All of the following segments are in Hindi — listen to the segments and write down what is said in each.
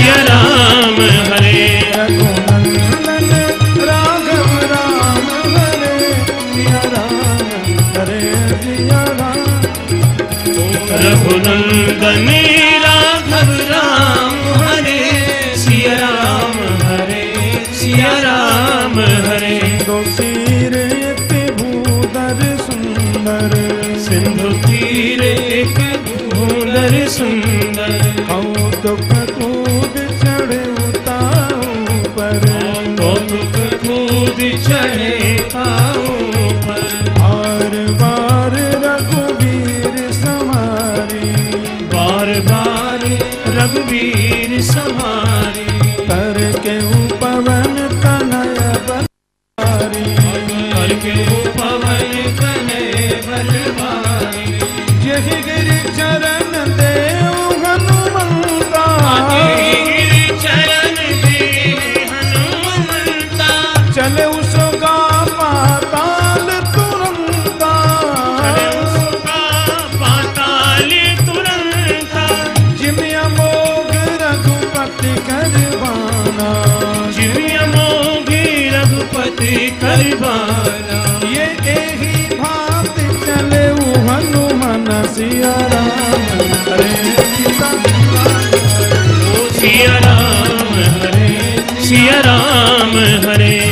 राम हरे। राघव राम हरे। सिया राम हरे सिया राम रघुनंदन हाँ सिया राम हरे।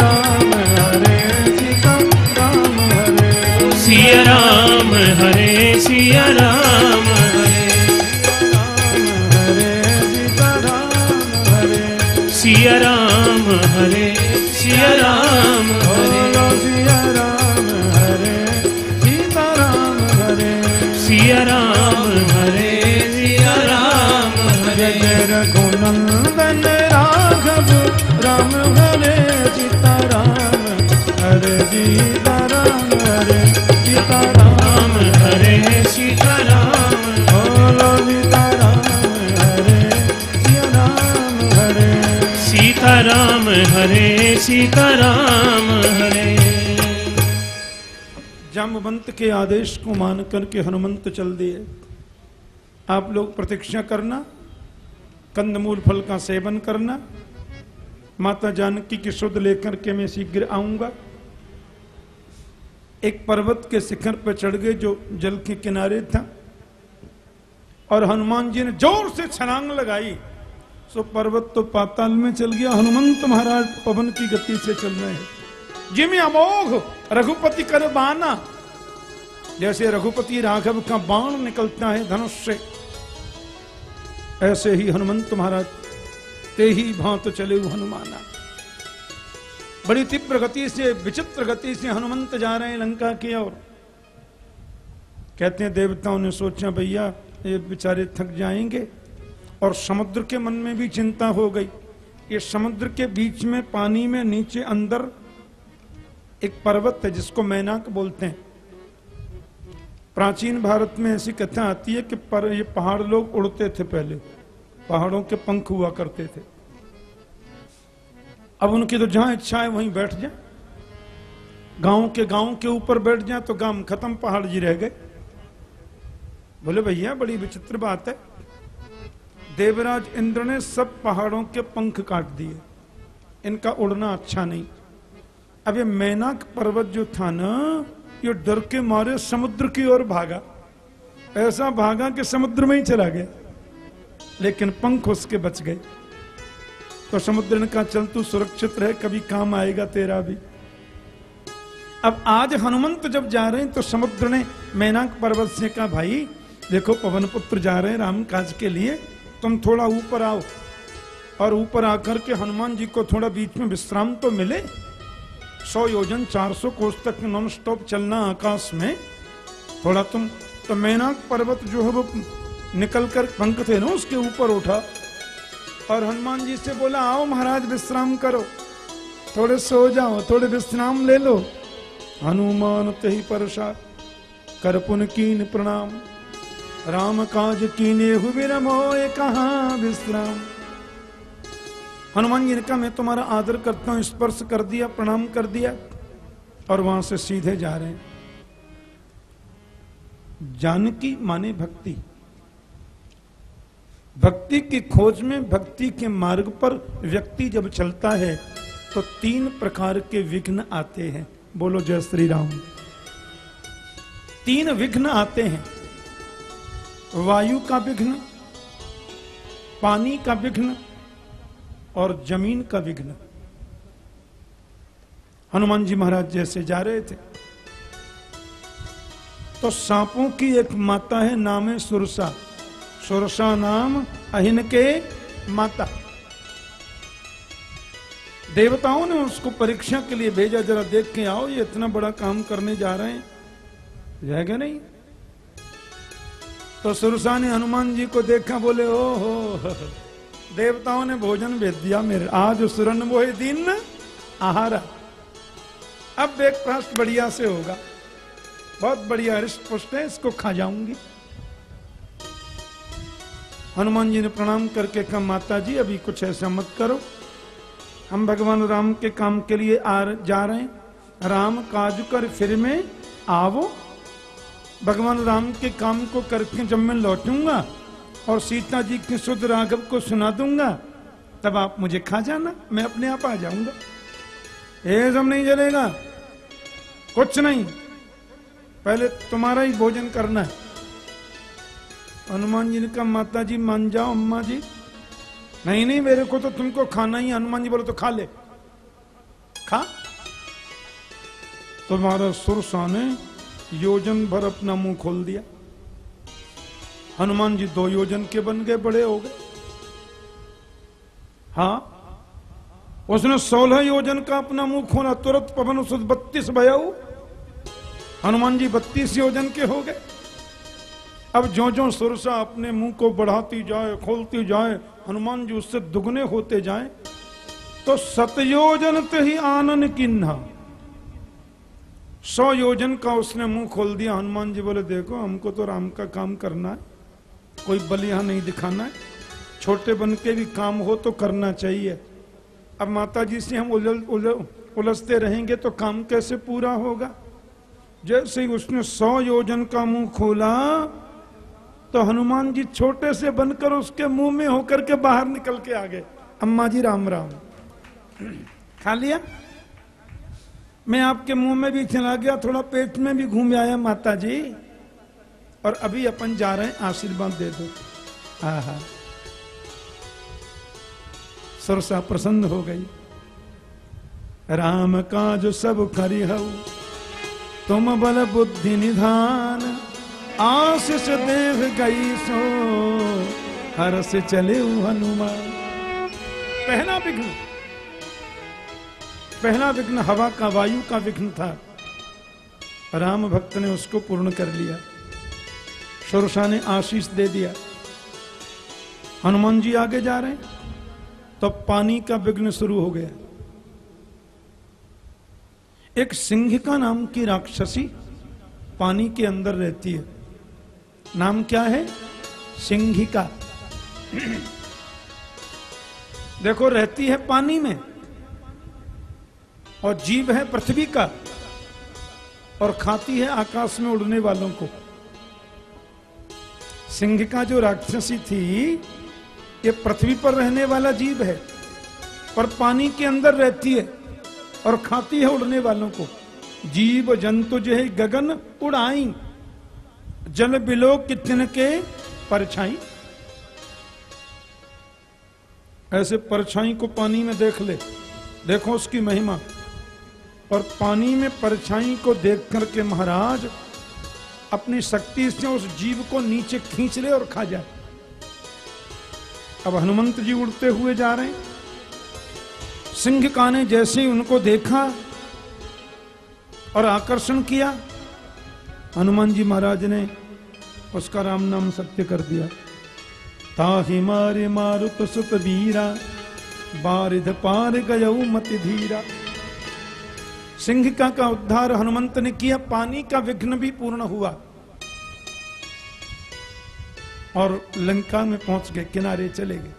राम हरे सीता राम हरे। राम हरे सिया राम हरे। हरे सीता राम हरे सिया राम हरे। सिया राम हरे सिया राम हरे सीता राम हरे सिया राम हरे सिया राम हरे रघुनंदन राघव, राम हरे। राम हरे सीता राम हरे जामवंत के आदेश को मान करके हनुमंत चल दिए। आप लोग प्रतीक्षा करना, कंदमूल फल का सेवन करना, माता जानकी की शुद्ध लेकर के मैं शीघ्र आऊँगा। एक पर्वत के शिखर पर चढ़ गए जो जल के किनारे था। और हनुमान जी ने ज़ोर से छलांग लगाई। सो पर्वत तो पाताल में चल गया। हनुमंत महाराज पवन की गति से चल रहे हैं। जिम्मे अमोघ, रघुपति कर बाना। जैसे रघुपति राघव का बाण निकलता है धनुष से, ऐसे ही हनुमंत महाराज, ते ही भांत चले हनुमाना। बड़ी तीव्र गति से, विचित्र गति से हनुमंत जा रहे हैं लंका की ओर। कहते हैं, देवताओं ने सोचा, भैया, ये बेचारे थक जाएँगे। और समुद्र के मन में भी चिंता हो गई। ये समुद्र के बीच में, पानी में, नीचे, अंदर एक पर्वत है, जिसको मैनाक बोलते हैं। प्राचीन भारत में ऐसी कथा आती है कि पर, ये पहाड़ लोग उड़ते थे पहले। पहाड़ों के पंख हुआ करते थे। अब उनकी तो जहाँ इच्छा है वहीं बैठ जाए गाँव के गाँव के ऊपर बैठ जाए तो गाँव खत्म, पहाड़ जी रह गए। बोले भैया, बड़ी विचित्र बात है। देवराज इंद्र ने सब पहाड़ों के पंख काट दिए। इनका उड़ना अच्छा नहीं। अब ये मैनाक पर्वत जो था ना, ये डर के मारे समुद्र की ओर भागा। ऐसा भागा कि समुद्र में ही चला गया। लेकिन पंख उसके बच गए। तो समुद्र ने कहा, चल तू सुरक्षित रहे, कभी काम आएगा तेरा भी. अब आज हनुमंत जब जा रहे हैं तो समुद्र ने मैनाक पर्वत से कहा, भाई, देखो, पवन पुत्र जा रहे हैं राम काज के लिए, तुम थोड़ा ऊपर आओ। और ऊपर आकर के हनुमान जी को थोड़ा बीच में विश्राम तो मिले। सौ योजन, चार सौ कोस तक नॉन स्टॉप चलना आकाश में। थोड़ा तुम तो मैनाक पर्वत जो है, वो निकल कर पंख थे ना, उसके ऊपर उठा। और हनुमान जी से बोला, आओ महाराज, विश्राम करो। थोड़े सो जाओ, थोड़े विश्राम ले लो। हनुमान तही परसा कर पुन कीन प्रणाम। राम काज कीने हुए कहा विश्राम। हनुमान जी ने कहा, मैं तुम्हारा आदर करता हूँ, स्पर्श कर दिया, प्रणाम कर दिया और वहाँ से सीधे जा रहे हैं। जानकी माने भक्ति। भक्ति की खोज में, भक्ति के मार्ग पर व्यक्ति जब चलता है तो तीन प्रकार के विघ्न आते हैं। बोलो जय श्री राम तीन विघ्न आते हैं। वायु का विघ्न, पानी का विघ्न और ज़मीन का विघ्न। हनुमान जी महाराज जैसे जा रहे थे। तो सांपों की एक माता है, नाम है सुरसा। सुरसा नाम अहिन के माता। देवताओं ने उसको परीक्षा के लिए भेजा, जरा देख के आओ, ये इतना बड़ा काम करने जा रहे हैं। जाएगा नहीं? तो सुरसा ने हनुमान जी को देखा, बोले ओ हो देवताओं ने भोजन भेज दिया मेरे, आज सुरन वो दिन आहारा। अब ब्रेकफास्ट बढ़िया से होगा। बहुत बढ़िया हृष्ट पुष्ट है, इसको खा जाऊँगी। हनुमान जी ने प्रणाम करके कहा माता जी अभी कुछ ऐसा मत करो। हम भगवान राम के काम के लिए आ जा रहे हैं। राम काज कर, फिर में आवो। भगवान राम के काम को करके जब मैं लौटूँगा और सीता जी के शुद्ध राघव को सुना दूँगा, तब आप मुझे खा जाना, मैं अपने आप आ जाऊँगा। ये सब नहीं चलेगा कुछ नहीं। पहले तुम्हारा ही भोजन करना है। हनुमान जी ने कहा, माता जी, मान जाओ अम्मा जी। नहीं नहीं, मेरे को तो तुमको खाना ही हनुमान जी बोले तो खा ले। खा? तुम्हारा सुरसा ने योजन भर अपना मुँह खोल दिया। हनुमान जी दो योजन के बन गए, बड़े हो गए। हाँ? उसने सोलह योजन का अपना मुँह खोला। तुरंत पवन उस बत्तीस भयाऊ। हनुमान जी बत्तीस योजन के हो गए। अब जो जो सुरसा अपने मुँह को बढ़ाती जाए, खोलती जाए, हनुमान जी उससे दुगने होते जाए तो सतयोजन ते ही आनंद किन्हा। सौ योजन का उसने मुँह खोल दिया। हनुमान जी बोले, देखो, हमको तो राम का काम करना है, कोई बलिया नहीं दिखाना है। छोटे बन के भी काम हो तो करना चाहिए। अब माता जी से हम उलझ उलझ, उलझते रहेंगे तो काम कैसे पूरा होगा? जैसे ही उसने सौ योजन का मुँह खोला तो हनुमान जी छोटे से बनकर उसके मुँह में होकर के बाहर निकल के आ गए। अम्मा जी, राम राम। खा लिया? मैं आपके मुँह में भी चला गया, थोड़ा पेट में भी घूम आया माता जी और अभी अपन जा रहे हैं, आशीर्वाद दे दो। आहा। सरसा प्रसन्न हो गई। राम का जो सब खरी हऊ तुम बल बुद्धि निधान। आशीष देव गई सो, हर से चले हनुमान। पहला विघ्न पहला विघ्न हवा का, वायु का विघ्न था। राम भक्त ने उसको पूर्ण कर लिया। सुरसा ने आशीष दे दिया। हनुमान जी आगे जा रहे हैं तो पानी का विघ्न शुरू हो गया। एक सिंहिका नाम की राक्षसी पानी के अंदर रहती है। नाम क्या है? सिंहिका देखो, रहती है पानी में और जीव है पृथ्वी का और खाती है आकाश में उड़ने वालों को। सिंह का जो राक्षसी थी, ये पृथ्वी पर रहने वाला जीव है पर पानी के अंदर रहती है और खाती है उड़ने वालों को। जीव जंतु जो है, गगन उड़ाई। जल बिलो कितन के परछाई? ऐसे परछाई को पानी में देख ले। देखो उसकी महिमा। और पानी में परछाई को देख करके महाराज, अपनी शक्ति से उस जीव को नीचे खींच ले और खा जाए अब हनुमंत जी उड़ते हुए जा रहे हैं। सिंह का ने जैसे ही उनको देखा और आकर्षण किया हनुमान जी महाराज ने उसका राम नाम सत्य कर दिया। ताहि मारे मारुत सुत वीरा बारिध पार गयऊ मति धीरा। सिंहिका का उद्धार हनुमंत ने किया, पानी का विघ्न भी पूर्ण हुआ। और लंका में पहुँच गए, किनारे चले गए।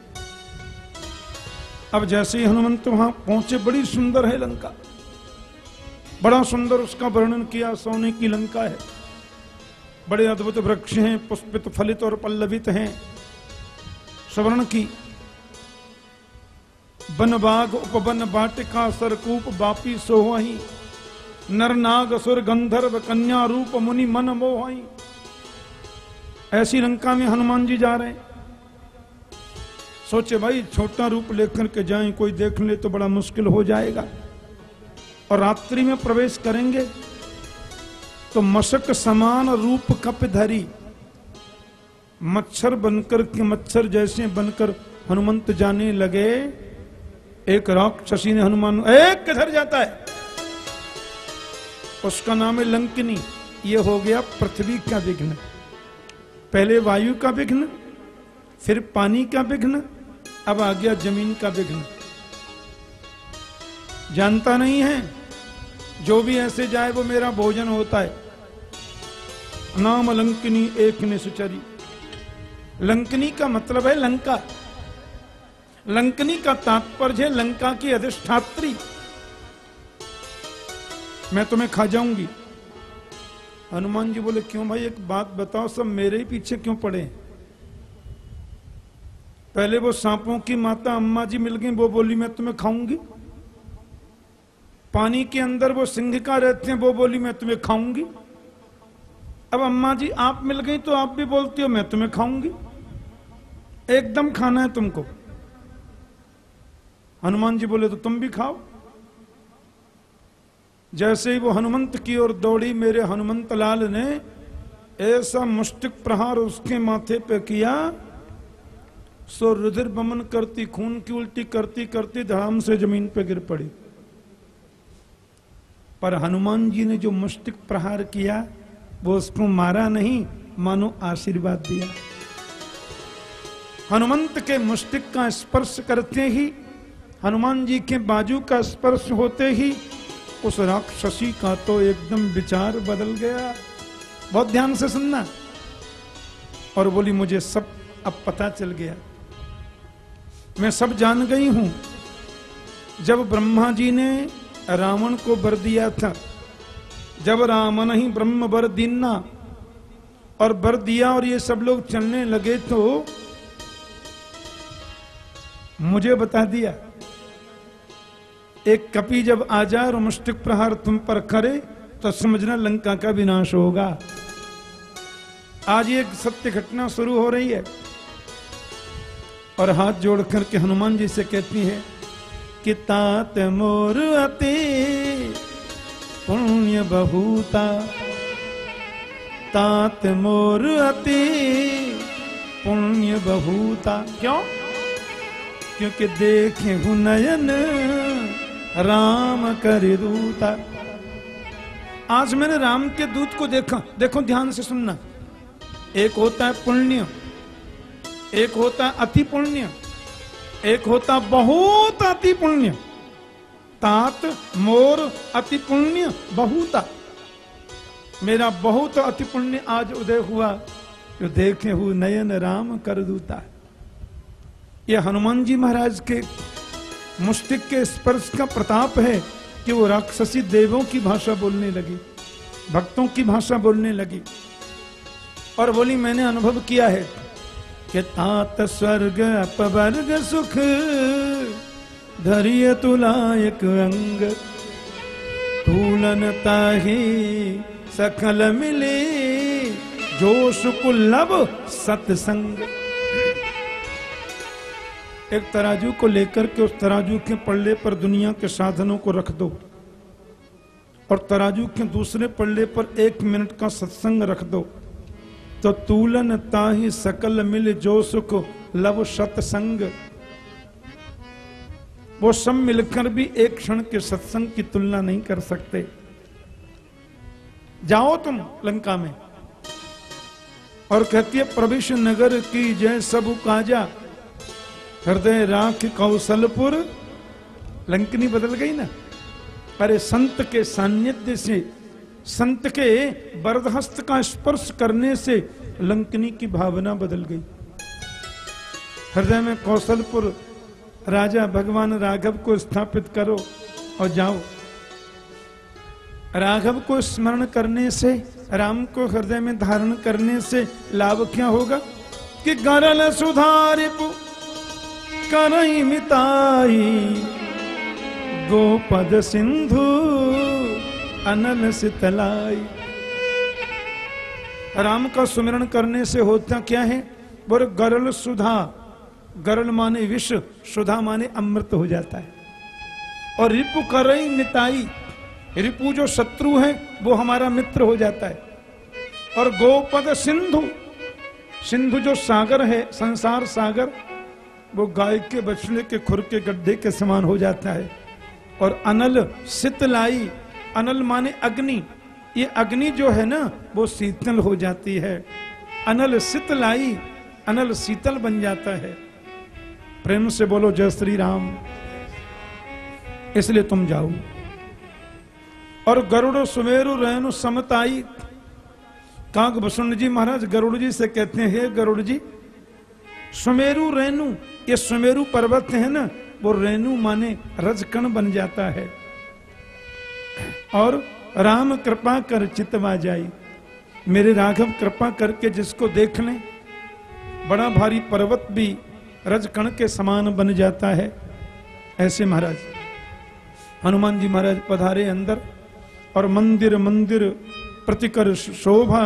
अब जैसे ही हनुमंत वहाँ पहुँचे, बड़ी सुंदर है लंका। बड़ा सुंदर उसका वर्णन किया, सोने की लंका है। बड़े अद्भुत वृक्ष हैं, पुष्पित फलित और पल्लवित हैं। स्वर्ण की। बन बाग उपवन बाटिका सरकूप बापी सोही नर नाग सुर गंधर्व कन्या रूप मुनि मन मोहई। ऐसी लंका में हनुमान जी जा रहे सोचे भाई छोटा रूप लेकर के जाएँ, कोई देख ले तो बड़ा मुश्किल हो जाएगा। और रात्रि में प्रवेश करेंगे। तो मशक समान रूप कप धरी। मच्छर बनकर के मच्छर जैसे बनकर हनुमंत जाने लगे। एक राक्षसी ने हनुमान, एक किधर जाता है? उसका नाम है लंकिनी। ये हो गया पृथ्वी का विघ्न। पहले वायु का विघ्न, फिर पानी का विघ्न, अब आ गया ज़मीन का विघ्न। जानता नहीं है, जो भी ऐसे जाए वो मेरा भोजन होता है। नाम लंकिनी एक ने सुचरी। लंकनी का मतलब है लंका। लंकनी का तात्पर्य है लंका की अधिष्ठात्री। मैं तुम्हें खा जाऊँगी। हनुमान जी बोले, क्यों भाई, एक बात बताओ, सब मेरे ही पीछे क्यों पड़े पहले वो सांपों की माता अम्मा जी मिल गई, वो बोली, मैं तुम्हें खाऊँगी। पानी के अंदर वो सिंह का रहते हैं, वो बोली, मैं तुम्हें खाऊँगी। अब अम्मा जी, आप मिल गई तो आप भी बोलती हो, मैं तुम्हें खाऊँगी। एकदम खाना है तुमको। हनुमान जी बोले तो तुम भी खाओ। जैसे ही वो हनुमंत की ओर दौड़ी, मेरे हनुमंत लाल ने ऐसा मुष्टिक प्रहार उसके माथे पे किया, सो रुधिर बमन करती, खून की उल्टी करती करती धड़ाम से ज़मीन पे गिर पड़ी। पर हनुमान जी ने जो मुष्टिक प्रहार किया वो उसको मारा नहीं, मानो आशीर्वाद दिया। हनुमंत के मुष्टिक का स्पर्श करते ही, हनुमान जी के बाजू का स्पर्श होते ही, उस राक्षसी का तो एकदम विचार बदल गया। बहुत ध्यान से सुनना। और बोली, मुझे सब अब पता चल गया। मैं सब जान गई हूँ। जब ब्रह्मा जी ने रावण को बर दिया था जब रामन ही ब्रह्म बर दीना और बर दिया और ये सब लोग चलने लगे तो मुझे बता दिया, एक कपि जब आ जाए और मुष्टिक प्रहार तुम पर करे तो समझना लंका का विनाश होगा। आज एक सत्य घटना शुरू हो रही है और हाथ जोड़ करके हनुमान जी से कहती है कि तात मोर अति पुण्य बहुता। तात मोर अति पुण्य बहुता। क्यों? क्योंकि देखे हूँ नयन, राम कर दूता। आज मैंने राम के दूत को देखा। देखो ध्यान से सुनना। एक होता है पुण्य, एक होता है अति पुण्य, एक होता बहुत अति पुण्य। तात, मोर, अति पुण्य, बहुता। मेरा बहुत अति पुण्य आज उदय हुआ, जो देखे हुए नयन राम कर दूता ये हनुमान जी महाराज के मुस्तिक के स्पर्श का प्रताप है कि वो राक्षसी देवों की भाषा बोलने लगी, भक्तों की भाषा बोलने लगी। और बोली, मैंने अनुभव किया है कि तात, स्वर्ग, अपवर्ग, सुख धरिय तुलायक अंग, तूलन ताही सकल मिले जोश कुल्लभ सत्संग। एक तराजू को लेकर के उस तराजू के पल्ले पर दुनिया के साधनों को रख दो, और तराजू के दूसरे पल्ले पर एक मिनट का सत्संग रख दो। तो तूलन ताही सकल मिल, जो सुख लव सत्संग। वो सब मिलकर भी एक क्षण के सत्संग की तुलना नहीं कर सकते। जाओ तुम लंका में। और कहती है, प्रविश नगर की जय सब काजा। हृदय राख कौशलपुर। लंकनी बदल गई ना। अरे संत के सान्निध्य से, संत के बरदहस्त का स्पर्श करने से लंकनी की भावना बदल गई। हृदय में कौशलपुर राजा भगवान राघव को स्थापित करो और जाओ। राघव को स्मरण करने से, राम को हृदय में धारण करने से लाभ क्या होगा? कि गरल सुधारिप, करई मिताई, गोपद सिंधु, अनल सितलाई। राम का सुमिरण करने से होता क्या है? बोले, गरल सुधा गरल माने विष, सुधा माने अमृत हो जाता है। और रिपु करई मिताई, रिपु जो शत्रु है, वो हमारा मित्र हो जाता है। और गोपद सिंधु सिंधु जो सागर है, संसार सागर, वो गाय के बछड़े के खुर के गड्ढे के समान हो जाता है। और अनल शीतलाई अनल माने अग्नि, ये अग्नि जो है ना, वो शीतल हो जाती है। अनल शीतलाई अनल शीतल बन जाता है। प्रेम से बोलो, जय श्री राम इसलिए तुम जाओ। और गरुड़ सुमेरु रेणु समताई। काक भसुन जी महाराज, गरुड़ जी से कहते हैं गरुड़ जी, सुमेरु रेणु ये सुमेरु पर्वत है ना, वो रेणु माने रजकण बन जाता है। और राम कृपा कर चितवा जाई। मेरे राघव कृपा करके जिसको देख ले, बड़ा भारी पर्वत भी रजकण के समान बन जाता है। ऐसे महाराज हनुमान जी महाराज पधारे अंदर और मंदिर मंदिर प्रतिकर शोभा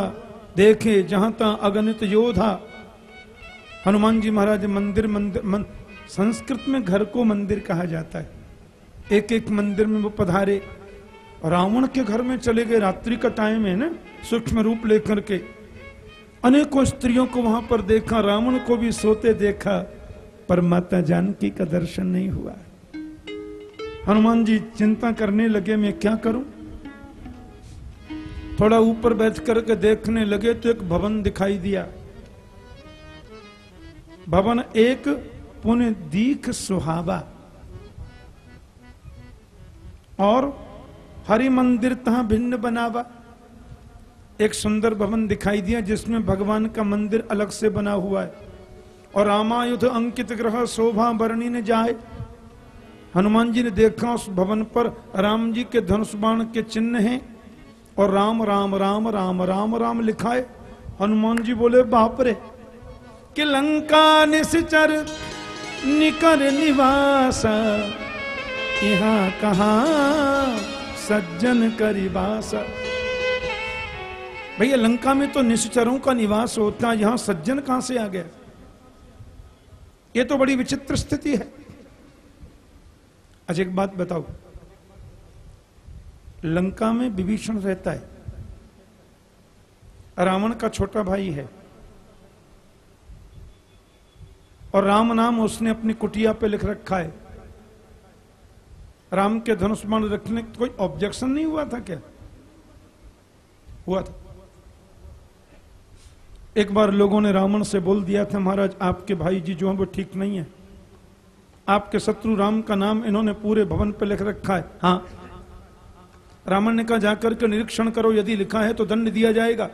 देखे जहाँ तहा अगणित योधा हनुमान जी महाराज मंदिर मंदिर मन, संस्कृत में घर को मंदिर कहा जाता है। एक एक मंदिर में वो पधारे। रावण के घर में चले गए रात्रि का टाइम है ना सूक्ष्म रूप लेकर के। अनेकों स्त्रियों को वहाँ पर देखा रावण को भी सोते देखा। पर माता जानकी का दर्शन नहीं हुआ। हनुमान जी चिंता करने लगे, मैं क्या करूँ? थोड़ा ऊपर बैठ करके देखने लगे तो एक भवन दिखाई दिया। भवन एक पुण्य दीख सुहावा। और हरि मंदिर तहा भिन्न बनावा। एक सुंदर भवन दिखाई दिया जिसमें भगवान का मंदिर अलग से बना हुआ है। और रामायुध अंकित ग्रह शोभा वर्णी ने जाए। हनुमान जी ने देखा उस भवन पर राम जी के धनुष बाण के चिन्ह हैं और राम राम राम राम राम राम लिखा है हनुमान जी बोले बाप रे कि लंका निश्चर निकर निवास यहाँ कहा सज्जन करिवास भैया, लंका में तो निश्चरों का निवास होता है, यहाँ सज्जन कहाँ से आ गया? ये तो बड़ी विचित्र स्थिति है। अच्छा एक बात बताओ। लंका में विभीषण रहता है। रावण का छोटा भाई है। और राम नाम उसने अपनी कुटिया पे लिख रखा है। राम के धनुष बाण रखने कोई ऑब्जेक्शन नहीं हुआ था क्या? हुआ था। एक बार लोगों ने रावण से बोल दिया था, महाराज, आपके भाई जी जो हैं वो ठीक नहीं है। आपके शत्रु राम का नाम इन्होंने पूरे भवन पे लिख रखा है। हाँ। रावण ने कहा, जाकर के निरीक्षण करो, यदि लिखा है तो दंड दिया जाएगा।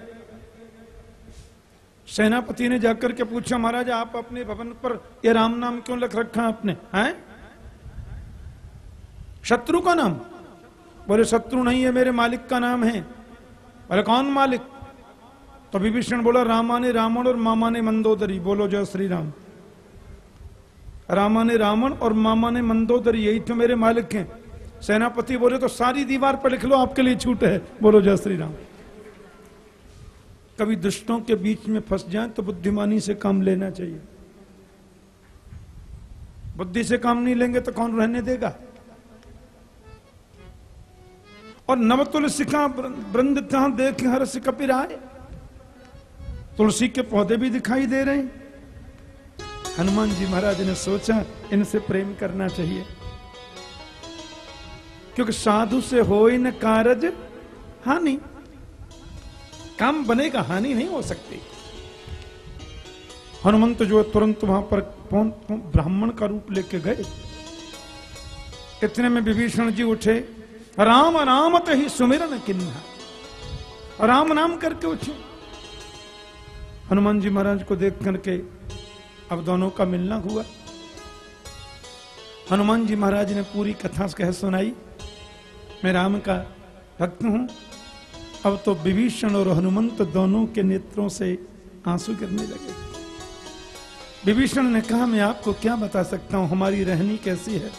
सेनापति ने जाकर के पूछा, महाराज, आप अपने भवन पर ये राम नाम क्यों लिख रखा है आपने, हैं? शत्रु का नाम? बोले शत्रु नहीं है, मेरे मालिक का नाम है। बोले कौन मालिक? तो विभीषण बोला रामा ने रावण और मामा ने मंदोदरी। बोलो जय श्री राम रामा ने रावण और मामा ने मंदोदरी, यही तो मेरे मालिक हैं। सेनापति बोले तो सारी दीवार पर लिख लो, आपके लिए छूट है। बोलो जय श्री राम कभी दुष्टों के बीच में फंस जाए तो बुद्धिमानी से काम लेना चाहिए। बुद्धि से काम नहीं लेंगे तो कौन रहने देगा? और नवतुल सिखा वृंद देख, हर से कपिराए तुलसी के पौधे भी दिखाई दे रहे हैं। हनुमान जी महाराज ने सोचा, इनसे प्रेम करना चाहिए। क्योंकि साधु से हो न कारज, हानि। काम बनेगा, हानि नहीं हो सकती। हनुमंत जो तुरंत वहाँ पर ब्राह्मण का रूप लेके गए। इतने में विभीषण जी उठे, राम राम रामत ही सुमिरन किन्ना राम नाम करके उठे। हनुमान जी महाराज को देख करके अब दोनों का मिलना हुआ। हनुमान जी महाराज ने पूरी कथा कह सुनाई। मैं राम का भक्त हूँ। अब तो विभीषण और हनुमंत दोनों के नेत्रों से आँसू गिरने लगे। विभीषण ने कहा, मैं आपको क्या बता सकता हूँ? हमारी रहनी कैसी है?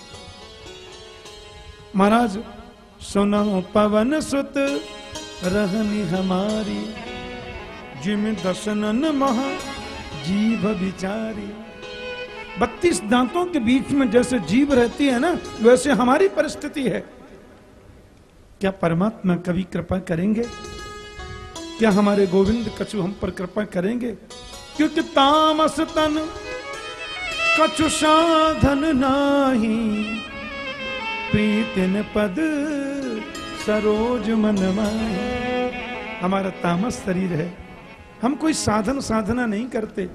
महाराज सुनो पवन सुत, रहनी हमारी जिम दशनन महा जीव विचारी। बत्तीस दांतों के बीच में जैसे जीव रहती है ना, वैसे हमारी परिस्थिति है। क्या परमात्मा कभी कृपा करेंगे? क्या हमारे गोविंद कछु हम पर कृपा करेंगे? क्योंकि तामस तन कछु साधन नाही। प्रीतिन पद सरोज मन हमारा तामस शरीर है। हम कोई साधन साधना नहीं करते।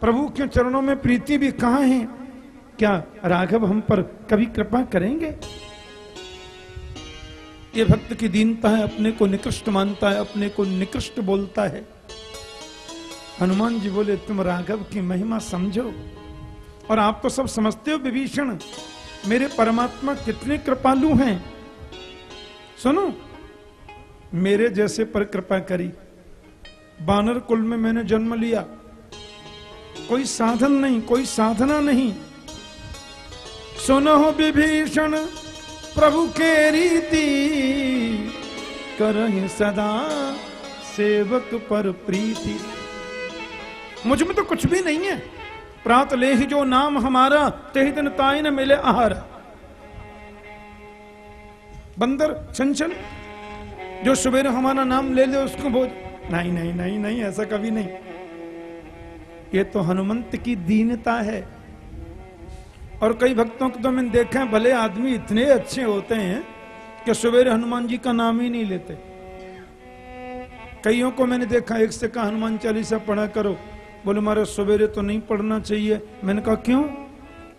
प्रभु के चरणों में प्रीति भी कहा है? क्या राघव हम पर कभी कृपा करेंगे? ये भक्त की दीनता है, अपने को निकृष्ट मानता है, अपने को निकृष्ट बोलता है। हनुमान जी बोले, तुम राघव की महिमा समझो और आप तो सब समझते हो विभीषण, मेरे परमात्मा कितने कृपालु हैं। सुनो, मेरे जैसे पर कृपा करी। बानर कुल में मैंने जन्म लिया। कोई साधन नहीं, कोई साधना नहीं। सुनो विभीषण, प्रभु के रीति। कर सदा सेवक पर प्रीति। मुझमें तो कुछ भी नहीं है। प्रात ले ही जो नाम हमारा ते दिन ताई मिले आहार। बंदर, चंचल, जो सुबह हमारा नाम ले ले उसको भोज नहीं नहीं नहीं नहीं, ऐसा कभी नहीं। ये तो हनुमंत की दीनता है। और कई भक्तों को तो मैंने देखा है, भले आदमी इतने अच्छे होते हैं कि सवेरे हनुमान जी का नाम ही नहीं लेते। कईयों को मैंने देखा, एक से कहा, हनुमान चालीसा पढ़ा करो। बोले मारे सवेरे तो नहीं पढ़ना चाहिए। मैंने कहा, क्यों?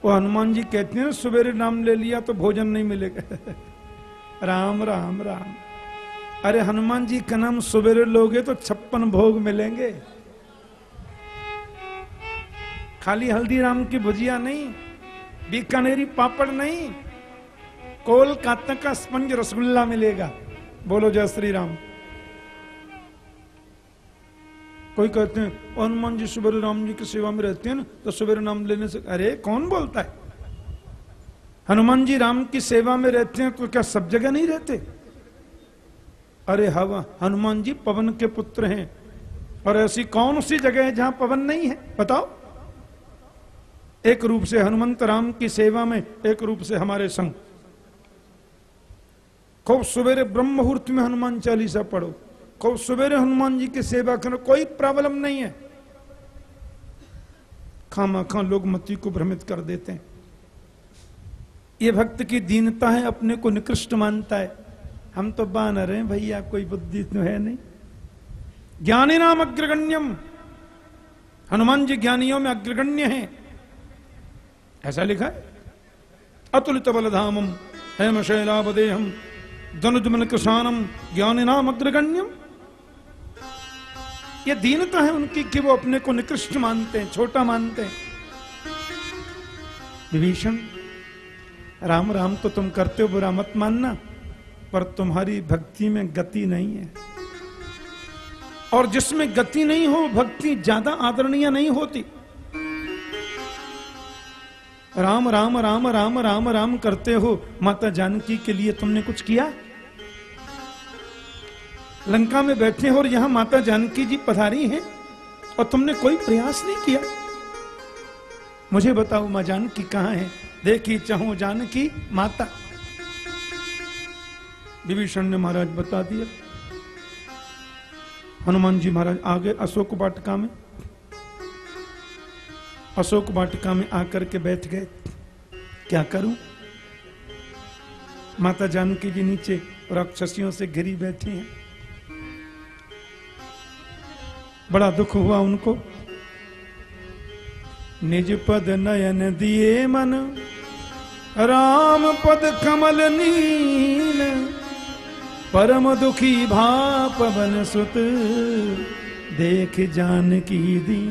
वो हनुमान जी कहते हैं, सवेरे नाम ले लिया तो भोजन नहीं मिलेगा। राम राम राम। अरे हनुमान जी का नाम सवेरे लोगे तो छप्पन भोग मिलेंगे। खाली हल्दीराम की भुजिया नहीं, बीकानेरी पापड़ नहीं, कोलकाता का स्पंज रसगुल्ला मिलेगा। बोलो जय श्री राम कोई कहते हैं, हनुमान जी सुबह राम जी की सेवा में रहते हैं ना तो सुबह नाम लेने से, अरे कौन बोलता है? हनुमान जी राम की सेवा में रहते हैं तो क्या सब जगह नहीं रहते? अरे हवा, हनुमान जी पवन के पुत्र हैं। और ऐसी कौन सी जगह है जहाँ पवन नहीं है? बताओ। एक रूप से हनुमंत राम की सेवा में, एक रूप से हमारे संग। खूब सवेरे ब्रह्म मुहूर्त में हनुमान चालीसा पढ़ो। खूब सवेरे हनुमान जी की सेवा करो, कोई प्रॉब्लम नहीं है। खामा खां लोग मती को भ्रमित कर देते हैं। ये भक्त की दीनता है, अपने को निकृष्ट मानता है। हम तो बानर हैं भैया कोई बुद्धि तो है नहीं। ज्ञानी नाम अग्रगण्यम। हनुमान जी ज्ञानियों में अग्रगण्य हैं। ऐसा लिखा है? अतुलित बलधामम, हेम शैलावदेहम धनुजमन कृषानम ज्ञानी नाम अग्रगण्यम। ये दीनता है उनकी कि वो अपने को निकृष्ट मानते हैं, छोटा मानते हैं। विभीषण, राम राम तो तुम करते हो, बुरा मत मानना। पर तुम्हारी भक्ति में गति नहीं है। और जिसमें गति नहीं हो, भक्ति ज़्यादा आदरणीय नहीं होती। राम राम राम राम राम राम करते हो, माता जानकी के लिए तुमने कुछ किया? लंका में बैठे हो और यहाँ माता जानकी जी पधारी हैं, और तुमने कोई प्रयास नहीं किया? मुझे बताओ, माँ जानकी कहाँ है? देखी चाहो जानकी माता। विभीषण ने महाराज बता दिया। हनुमान जी महाराज आगे अशोक वाटिका में। अशोक वाटिका में आकर के बैठ गए। क्या करूँ? माता जानकी जी नीचे राक्षसियों से घिरी बैठी हैं। बड़ा दुख हुआ उनको। निज पद नयन दिए मन, राम पद कमल नील। परम दुखी भाप बन सुत, देख जान की दी।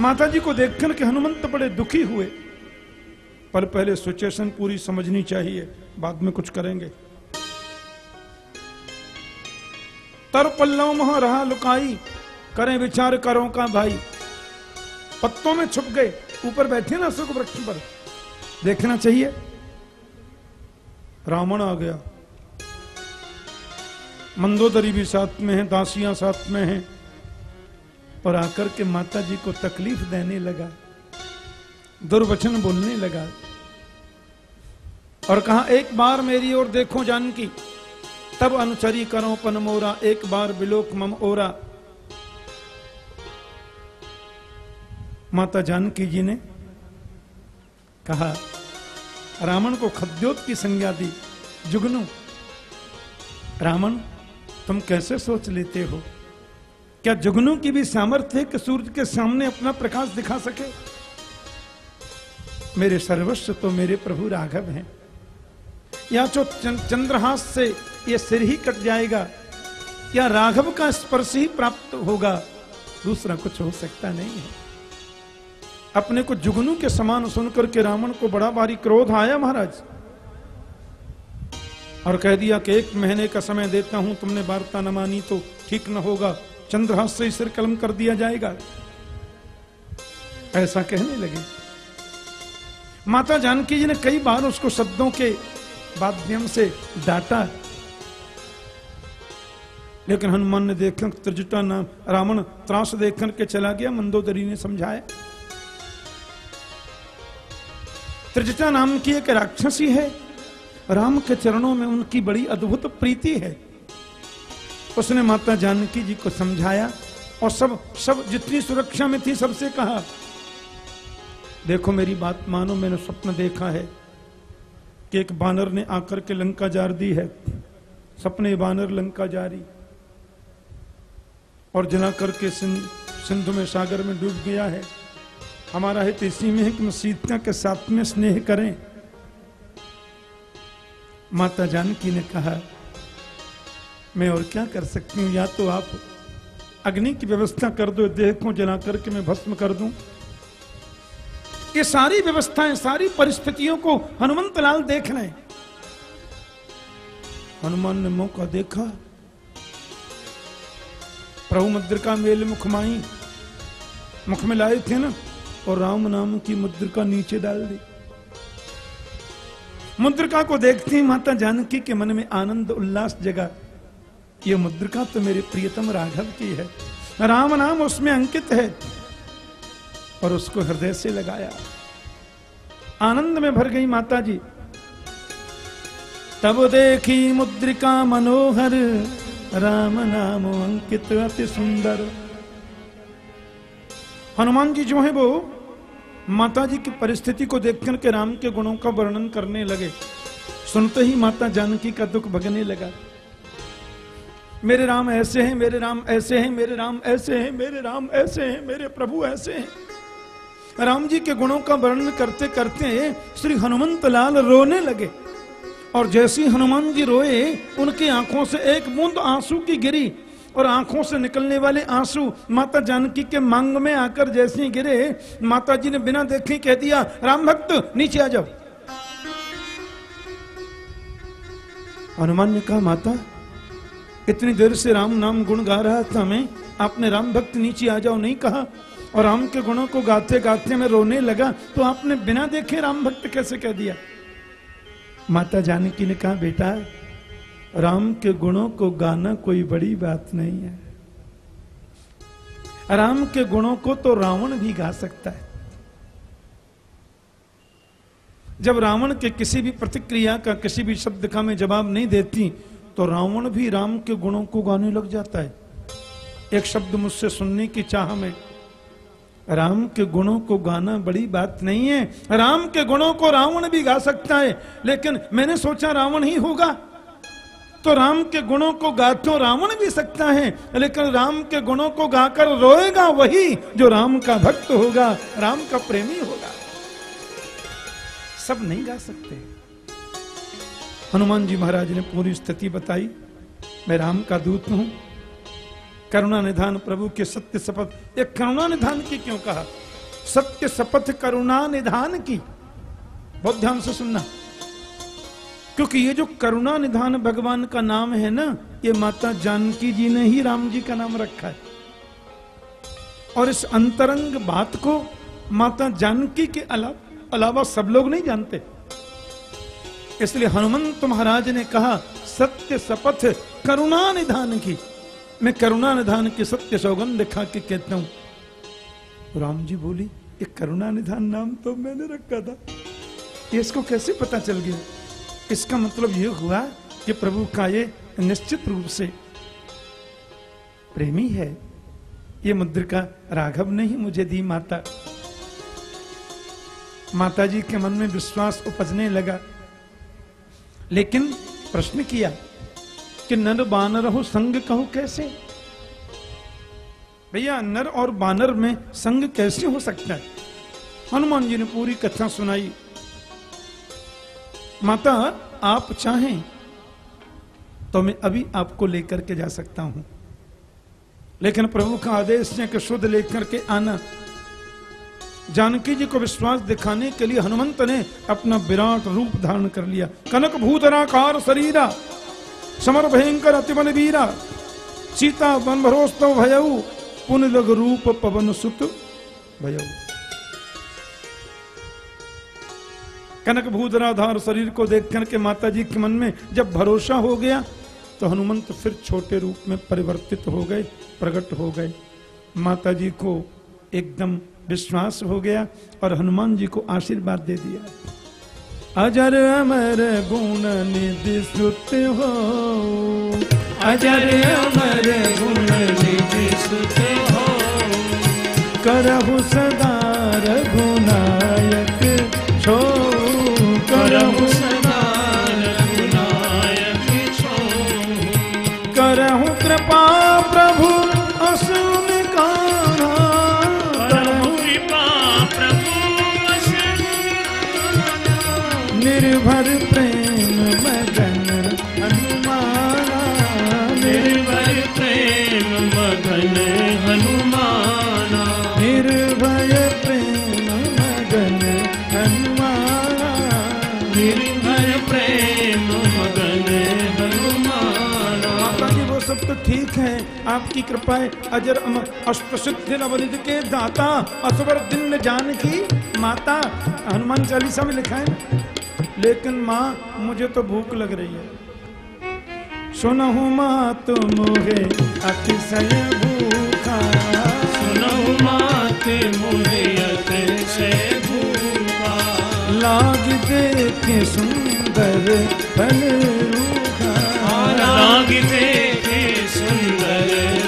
माता जी को देखकर के हनुमंत बड़े दुखी हुए। पर पहले सिचुएशन पूरी समझनी चाहिए, बाद में कुछ करेंगे। तर पल्लव मह रहा लुकाई, करें विचार करो का भाई। पत्तों में छुप गए, ऊपर बैठे ना सुख वृक्ष पर। देखना चाहिए। रावण आ गया। मंदोदरी भी साथ में है, दासियाँ साथ में हैं। और आकर के माता जी को तकलीफ़ देने लगा, दुर्वचन बोलने लगा, और कहा, एक बार मेरी ओर देखो जानकी, तब अनुचरी करो पन मोरा, एक बार बिलोक मम ओरा। माता जानकी जी ने कहा, रावण को खद्योत की संज्ञा दी, जुगनू, रावण तुम कैसे सोच लेते हो? क्या जुगनू की भी सामर्थ्य है कि सूरज के सामने अपना प्रकाश दिखा सके? मेरे सर्वस्व तो मेरे प्रभु राघव हैं। या जो चंद्रहास से ये सिर ही कट जाएगा, या राघव का स्पर्श ही प्राप्त होगा, दूसरा कुछ हो सकता नहीं है। अपने को जुगनू के समान सुनकर के रावण को बड़ा भारी क्रोध आया महाराज। और कह दिया कि एक महीने का समय देता हूँ, तुमने वार्ता न मानी तो ठीक न होगा। चंद्रहास से सिर कलम कर दिया जाएगा। ऐसा कहने लगे। माता जानकी जी ने कई बार उसको शब्दों के माध्यम से डांटा। लेकिन हनुमान ने देखा, त्रिजुटा नाम रावण त्रास देख के चला गया, मंदोदरी ने समझाया। त्रिजुटा नाम की एक राक्षसी है। राम के चरणों में उनकी बड़ी अद्भुत प्रीति है। उसने माता जानकी जी को समझाया और सब सब जितनी सुरक्षा में थी, सबसे कहा, देखो मेरी बात मानो, मैंने स्वप्न देखा है कि एक बानर ने आकर के लंका जार दी है। सपने बानर लंका जारी और जला करके सिंध सिंधु में सागर में डूब गया है। हमारा हित इसी में है कि हम सीता के साथ में स्नेह करें। माता जानकी ने कहा, मैं और क्या कर सकती हूँ? या तो आप अग्नि की व्यवस्था कर दो देह को जला करके मैं भस्म कर दूँ? ये सारी व्यवस्थाएँ, सारी परिस्थितियों को हनुमंत लाल देख रहे हनुमान ने मौका देखा। प्रभु मुद्रिका मेल मुखमाई मुख में लाए थे ना, और राम नाम की मुद्रिका नीचे डाल दी। मुद्रिका को देखती माता जानकी के मन में आनंद, उल्लास जगा। ये मुद्रिका तो मेरे प्रियतम राघव की है। राम नाम उसमें अंकित है। और उसको हृदय से लगाया। आनंद में भर गई माता जी। तब देखी मुद्रिका मनोहर। राम नाम अंकित, अति सुंदर। हनुमान जी जो है वो माता जी की परिस्थिति को देखकर के राम के गुणों का वर्णन करने लगे। सुनते ही माता जानकी का दुख भगने लगा। मेरे राम ऐसे हैं, मेरे राम ऐसे हैं, मेरे राम ऐसे हैं, मेरे राम ऐसे हैं, मेरे प्रभु ऐसे हैं। राम जी के गुणों का वर्णन करते करते श्री हनुमंत लाल रोने लगे। और जैसी हनुमान जी रोए, उनकी आँखों से एक बूंद आँसू की गिरी और आँखों से निकलने वाले आँसू माता जानकी के मांग में आकर जैसे ही गिरे माता जी ने बिना देखे कह दिया, राम भक्त, नीचे आ जाओ। हनुमान ने कहा, माता, इतनी देर से राम नाम गुण गा रहा था मैं, आपने राम भक्त नीचे आ जाओ नहीं कहा? और राम के गुणों को गाते गाते मैं रोने लगा तो आपने बिना देखे राम भक्त कैसे कह दिया? माता जानकी ने कहा, बेटा राम के गुणों को गाना कोई बड़ी बात नहीं है। राम के गुणों को तो रावण भी गा सकता है। जब रावण के किसी भी प्रतिक्रिया का किसी भी शब्द का मैं जवाब नहीं देती तो रावण भी राम के गुणों को गाने लग जाता है। एक शब्द मुझसे सुनने की चाह में, राम के गुणों को गाना बड़ी बात नहीं है। राम के गुणों को रावण भी गा सकता है, लेकिन मैंने सोचा रावण ही होगा। तो राम के गुणों को गा तो रावण भी सकता है, लेकिन राम के गुणों को गाकर रोएगा वही जो राम का भक्त होगा, राम का प्रेमी होगा। सब नहीं गा सकते। हनुमान जी महाराज ने पूरी स्थिति बताई, मैं राम का दूत हूँ। करुणा निधान प्रभु के सत्य शपथ, ये करुणा निधान की क्यों कहा? सत्य शपथ करुणा निधान की। बहुत ध्यान से सुनना। क्योंकि ये जो करुणा निधान भगवान का नाम है ना, ये माता जानकी जी ने ही राम जी का नाम रखा है। और इस अंतरंग बात को माता जानकी के अलावा अलावा सब लोग नहीं जानते। इसलिए हनुमंत महाराज ने कहा, सत्य शपथ करुणा निधान की। मैं करुणा निधान की सत्य सौगंध खा के कहता हूँ, राम जी बोली, ये करुणा निधान नाम तो मैंने रखा था। इसको कैसे पता चल गया? इसका मतलब यह हुआ कि प्रभु का ये निश्चित रूप से प्रेमी है। ये मुद्र का राघव नहीं मुझे दी माता। माता जी के मन में विश्वास उपजने लगा। लेकिन प्रश्न किया कि नर बानर हो संग कहो कैसे? भैया, नर और बानर में संग कैसे हो सकता है? हनुमान जी ने पूरी कथा सुनाई। माता, आप चाहें तो मैं अभी आपको लेकर के जा सकता हूँ। लेकिन प्रभु का आदेश है कि शुद्ध लेकर के आना। जानकी जी को विश्वास दिखाने के लिए हनुमंत ने अपना विराट रूप धारण कर लिया। कनक भूतराकार शरीरा, समर भयंकर अतिबल वीरा, सीता वन भरोस्तव भयऊ पुन लग रूप पवन सुत भयऊ। कनक भूधराधार शरीर को देख करके माता जी के मन में जब भरोसा हो गया तो हनुमंत फिर छोटे रूप में परिवर्तित हो गए, प्रकट हो गए। माता जी को एकदम विश्वास हो गया और हनुमान जी को आशीर्वाद दे दिया। अजर अमर गुण निधि सुत हो। अजर अमर गुण निधि सुत हो। करहु सदा रघुनायक करहु सदा रघुनायक करहु कृपा प्रभु असुन कान्हा। करहु कृपा प्रभु निर्भर आपकी कृपा है अजर अमर अष्ट सिद्धि नवनिध के दाता असवर दिन जान की माता हनुमान चालीसा में लिखा है लेकिन माँ मुझे तो भूख लग रही है। सुनहु माँ तो मोहे अतिशय भूखा। सुनहु माते मोहे अतिशय भूखा। लाग देखे सुंदर फल रूखा। लाग देखे सुंदर।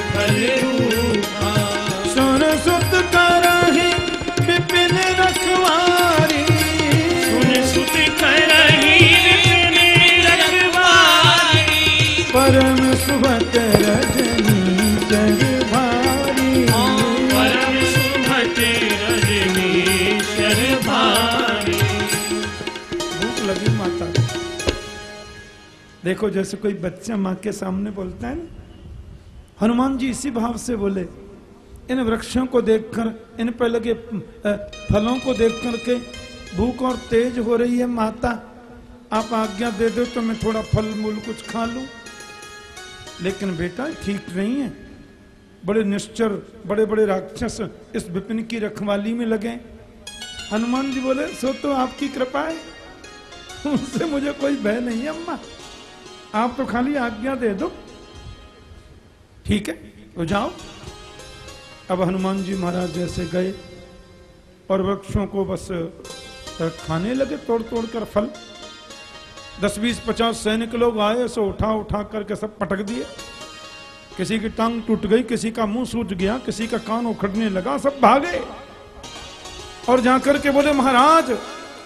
देखो जैसे कोई बच्चा माँ के सामने बोलता है ना, हनुमान जी इसी भाव से बोले, इन वृक्षों को देखकर, इन पर लगे फलों को देख करके भूख और तेज हो रही है माता, आप आज्ञा दे दो तो मैं थोड़ा फल मूल कुछ खा लूँ। लेकिन बेटा ठीक नहीं है। बड़े निश्चर बड़े बड़े राक्षस इस विपिन की रखवाली में लगे। हनुमान जी बोले, सो तो आपकी कृपा है। उनसे मुझे कोई भय नहीं है, अम्मा। आप तो खाली आज्ञा दे दो। ठीक है तो जाओ। अब हनुमान जी महाराज जैसे गए और वृक्षों को बस खाने लगे तोड़ तोड़ कर फल। दस, बीस, पचास सैनिक लोग आए सो उठा उठा करके सब पटक दिए। किसी की टांग टूट गई, किसी का मुँह सूज गया, किसी का कान उखड़ने लगा, सब भागे। और जाकर के बोले, महाराज,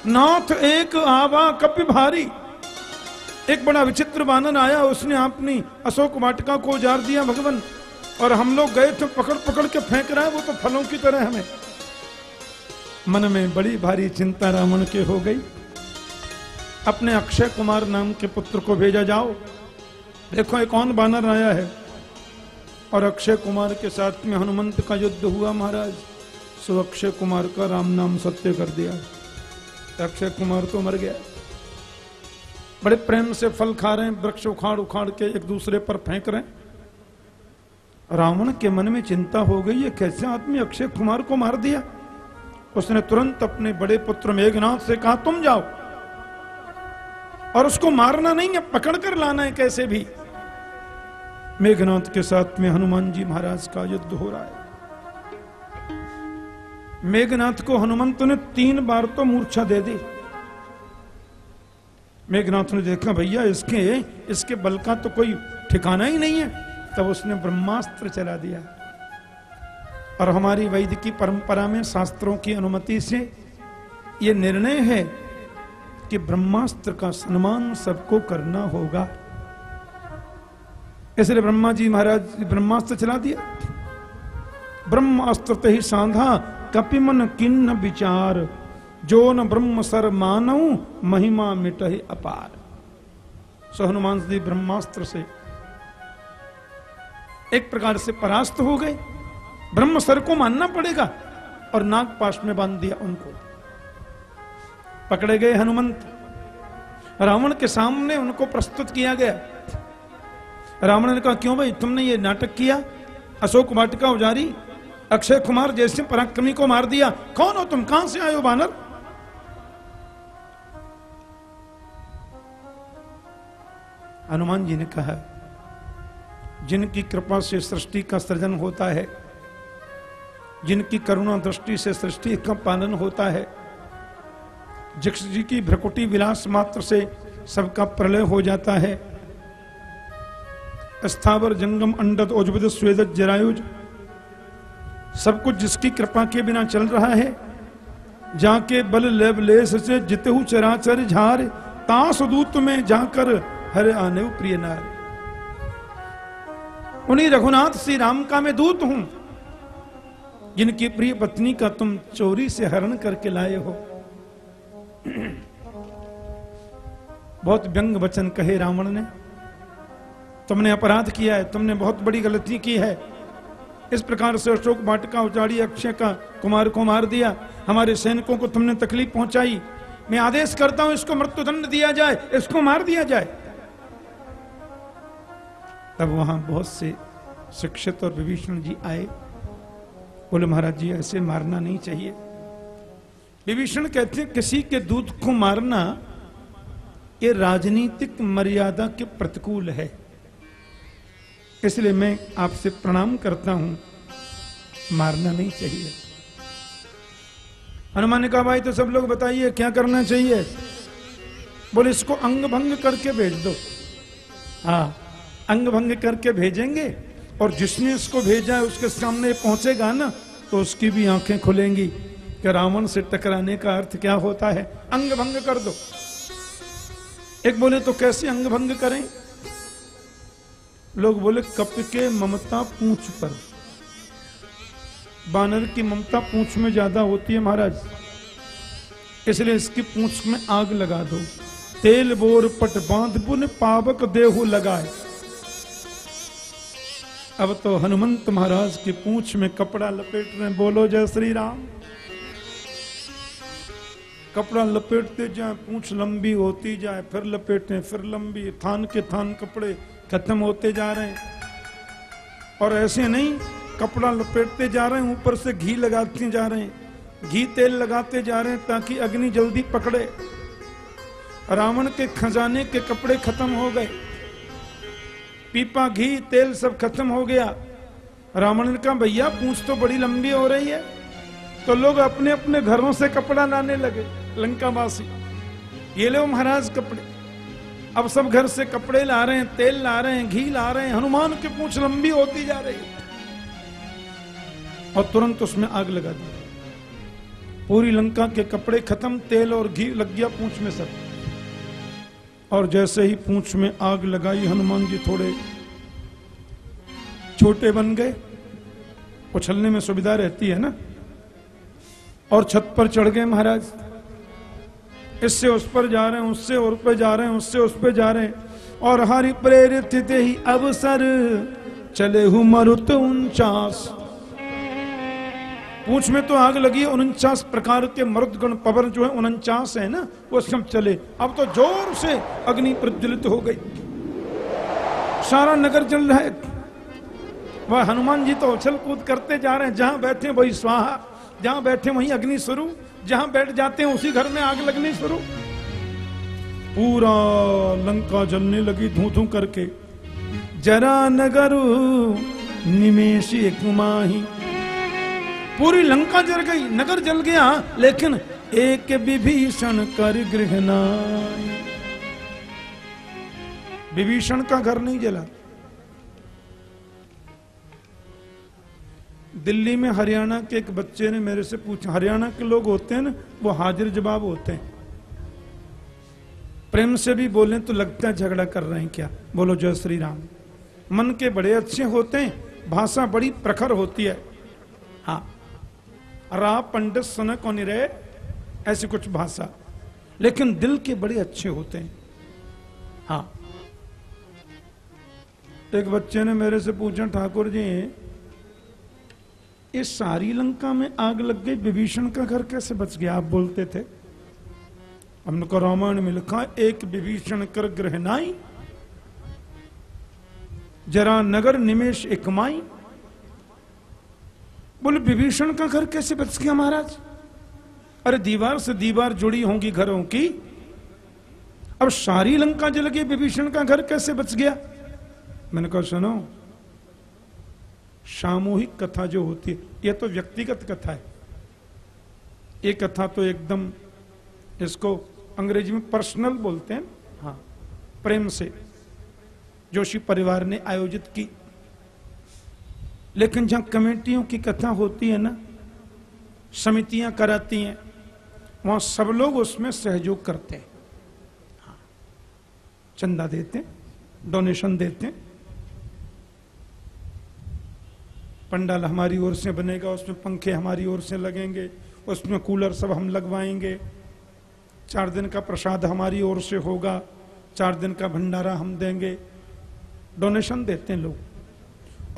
नाथ एक आवा कपि भारी। एक बड़ा विचित्र वानर आया, उसने अपनी अशोक वाटिका को उजार दिया, भगवान, और हम लोग गए तो पकड़ पकड़ के फेंक रहा है, वो तो फलों की तरह हमें। मन में बड़ी भारी चिंता रावण के हो गई। अपने अक्षय कुमार नाम के पुत्र को भेजा जाओ। देखो, एक कौन बानर आया है, और अक्षय कुमार के साथ में हनुमंत का युद्ध हुआ, महाराज। सो अक्षय कुमार का राम नाम सत्य कर दिया। अक्षय कुमार तो मर गया। बड़े प्रेम से फल खा रहे हैं, वृक्ष उखाड़ उखाड़ के एक दूसरे पर फेंक रहे हैं। रावण के मन में चिंता हो गई, ये कैसे आदमी अक्षय कुमार को मार दिया? उसने तुरंत अपने बड़े पुत्र मेघनाथ से कहा, तुम जाओ और उसको मारना नहीं है, पकड़ कर लाना है कैसे भी। मेघनाथ के साथ में हनुमान जी महाराज का युद्ध हो रहा है। मेघनाथ को हनुमंत ने तीन बार तो मूर्छा दे दी। मेघनाथ ने देखा, भैया, इसके इसके बल का तो कोई ठिकाना ही नहीं है। तब उसने ब्रह्मास्त्र चला दिया। और हमारी वैद्य की परंपरा में शास्त्रों की अनुमति से ये निर्णय है कि ब्रह्मास्त्र का सम्मान सबको करना होगा। इसलिए ब्रह्मा जी महाराज, ब्रह्मास्त्र चला दिया। ब्रह्मास्त्र ही सांधा, कपिमन किन्न विचार। जो न ब्रह्म सर मानव, महिमा मिटहि अपार। सो हनुमान जी ब्रह्मास्त्र से एक प्रकार से परास्त हो गए। ब्रह्म सर को मानना पड़ेगा और नाग पाश में बाँध दिया उनको। पकड़े गए हनुमंत। रावण के सामने उनको प्रस्तुत किया गया। रावण ने कहा, क्यों भाई, तुमने ये नाटक किया? अशोक वाटिका उजारी, अक्षय कुमार जैसे पराक्रमी को मार दिया। कौन हो तुम? कहाँ से हो, बानर? हनुमान जी ने कहा, जिनकी कृपा से सृष्टि का सृजन होता है, जिनकी करुणा दृष्टि से सृष्टि का पालन होता है जिस जी की भ्रकुटी विलास मात्र से सबका प्रलय हो जाता है। स्थावर, जंगम अंडत ओजबद स्वेद जरायुज, सब कुछ जिसकी कृपा के बिना चल रहा है, जाके बल लेब लेस से जितहु चराचर झार, तास दूत में जाकर हरे आने प्रिय नार। उन्हीं रघुनाथ श्री राम का मैं दूत हूँ, जिनकी प्रिय पत्नी का तुम चोरी से हरण करके लाए हो। बहुत व्यंग वचन कहे रावण ने, तुमने अपराध किया है, तुमने बहुत बड़ी गलती की है। इस प्रकार से अशोक वाटिका उजाड़ी, अक्षय का कुमार को मार दिया, हमारे सैनिकों को तुमने तकलीफ़ पहुंचाई। मैं आदेश करता हूँ, इसको मृत्युदंड दिया जाए, इसको मार दिया जाए। तब वहाँ बहुत से शिक्षित और विभीषण जी आए। बोले, महाराज जी, ऐसे मारना नहीं चाहिए। विभीषण कहते हैं, किसी के दूध को मारना ये राजनीतिक मर्यादा के प्रतिकूल है। इसलिए मैं आपसे प्रणाम करता हूँ। मारना नहीं चाहिए। हनुमान ने कहा, भाई तो सब लोग बताइए, क्या करना चाहिए? बोले, इसको अंग भंग करके भेज दो। हाँ। अंग भंग करके भेजेंगे और जिसने इसको भेजा है, उसके सामने पहुंचेगा ना तो उसकी भी आँखें खुलेंगी। कि रावण से टकराने का अर्थ क्या होता है? अंग भंग कर दो। एक बोले तो कैसे अंग भंग करें? लोग बोले, कप के ममता पूछ पर। बानर की ममता पूछ में ज़्यादा होती है महाराज। इसलिए इसकी पूछ में आग लगा दो। तेल बोर पट बाँध बुन पावक देहु लगाए। अब तो हनुमंत महाराज की पूछ में कपड़ा लपेट रहे बोलो, जय श्री राम कपड़ा लपेटते जाए, पूछ लंबी होती जाए, फिर लपेटे, फिर लंबी। थान के थान कपड़े खत्म होते जा रहे हैं। और ऐसे नहीं, कपड़ा लपेटते जा रहे हैं, ऊपर से घी लगाते जा रहे हैं। घी तेल लगाते जा रहे हैं ताकि अग्नि जल्दी पकड़े। रावण के खजाने के कपड़े खत्म हो गए। पीपा, घी, तेल सब खत्म हो गया। रावण ने कहा, भैया, पूछ तो बड़ी लंबी हो रही है। तो लोग अपने अपने घरों से कपड़ा लाने लगे, लंकावासी। ये लो महाराज कपड़े। अब सब घर से कपड़े ला रहे हैं, तेल ला रहे हैं, घी ला रहे हैं। हनुमान की पूछ लंबी होती जा रही है। और तुरंत उसमें आग लगा दी। पूरी लंका के कपड़े खत्म, तेल और घी लग गया पूछ में सब। और जैसे ही पूंछ में आग लगाई, हनुमान जी थोड़े छोटे बन गए। उछलने में सुविधा रहती है ना? और छत पर चढ़ गए महाराज। इससे उस पर जा रहे हैं, उससे और पे जा रहे हैं, उससे उस पे जा रहे हैं। और हरि प्रेरित ही अवसर। चले हु मरुत उनचास। पूछ में तो आग लगी, उनचास प्रकार के मरुदगण पवन जो है, उनचास है ना, वो सब चले। अब तो ज़ोर से अग्नि प्रज्वलित हो गई। सारा नगर जल रहा है। वह हनुमान जी तो उछल कूद करते जा रहे हैं। जहाँ बैठे वही स्वाहा। जहाँ बैठे वहीं अग्नि शुरू जहाँ बैठ जाते हैं, उसी घर में आग लगनी शुरू पूरा लंका जलने लगी धू धू करके। जरा नगर निमेश माही। पूरी लंका जल गई, नगर जल गया, लेकिन एक विभीषण कर गृहना विभीषण का घर नहीं जला। दिल्ली में हरियाणा के एक बच्चे ने मेरे से पूछा, हरियाणा के लोग होते हैं ना, वो हाजिर जवाब होते हैं। प्रेम से भी बोले तो लगता है झगड़ा कर रहे हैं क्या? बोलो, जय श्री राम। मन के बड़े अच्छे होते हैं, भाषा बड़ी प्रखर होती है। हाँ रा पंडित सनक और निरे ऐसी कुछ भाषा। लेकिन दिल के बड़े अच्छे होते हैं। हाँ। एक बच्चे ने मेरे से पूछा, ठाकुर जी इस सारी लंका में आग लग गई, विभीषण का घर कैसे बच गया? आप बोलते थे। हमने को रामायण में लिखा, एक विभीषण कर ग्रहनाई जरा नगर निमेश एकमाई बोले विभीषण का घर कैसे बच गया महाराज? अरे दीवार से दीवार जुड़ी होंगी घरों की। अब सारी लंका जल गई विभीषण का घर कैसे बच गया? मैंने कहा सुनो सामूहिक कथा जो होती है यह तो व्यक्तिगत कथा है। ये कथा तो एकदम इसको अंग्रेज़ी में पर्सनल बोलते हैं हाँ। प्रेम से। जोशी परिवार ने आयोजित की। लेकिन जहाँ कमेटियों की कथा होती है ना समितियाँ कराती हैं वहाँ सब लोग उसमें सहयोग करते हैं। हाँ, चंदा देते हैं डोनेशन देते हैं। पंडाल हमारी ओर से बनेगा उसमें पंखे हमारी ओर से लगेंगे उसमें कूलर सब हम लगवाएँगे। चार दिन का प्रसाद हमारी ओर से होगा चार दिन का भंडारा हम देंगे। डोनेशन देते हैं लोग।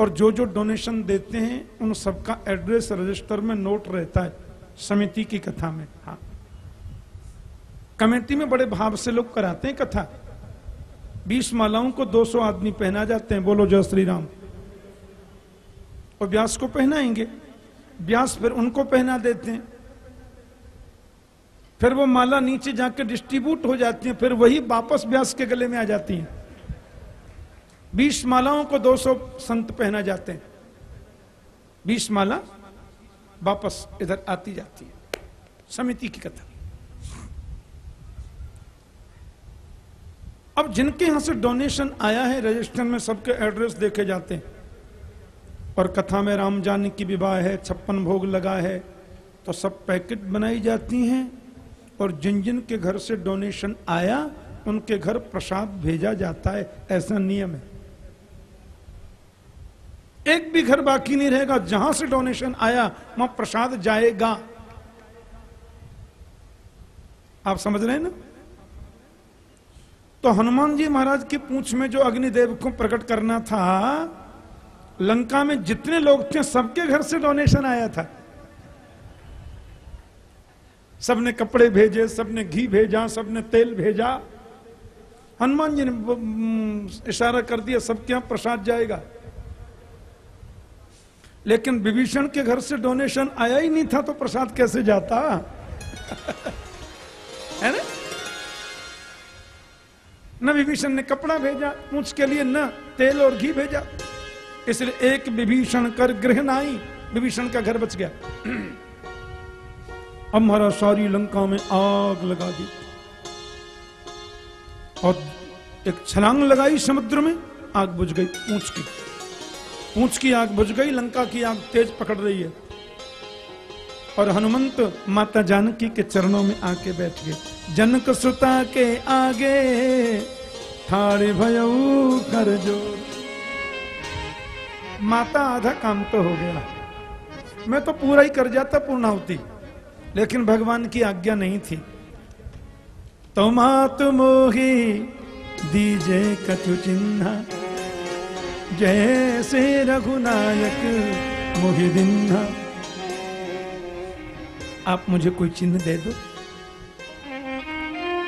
और जो जो डोनेशन देते हैं, उन सबका एड्रेस रजिस्टर में नोट रहता है, समिति की कथा में। हाँ। कमेटी में बड़े भाव से लोग कराते हैं कथा। बीस मालाओं को 200 आदमी पहना जाते हैं, बोलो जय श्री राम और व्यास को पहनाएँगे। व्यास फिर उनको पहना देते हैं। फिर वो माला नीचे जाकर डिस्ट्रीब्यूट हो जाती है, फिर वही वापस व्यास के गले में आ जाती है। बीस मालाओं को 200 संत पहना जाते हैं। बीस माला वापस इधर आती जाती है। समिति की कथा। अब जिनके यहाँ से डोनेशन आया है रजिस्टर में सबके एड्रेस देखे जाते हैं। और कथा में राम जानकी की विवाह है, छप्पन भोग लगा है तो सब पैकेट बनाई जाती हैं। और जिन जिन के घर से डोनेशन आया, उनके घर प्रसाद भेजा जाता है। ऐसा नियम है। एक भी घर बाकी नहीं रहेगा। जहाँ से डोनेशन आया, वहाँ प्रसाद जाएगा। आप समझ रहे हैं ना? तो हनुमान जी महाराज की पूछ में जो अग्निदेव को प्रकट करना था, लंका में जितने लोग थे, सबके घर से डोनेशन आया था। सबने कपड़े भेजे, सबने घी भेजा, सबने तेल भेजा। हनुमान जी ने इशारा कर दिया, सबके यहाँ प्रसाद जाएगा। लेकिन विभीषण के घर से डोनेशन आया ही नहीं था तो प्रसाद कैसे जाता? है ना? न विभीषण ने कपड़ा भेजा पूछ के लिए न तेल और घी भेजा। इसलिए एक विभीषण कर गृह नाई विभीषण का घर बच गया। अब महाराज सारी लंका में आग लगा दी। और एक छलांग लगाई समुद्र में, आग बुझ गई ऊंच की। ऊंच की आग बुझ गई, लंका की आग तेज पकड़ रही है। और हनुमंत माता जानकी के चरणों में आके बैठ गए। जनक सुता के आगे ठाड़े भयऊ कर ज़ोर। माता आधा काम तो हो गया। मैं तो पूरा ही कर जाता पूर्णावती लेकिन भगवान की आज्ञा नहीं थी। तो मात मोही दीजे कथु चिन्ह। जैसे रघुनायक मोहि दिन्हा आप मुझे कोई चिन्ह दे दो?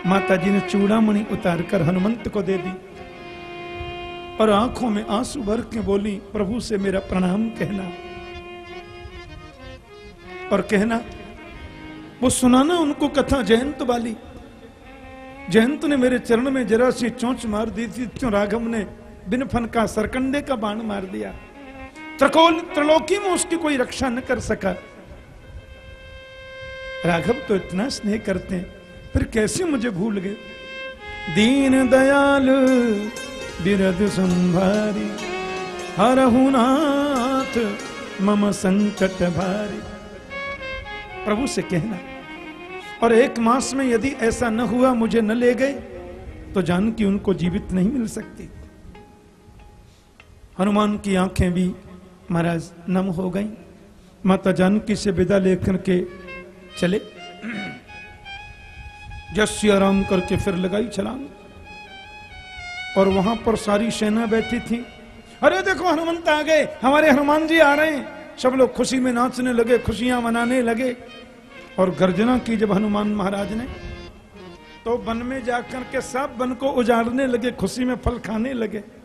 माता जी ने चूड़ामणि उतार कर हनुमंत को दे दी और आँखों में आँसू भर के बोली, प्रभु से मेरा प्रणाम कहना। और कहना, वो सुनाना उनको कथा, जयंत वाली जयंत ने मेरे चरण में जरा सी चोंच मार दी थी, क्यों राघव ने बिन फन का सरकंडे का बाण मार दिया। त्रिकोल त्रिलोकी में उसकी कोई रक्षा न कर सका। राघव तो इतना स्नेह करते हैं, फिर कैसे मुझे भूल गए? दीन दयाल, बिरद संभारी हरहुनाथ मम संकट भारी। प्रभु से कहना, और एक मास में यदि ऐसा न हुआ, मुझे न ले गए तो जानकी उनको जीवित नहीं मिल सकती। हनुमान की आँखें भी महाराज नम हो गई। माता जानकी से विदा लेकर के चले। जय आराम करके फिर लगाई छलांग। और वहाँ पर सारी सेना बैठी थी। अरे देखो हनुमंत आ गए। हमारे हनुमान जी आ रहे हैं। सब लोग खुशी में नाचने लगे, खुशियाँ मनाने लगे। और गर्जना की जब हनुमान महाराज ने तो वन में जाकर के सब वन को उजाड़ने लगे, खुशी में फल खाने लगे।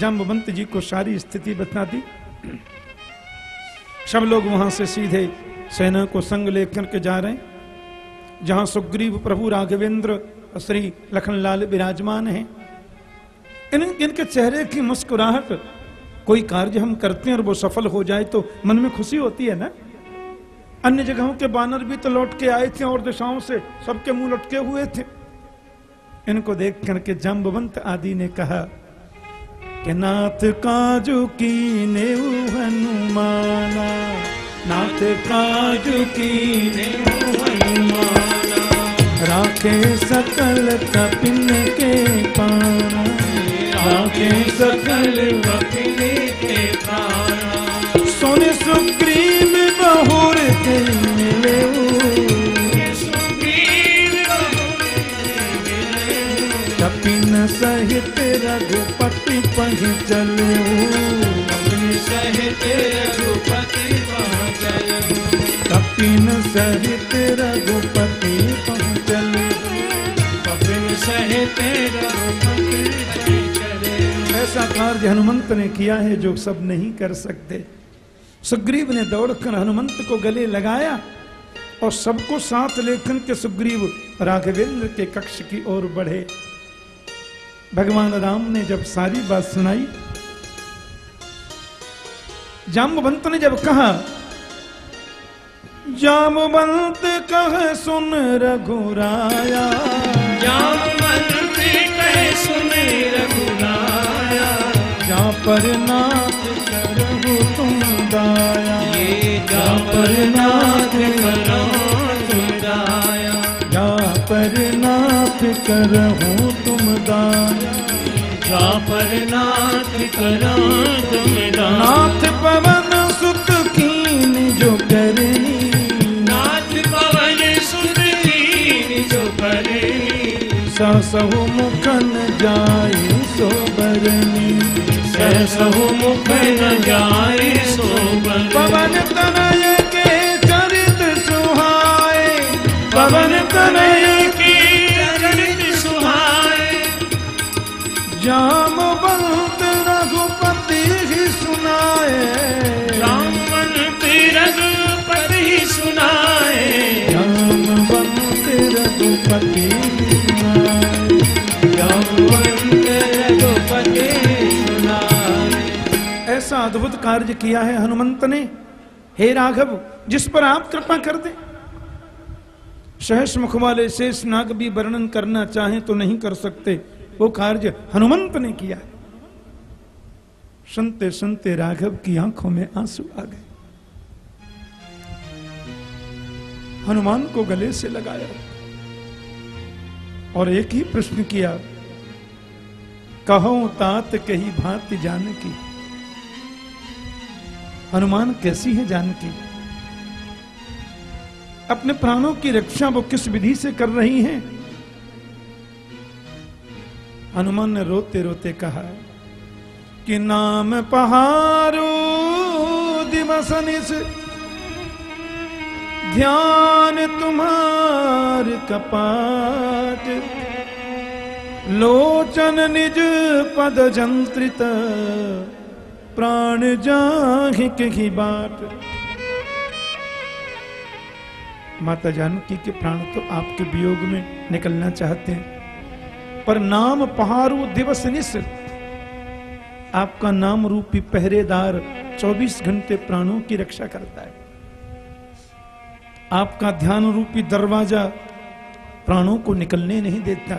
जम्बवंत जी को सारी स्थिति बता दी। सब लोग वहाँ से सीधे सेना को संग लेकर के जा रहे हैं। जहाँ सुग्रीव प्रभु राघवेंद्र श्री लखनलाल विराजमान हैं। इन, इनके चेहरे की मुस्कुराहट, कोई कार्य हम करते हैं और वो सफल हो जाए तो मन में खुशी होती है ना? अन्य जगहों के बानर भी तो लौट के आए थे और दिशाओं से सबके मुँह लटके हुए थे। इनको देख करके जम्बवंत आदि ने कहा कि नाथ काजू की ने हनुमाना। नाथ काजू की ने हनुमाना। राखे सकल कपिन के पाना। राखे सकल कपिल के पाना। सोने सुग्रीव बहुर के सहित रघुपति पहि चलो। अपने सहित रघुपति पहुँचल कपिन सहित रघुपति पहुँचल कपिल सहते रघुपति ऐसा कार्य हनुमंत ने किया है जो सब नहीं कर सकते। सुग्रीव ने दौड़कर हनुमंत को गले लगाया और सबको साथ लेकर के सुग्रीव राघवेंद्र के कक्ष की ओर बढ़े। भगवान राम ने जब सारी बात सुनाई जामवंत ने जब कहा जामवंत कह सुन रघुराया। जामवंती कह सुन रघुराया। जा पर नाथ करहु तुम दाया ये जा पर नाथ करो करहु तुम दाया जा पर नाथ करो तुम दाया नाथ पवन सुत कीन जो करे नाथ पवन सुत कीन जो करे ससहु मुखन जाय सो बरनी। सहसहु मुख न जाए सोबर पवन तनय के चरित सुहाए। पवन तनय जामवंत रघुपति ही सुनाए। राम जामवंत रघुपति ही सुनाए। रामवंत रघुपति ऐसा अद्भुत कार्य किया है हनुमंत ने। हे राघव जिस पर आप कृपा कर दे। सहस मुख वाले शेष नाग भी वर्णन करना चाहे तो नहीं कर सकते। वो कार्य हनुमंत ने किया। है संते सुनते राघव की आँखों में आँसू आ गए। हनुमान को गले से लगाया और एक ही प्रश्न किया, कहो तात कही भांति जानकी। हनुमान कैसी है जानकी? अपने प्राणों की रक्षा वो किस विधि से कर रही हैं? हनुमान ने रोते रोते कहा कि नाम पहारो दिवस निस। ध्यान तुम्हार कपाट। लोचन निज पद जंत्रित। प्राण जाहि की बाट। माता जानकी के प्राण तो आपके वियोग में निकलना चाहते हैं। पर नाम पहारू दिवस निस। आपका नाम रूपी पहरेदार 24 घंटे प्राणों की रक्षा करता है। आपका ध्यान रूपी दरवाज़ा प्राणों को निकलने नहीं देता।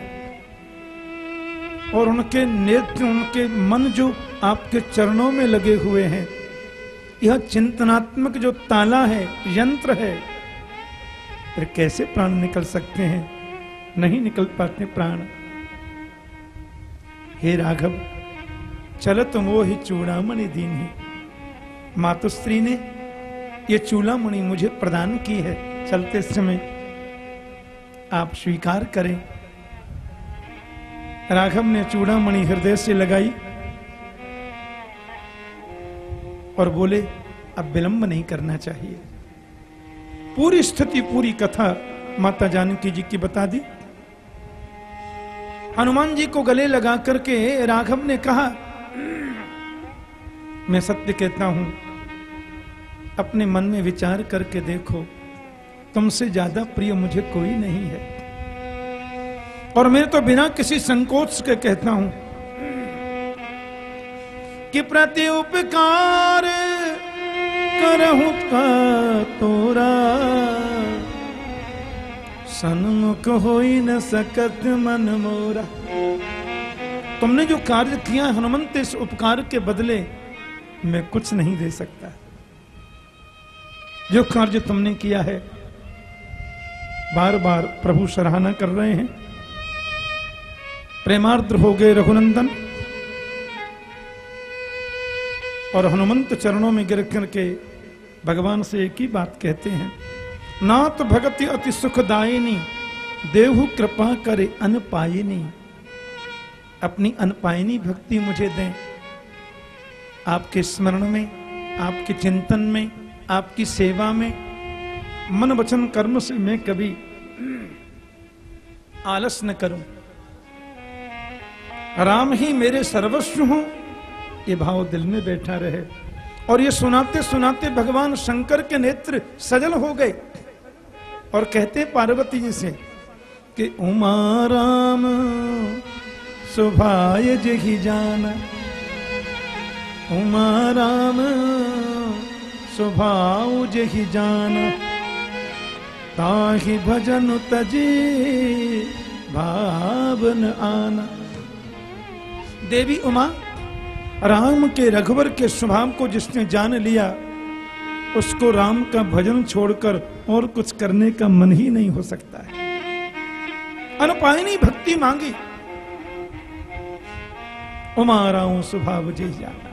और उनके नेत्र, उनके मन जो आपके चरणों में लगे हुए हैं, यह चिंतनात्मक जो ताला है, यंत्र है, फिर कैसे प्राण निकल सकते हैं? नहीं निकल पाते प्राण। हे राघव, चलत मोह चूड़ामणि दीनी मातुश्री ने ये चूड़ामणि मुझे प्रदान की है। चलते समय आप स्वीकार करें। राघव ने चूड़ामणि हृदय से लगाई और बोले, अब विलंब नहीं करना चाहिए। पूरी स्थिति, पूरी कथा माता जानकी जी की बता दी। हनुमान जी को गले लगा करके राघव ने कहा, मैं सत्य कहता हूँ, अपने मन में विचार करके देखो, तुमसे ज़्यादा प्रिय मुझे कोई नहीं है। और मैं तो बिना किसी संकोच के कहता हूँ, कि प्रति उपकार करहु का तोरा। सन्मुख हो ही न सकत मन मोरा। तुमने जो कार्य किया हनुमंत, इस उपकार के बदले मैं कुछ नहीं दे सकता। जो कार्य तुमने किया है बार बार प्रभु सराहना कर रहे हैं। प्रेमार्द्र हो गए रघुनंदन, और हनुमंत चरणों में गिर करके भगवान से एक ही बात कहते हैं। नाथ भगति अति सुखदायिनी, देहु कृपा करे अनपायिनी। अपनी अनपायनी भक्ति मुझे दें। आपके स्मरण में, आपके चिंतन में, आपकी सेवा में, मन वचन कर्म से मैं कभी आलस न करूँ। राम ही मेरे सर्वस्व हो, ये भाव दिल में बैठा रहे। और ये सुनाते सुनाते भगवान शंकर के नेत्र सजल हो गए। और कहते पार्वती जी से कि उमा राम, सुभाय जही जाना। उमा राम स्वभाव जही जाना। ताहि भजन तजे भावन आना। देवी उमा, राम के रघुवर के स्वभाव को जिसने जान लिया उसको राम का भजन छोड़कर और कुछ करने का मन ही नहीं हो सकता है। अनुपायनी भक्ति मांगी। उमा राम स्वभाव जय जाना।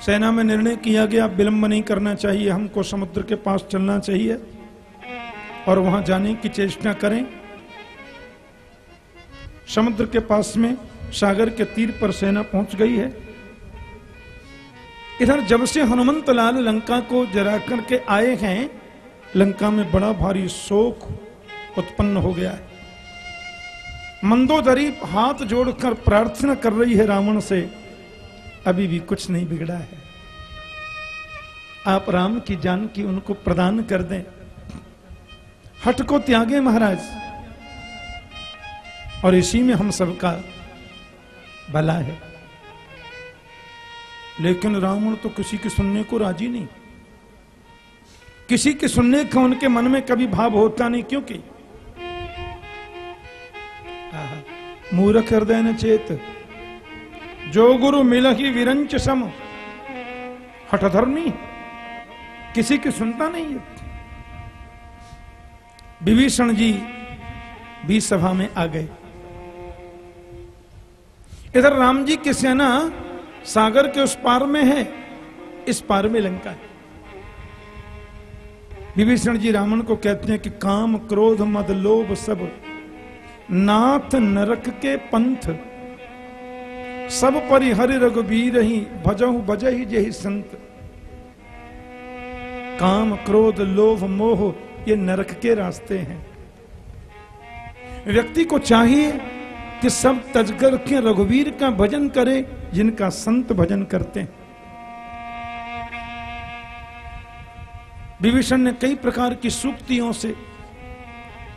सेना में निर्णय किया गया, विलंब नहीं करना चाहिए, हमको समुद्र के पास चलना चाहिए और वहाँ जाने की चेष्टा करें। समुद्र के पास में सागर के तीर पर सेना पहुँच गई है। इधर जब से हनुमंत लाल लंका को जरा करके आए हैं, लंका में बड़ा भारी शोक उत्पन्न हो गया है। मंदोदरी हाथ जोड़कर प्रार्थना कर रही है रावण से, अभी भी कुछ नहीं बिगड़ा है। आप राम की जान की उनको प्रदान कर दें। हट को त्यागे महाराज। और इसी में हम सबका भला है। लेकिन रावण तो किसी के सुनने को राज़ी नहीं। किसी के सुनने का उनके मन में कभी भाव होता नहीं, क्योंकि? मूर्ख हृदय न चेत। जो गुरु मिल ही विरंच सम। हठधर्मी किसी की सुनता नहीं है। विभीषण जी भी सभा में आ गए। इधर राम जी की सेना सागर के उस पार में है, इस पार में लंका है। विभीषण जी रावण को कहते हैं कि काम, क्रोध, मद, लोभ सब, नाथ, नरक के पंथ, सब परिहरि रघुबीर ही, भजहु, बजहि जहि संत। काम, क्रोध, लोभ, मोह, ये नरक के रास्ते हैं। व्यक्ति को चाहिए कि सब तजगर के रघुवीर का भजन करे, जिनका संत भजन करते हैं। विभीषण ने कई प्रकार की सूक्तियों से,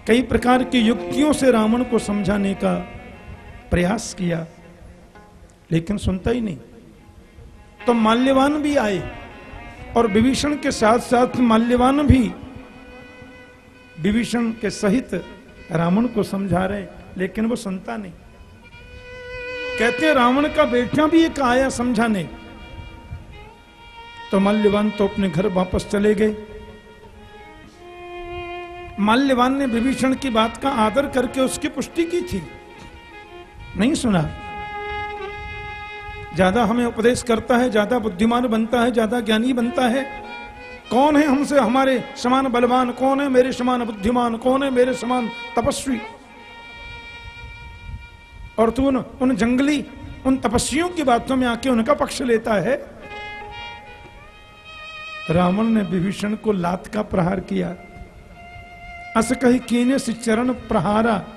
कई प्रकार की युक्तियों से रावण को समझाने का प्रयास किया, लेकिन सुनता ही नहीं। तो माल्यवान भी आए, और विभीषण के साथ साथ माल्यवान भी विभीषण के सहित रावण को समझा रहे। लेकिन वो सुनता नहीं। कहते, रावण का बेटा भी एक आया समझाने। तो माल्यवान तो अपने घर वापस चले गए। माल्यवान ने विभीषण की बात का आदर करके उसकी पुष्टि की थी। नहीं सुना? ज़्यादा हमें उपदेश करता है, ज़्यादा बुद्धिमान बनता है, ज़्यादा ज्ञानी बनता है। कौन है हमसे हमारे समान बलवान? कौन है मेरे समान बुद्धिमान? कौन है मेरे समान तपस्वी? और तू उन, उन जंगली उन तपस्वियों की बातों में आके उनका पक्ष लेता है। रावण ने विभीषण को लात का प्रहार किया। अस कही कीने से चरण प्रहारा।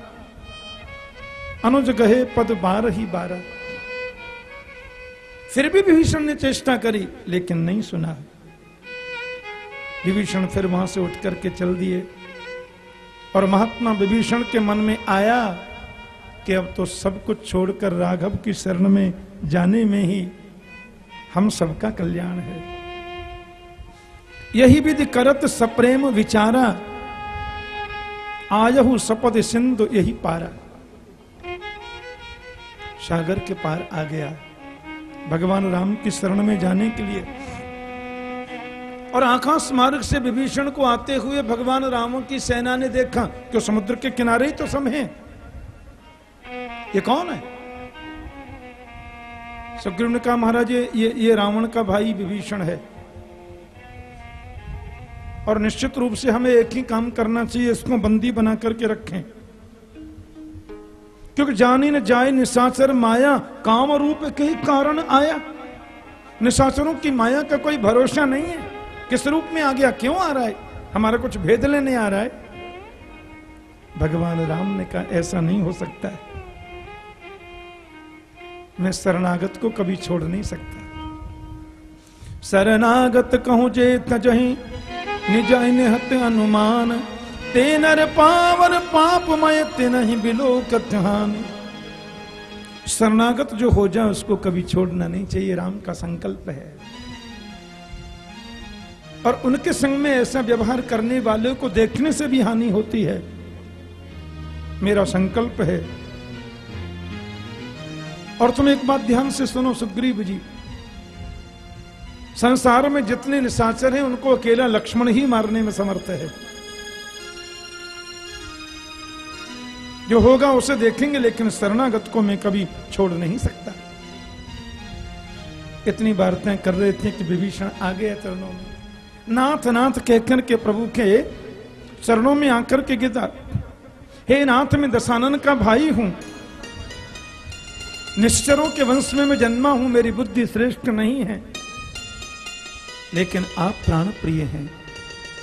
अनुज गहे पद बार ही बारह फिर भी विभीषण ने चेष्टा करी लेकिन नहीं सुना। विभीषण फिर वहाँ से उठ करके चल दिए। और महात्मा विभीषण के मन में आया। कि अब तो सब कुछ छोड़कर राघव की शरण में जाने में ही हम सबका कल्याण है। यही विधि करत सप्रेम विचारा आयहु सपद सिंधु यही पारा। सागर के पार आ गया। भगवान राम की शरण में जाने के लिए और आकाश मार्ग से विभीषण को आते हुए भगवान राम की सेना ने देखा कि समुद्र के किनारे ही तो सब हैं। ये कौन है? सुग्रीव ने कहा, महाराज, ये ये रावण का भाई विभीषण है। और निश्चित रूप से हमें एक ही काम करना चाहिए, इसको बंदी बना करके रखें। क्योंकि जानी न जाए निशाचर माया, काम रूप के ही कारण आया। निशाचरों की माया का कोई भरोसा नहीं है। किस रूप में आ गया क्यों आ रहा है? हमारा कुछ भेद लेने आ रहा है। भगवान राम ने कहा, ऐसा नहीं हो सकता है। मैं शरणागत को कभी छोड़ नहीं सकता। शरणागत कहूँ जे तजही, निज हत अनुमान। ते नर पावन पापमय, ते नहीं बिलो कथान शरणागत जो हो जाए, उसको कभी छोड़ना नहीं चाहिए। राम का संकल्प है। और उनके संग में ऐसा व्यवहार करने वाले को देखने से भी हानि होती है। मेरा संकल्प है। और तुम एक बात ध्यान से सुनो, सुग्रीव जी। संसार में जितने निशाचर हैं, उनको अकेला लक्ष्मण ही मारने में समर्थ है। जो होगा उसे देखेंगे, लेकिन शरणागत को मैं कभी छोड़ नहीं सकता। इतनी बातें कर रहे थे कि विभीषण आ गए चरणों में। नाथ नाथ कहकर के प्रभु के चरणों में आकर के गिरता। हे नाथ, मैं दशानन का भाई हूँ। निश्चरों के वंश में मैं जन्मा हूँ, मेरी बुद्धि श्रेष्ठ नहीं है। लेकिन आप प्राण प्रिय हैं,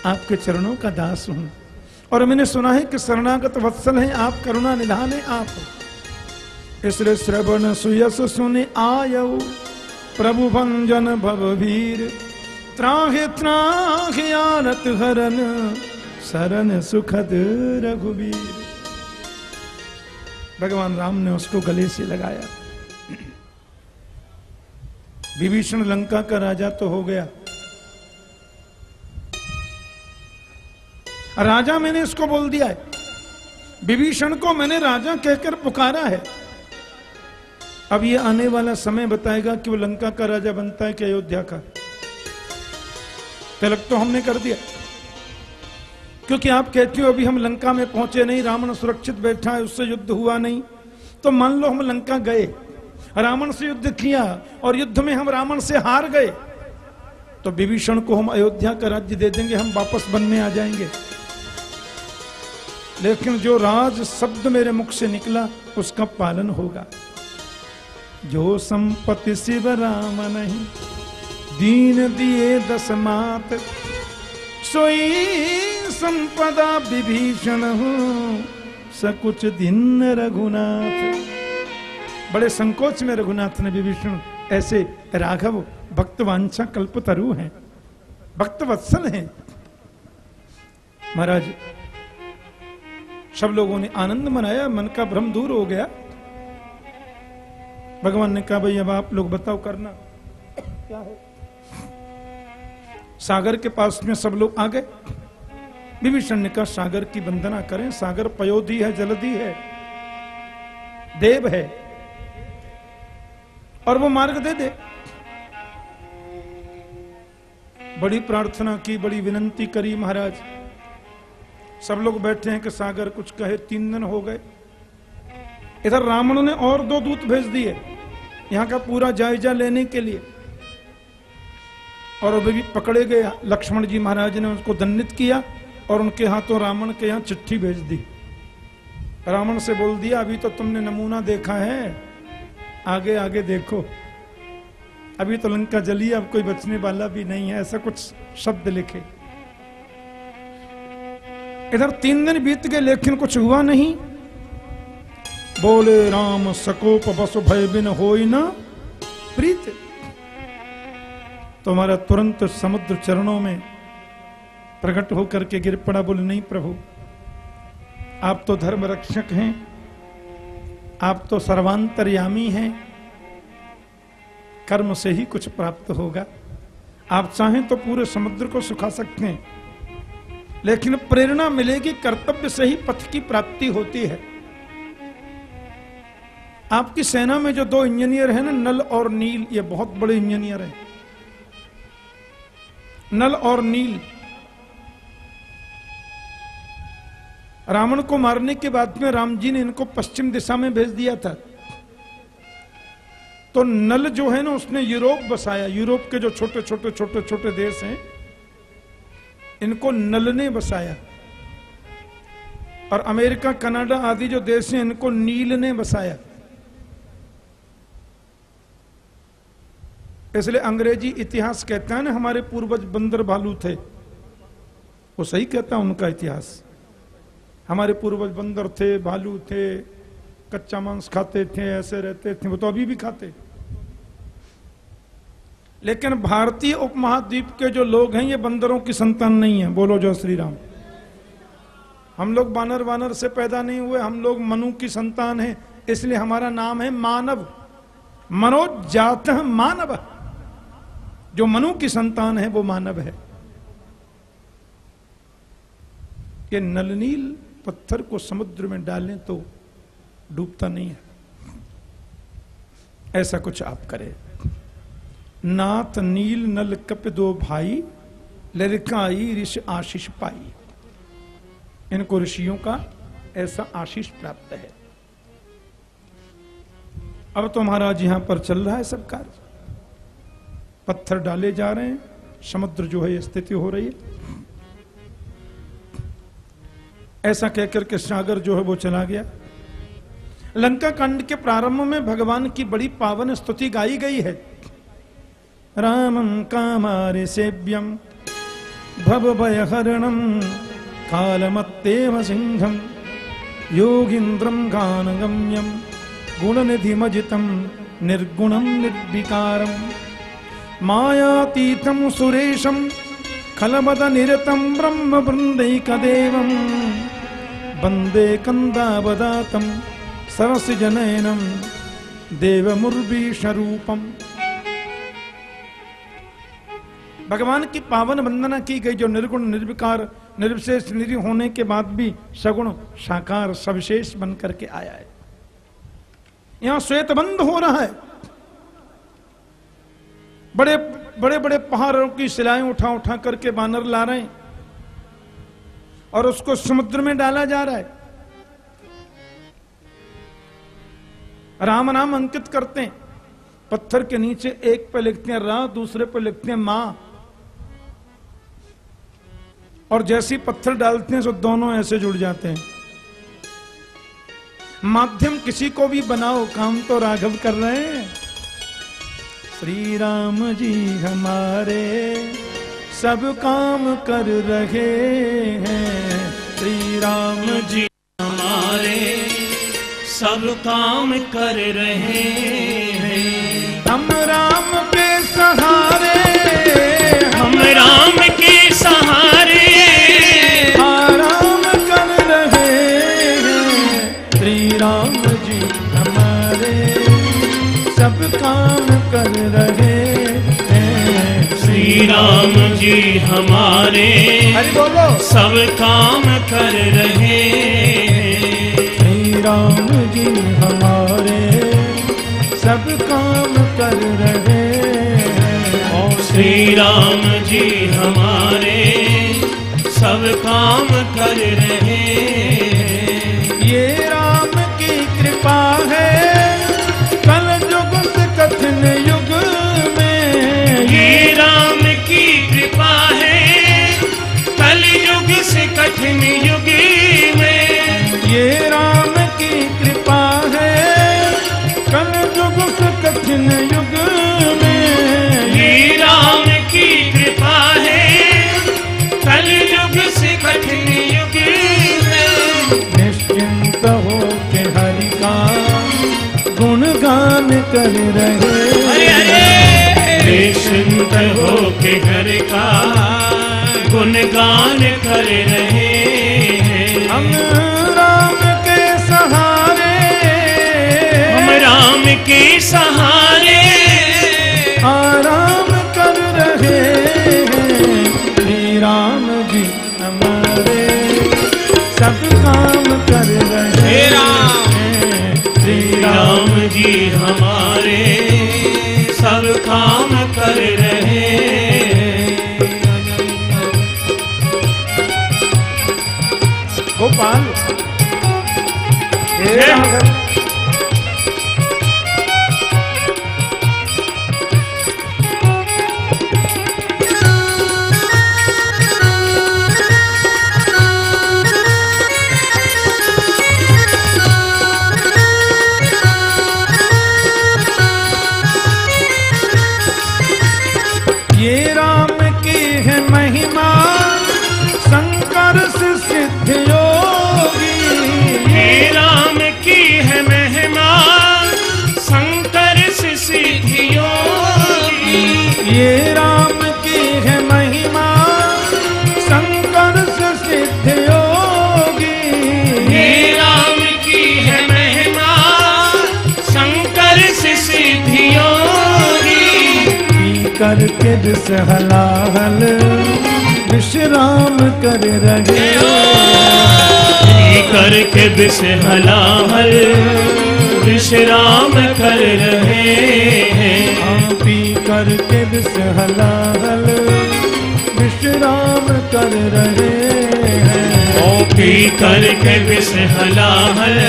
आपके चरणों का दास हूँ। और मैंने सुना है कि शरणागत वत्सल हैं, आप करुणा निधान है आप। इसलिए श्रवण सुयस सुने आयो, प्रभु भंजन भववीर त्राहे त्राहे आनत हरन शरण सुखद रघुवीर। भगवान राम ने उसको गले से लगाया। विभीषण लंका का राजा तो हो गया। राजा मैंने इसको बोल दिया है। विभीषण को मैंने राजा कहकर पुकारा है। अब ये आने वाला समय बताएगा कि वो लंका का राजा बनता है कि अयोध्या का। तिलक तो हमने कर दिया। क्योंकि आप कहते हो, अभी हम लंका में पहुँचे नहीं, रावण सुरक्षित बैठा है, उससे युद्ध हुआ नहीं। तो मान लो हम लंका गए, रावण से युद्ध किया और युद्ध में हम रावण से हार गए तो विभीषण को हम अयोध्या का राज्य दे देंगे, हम वापस वन में आ जाएँगे। लेकिन जो राज शब्द मेरे मुख से निकला, उसका पालन होगा। जो संपत्ति शिव राम नहीं दीन दिए दस मात सोई संपदा विभीषण सकुच दिन रघुनाथ। बड़े संकोच में रघुनाथ ने विभीषण, ऐसे राघव भक्त वांछा कल्प तरु हैं, भक्त वत्सल हैं। महाराज, सब लोगों ने आनंद मनाया, मन का भ्रम दूर हो गया। भगवान ने कहा, भाई अब आप लोग बताओ करना क्या है? सागर के पास में सब लोग आ गए। विभीषण ने कहा, सागर की वंदना करें। सागर पयोधी है जलदी है, देव है, और वो मार्ग दे दे। बड़ी प्रार्थना की, बड़ी विनंती करी महाराज। सब लोग बैठे हैं कि सागर कुछ कहे, तीन दिन हो गए। इधर रावण ने और दो दूत भेज दिए, यहाँ का पूरा जायजा लेने के लिए। और अभी भी पकड़े गए। लक्ष्मण जी महाराज ने उसको दंडित किया और उनके हाथों रावण के यहाँ चिट्ठी भेज दी। रावण से बोल दिया, अभी तो तुमने नमूना देखा है। आगे आगे देखो। अभी तो लंका जली, अब कोई बचने वाला भी नहीं है। ऐसा कुछ शब्द लिखे। इधर तीन दिन बीत गए, लेकिन कुछ हुआ नहीं। बोले, राम सकोप बस भय बिन हो न प्रीत। तो तुरंत समुद्र चरणों में प्रकट होकर के गिर पड़ा बोले, नहीं प्रभु, आप तो धर्म रक्षक हैं, आप तो सर्वांतरयामी हैं, कर्म से ही कुछ प्राप्त होगा। आप चाहें तो पूरे समुद्र को सुखा सकते हैं, लेकिन प्रेरणा मिलेगी, कर्तव्य से ही पथ की प्राप्ति होती है। आपकी सेना में जो दो इंजीनियर हैं ना, नल और नील, ये बहुत बड़े इंजीनियर हैं। नल और नील। रावण को मारने के बाद में राम जी ने इनको पश्चिम दिशा में भेज दिया था। तो नल जो है ना, उसने यूरोप बसाया। यूरोप के जो छोटे छोटे छोटे छोटे देश हैं, इनको नल ने बसाया। और अमेरिका, कनाडा आदि जो देश हैं, इनको नील ने बसाया। इसलिए अंग्रेज़ी इतिहास कहता है ना, हमारे पूर्वज बंदर भालू थे। वो सही कहता है उनका इतिहास। हमारे पूर्वज बंदर थे, भालू थे, कच्चा मांस खाते थे, ऐसे रहते थे, वो तो अभी भी खाते। लेकिन भारतीय उपमहाद्वीप के जो लोग हैं, ये बंदरों की संतान नहीं है। बोलो जो श्री राम हम लोग बानर वानर से पैदा नहीं हुए, हम लोग मनु की संतान है, इसलिए हमारा नाम है मानव। मनोजात मानव। जो मनु की संतान है, वो मानव है। ये नलनील पत्थर को समुद्र में डालें तो डूबता नहीं है। ऐसा कुछ आप करें। नाथ नील नल कप दो भाई लड़काई ऋषि आशीष पाई। इनको ऋषियों का ऐसा आशीष प्राप्त है। अब तो महाराज यहाँ पर चल रहा है सब कार्य। पत्थर डाले जा रहे हैं। समुद्र जो है स्थिति हो रही है। ऐसा कहकर के सागर जो है, वो चला गया। लंका कांड के प्रारंभ में भगवान की बड़ी पावन स्तुति गाई गई है। रामं कामारि सेव्यं, भवभयहरणं, कालमत्तेव सिंहं योगीन्द्रं गानगम्यं, गुणनिधिमजितं, निर्गुणं निर्विकारं। मायातीतं सुरेशं खलबदनिरतं ब्रह्मवृन्दैकदेवं वंदे कन्दावदातं सरसिजनयनं देवमुर्वीशरूपम् भगवान की पावन वंदना की गई, जो निर्गुण, निर्विकार, निर्विशेष निधि होने के बाद भी सगुण, साकार, सविशेष बन करके आया है। यहाँ श्वेत बंद हो रहा है। बड़े बड़े बड़े पहाड़ों की शिलाएँ उठा उठा करके बानर ला रहे हैं। और उसको समुद्र में डाला जा रहा है। राम नाम अंकित करते हैं। पत्थर के नीचे एक पे लिखते हैं रा, दूसरे पे लिखते हैं माँ। और जैसी पत्थर डालते हैं तो दोनों ऐसे जुड़ जाते हैं। माध्यम किसी को भी बनाओ, काम तो राघव कर रहे हैं। श्री राम जी हमारे सब काम कर रहे हैं। श्री राम जी हमारे सब काम कर रहे हैं। हम राम के सहारे, हम राम कर रहे हैं। श्री राम जी हमारे बोलो। सब काम कर रहे हैं। श्री राम जी हमारे सब काम कर रहे हैं। और श्री राम जी हमारे सब काम कर रहे हैं। ये राम की कृपा है। युग में ये राम की कृपा है। कल युग से कठिन युग में। ये राम की कृपा है। कल युग से कठिन युग में ये राम कर रहे निश्चिंत हो के घर का गुणगान कर रहे हम राम के सहारे। हम राम के सहारे। आराम कर रहे हैं। श्री राम जी हमारे। सब काम कर रहे राम जी हमारे सब काम कर रहे गोपाल। तरस सिद्ध योगी राम की है महिमा शंकर सिद्ध योगी ये राम की है महिमा शंकर से सिद्ध योगी ये राम की है महिमा शंकर सिद्ध योगी करके दिस हलाहल विश्राम कर रहे करके बिस हलाहल विश्राम कर रहे हैं। हाँ, पी करके दिस हलाहल विश्राम कर रहे हैं। ओ पी करके बिस हलाहल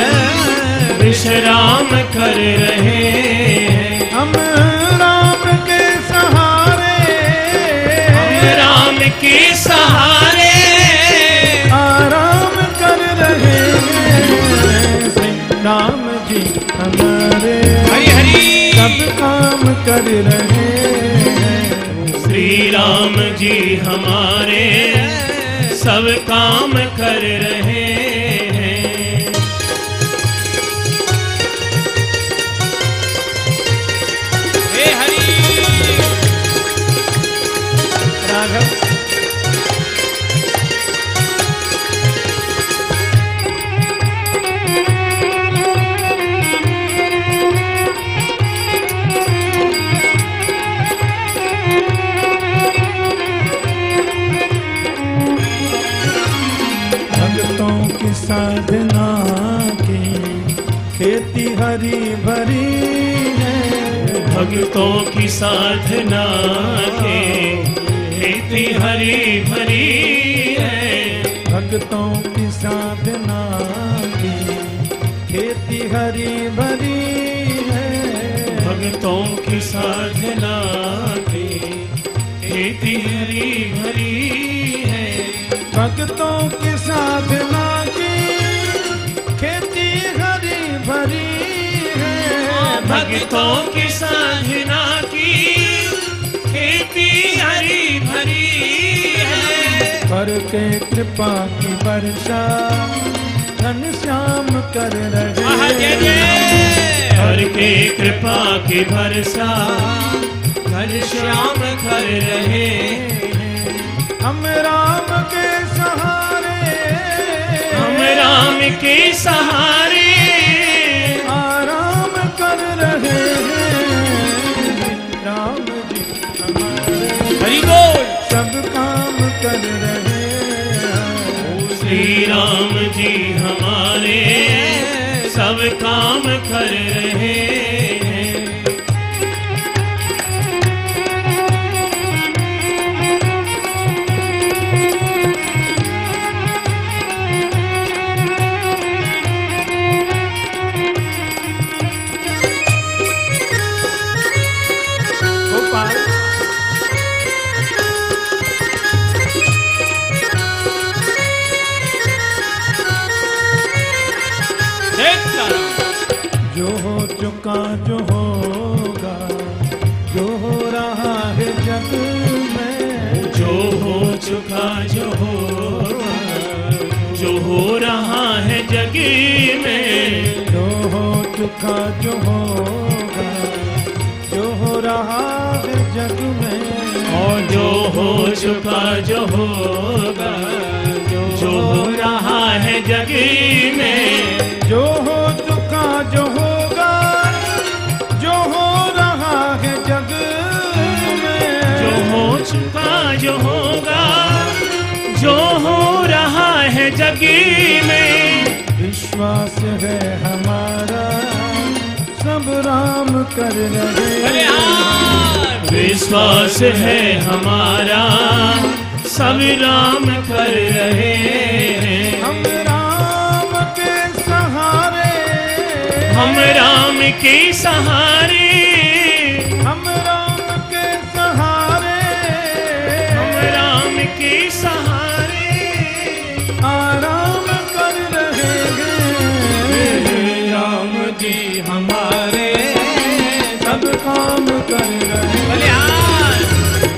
विश्राम कर रहे हैं। हम के सहारे। आराम कर रहे हैं। श्री राम जी हमारे। हरी हरी। सब काम कर रहे हैं। श्री राम जी हमारे। सब काम कर रहे भक्तों की साधना के खेती हरी भरी है। भक्तों की साधना की खेती हरी भरी है। भक्तों की साधना के खेती हरी भरी है। भक्तों की साधना भक्तों की साधना की खेती हरी भरी है। पर के कृपा की वर्षा धन श्याम कर रहे हर के कृपा की भरसा घर श्याम कर रहे हम राम के सहारे। हम राम के सहारे। हरि बोल। सब काम कर रहे हैं। श्री राम जी हमारे सब काम कर रहे हैं। जग में जो हो चुका जो होगा जो हो रहा है जग में। और जो हो चुका जो होगा जो हो रहा है जग में। जो हो चुका जो होगा जो हो रहा है जग में। जो हो चुका जो होगा जो हो रहा है जगी में। विश्वास है हमारा। सब राम कर रहे विश्वास है हमारा। सब राम कर रहे हैं। हम राम के सहारे। हम राम के सहारे।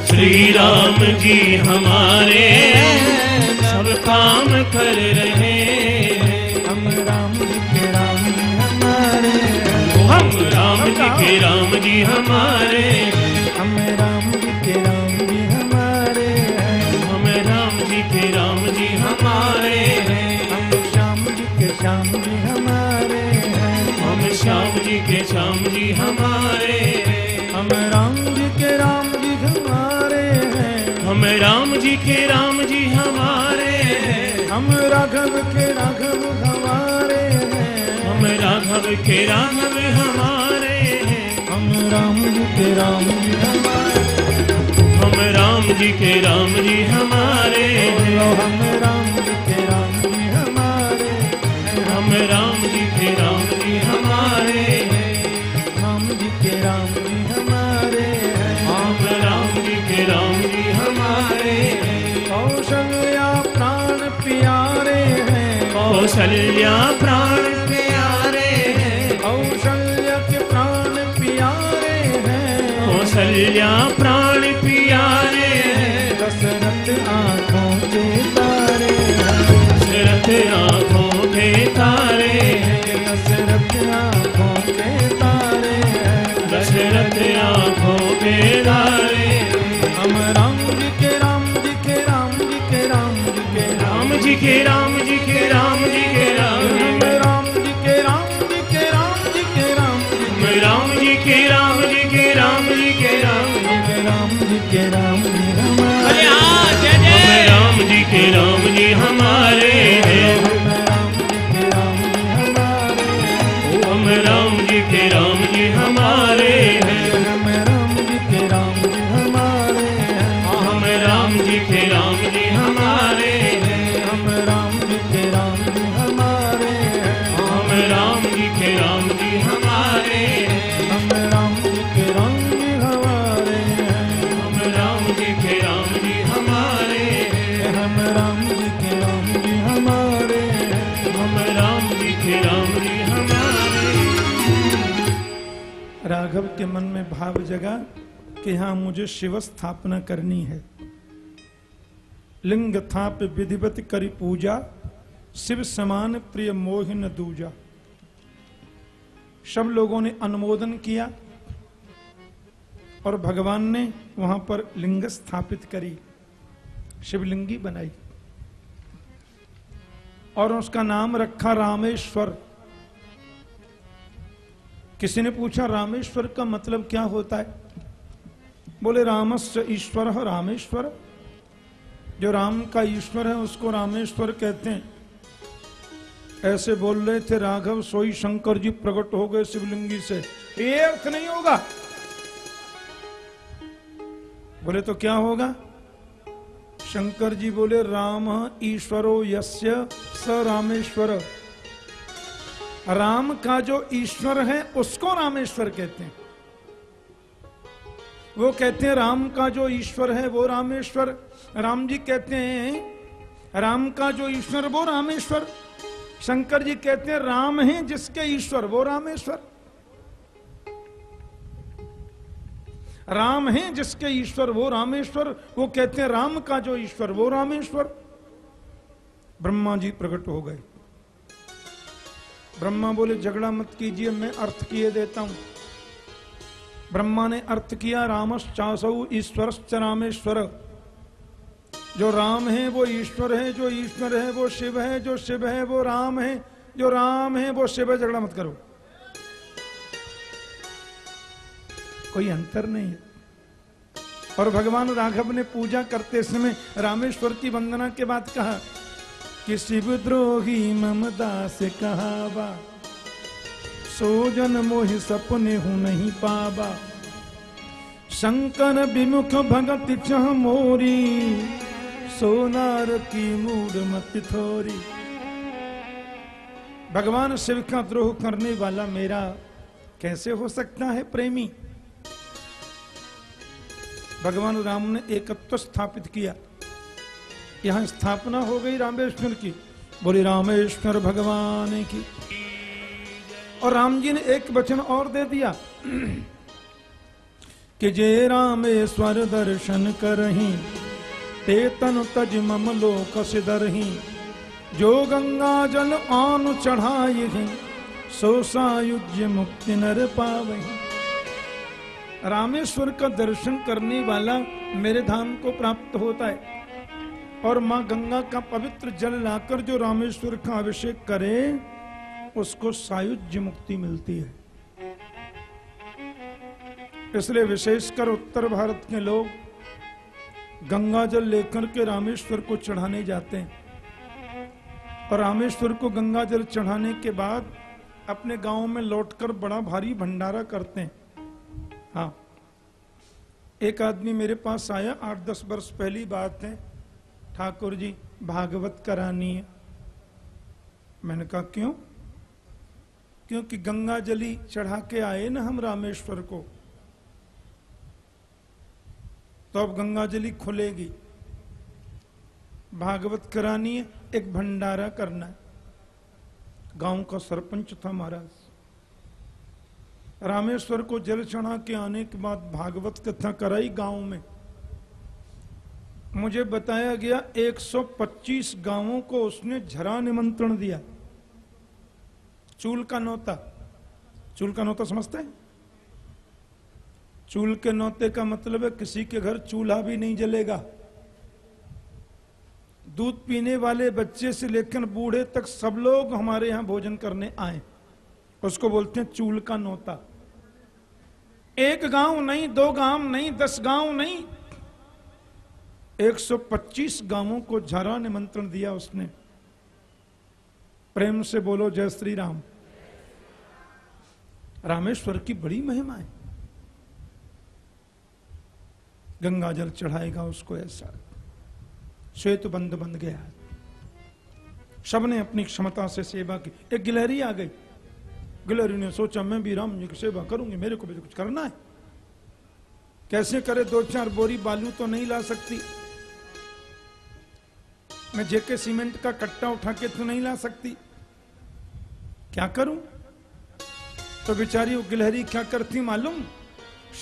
श्री राम जी हमारे सब काम कर रहे हम राम जी के राम जी हमारे। हम राम जी के राम जी हमारे। हम राम जी के राम जी हमारे। हम राम जी के राम जी हमारे। हम श्याम जी के श्याम जी हमारे। हम श्याम जी के श्याम जी हमारे। राम जी के राम जी हमारे हम राघव के राघव हमारे हैं। हम राघव के राघव हमारे हम राम जी के राम जी हमारे हम राम जी के राम जी हमारे हम राम जी के राम जी हमारे हम राम जी के राम कौशल्या प्राण प्यारे कौशल्य के प्राण प्यारे हैं। कौशल्या प्राण प्यारे दशरथ आँखों के तारे हैं। दशरथ आँखों के तारे दशरथ आँखों के तारे हैं। दशरथ आँखों के तारे हम राम के राम जी के राम जी के राम जी के राम। राम जी के राम जी के राम जी के राम। जी राम जी के राम जी के राम जी के राम राम जी के राम जी हमारे राम जी के राम जी हमारे हैं। राम जी के राम जी हमारे हम राम जी के राम के मन में भाव जगा कि हाँ मुझे शिव स्थापना करनी है। लिंग थाप विधिवत करी पूजा, शिव समान प्रिय मोहिन दूजा। सब लोगों ने अनुमोदन किया और भगवान ने वहाँ पर लिंग स्थापित करी, शिवलिंगी बनाई। और उसका नाम रखा रामेश्वर। किसी ने पूछा, रामेश्वर का मतलब क्या होता है? बोले, रामस्य ईश्वर, रामेश्वर। जो राम का ईश्वर है, उसको रामेश्वर कहते हैं। ऐसे बोल रहे थे राघव, सोई शंकर जी प्रकट हो गए शिवलिंगी से। ये अर्थ नहीं होगा। बोले तो क्या होगा? शंकर जी बोले, राम ईश्वरो यस्य स रामेश्वर। राम का जो ईश्वर है, उसको रामेश्वर कहते हैं। वो कहते हैं, राम का जो ईश्वर है, वो रामेश्वर। राम जी कहते हैं, राम का जो ईश्वर, वो रामेश्वर। शंकर जी कहते हैं, राम है जिसके ईश्वर, वो रामेश्वर। राम है जिसके ईश्वर, वो रामेश्वर। वो कहते हैं, राम का जो ईश्वर, वो रामेश्वर। ब्रह्मा जी प्रकट हो गए। ब्रह्मा बोले, झगड़ा मत कीजिए, मैं अर्थ किए देता हूँ। ब्रह्मा ने अर्थ किया, रामश्चासौ ईश्वर रामेश्वर। जो राम है, वो ईश्वर है, जो ईश्वर है, वो शिव है, जो शिव है, वो राम है, जो राम है, वो शिव है। झगड़ा मत करो। कोई अंतर नहीं है। और भगवान राघव ने पूजा करते समय रामेश्वर की वंदना के बाद कहा कि शिव द्रोही ममता से कहावा सोजन मोह सपने हूँ नहीं पावा शंकर विमुख भगत चह मोरी, सोनार की मूड मत थोरी। भगवान शिव का द्रोह करने वाला मेरा कैसे हो सकता है प्रेमी? भगवान राम ने एकत्व स्थापित किया। यहाँ स्थापना हो गई रामेश्वर की। बोली, रामेश्वर भगवान की। और राम जी ने एक वचन और दे दिया कि जे रामेश्वर दर्शन करही, ते तन तज मम लोक सिदरही जो गंगा जल आन चढ़ाई सो सायुज्य मुक्ति नर पावही। रामेश्वर का दर्शन करने वाला मेरे धाम को प्राप्त होता है। और माँ गंगा का पवित्र जल लाकर जो रामेश्वर का अभिषेक करे, उसको सायुज्य मुक्ति मिलती है। इसलिए विशेषकर उत्तर भारत के लोग गंगा जल लेकर के रामेश्वर को चढ़ाने जाते हैं। और रामेश्वर को गंगा जल चढ़ाने के बाद अपने गाँव में लौटकर बड़ा भारी भंडारा करते हैं। हाँ एक आदमी मेरे पास आया, आठ दस वर्ष पहली बात है। ठाकुर जी, भागवत करानी है। मैंने कहा, क्यों? क्योंकि गंगा जली चढ़ा के आए ना हम रामेश्वर को तो अब गंगा जली खुलेगी। भागवत करानी है, एक भंडारा करना है। गाँव का सरपंच था महाराज। रामेश्वर को जल चढ़ा के आने के बाद भागवत कथा कराई गाँव में। मुझे बताया गया 125 गाँवों को उसने झरा निमंत्रण दिया। चूल का नौता। चूल का नौता समझते हैं? चूल के नौते का मतलब है किसी के घर चूल्हा भी नहीं जलेगा। दूध पीने वाले बच्चे से लेकर बूढ़े तक सब लोग हमारे यहाँ भोजन करने आए। उसको बोलते हैं चूल का नौता। एक गाँव नहीं, दो गाँव नहीं, दस गाँव नहीं 125 गाँवों को झरा निमंत्रण दिया उसने। प्रेम से बोलो जय श्री राम रामेश्वर की बड़ी महिमा है। गंगा जल चढ़ाएगा उसको ऐसा। श्वेत बंद बन गया। सबने अपनी क्षमता से सेवा की। एक गिलहरी आ गई। गिलहरी ने सोचा, मैं भी राम जी की सेवा करूँगी, मेरे को भी तो कुछ करना है। कैसे करे दो चार बोरी बालू तो नहीं ला सकती। मैं जेके सीमेंट का कट्टा उठा के तो नहीं ला सकती। क्या करूँ? तो बेचारी वो गिलहरी क्या करती मालूम?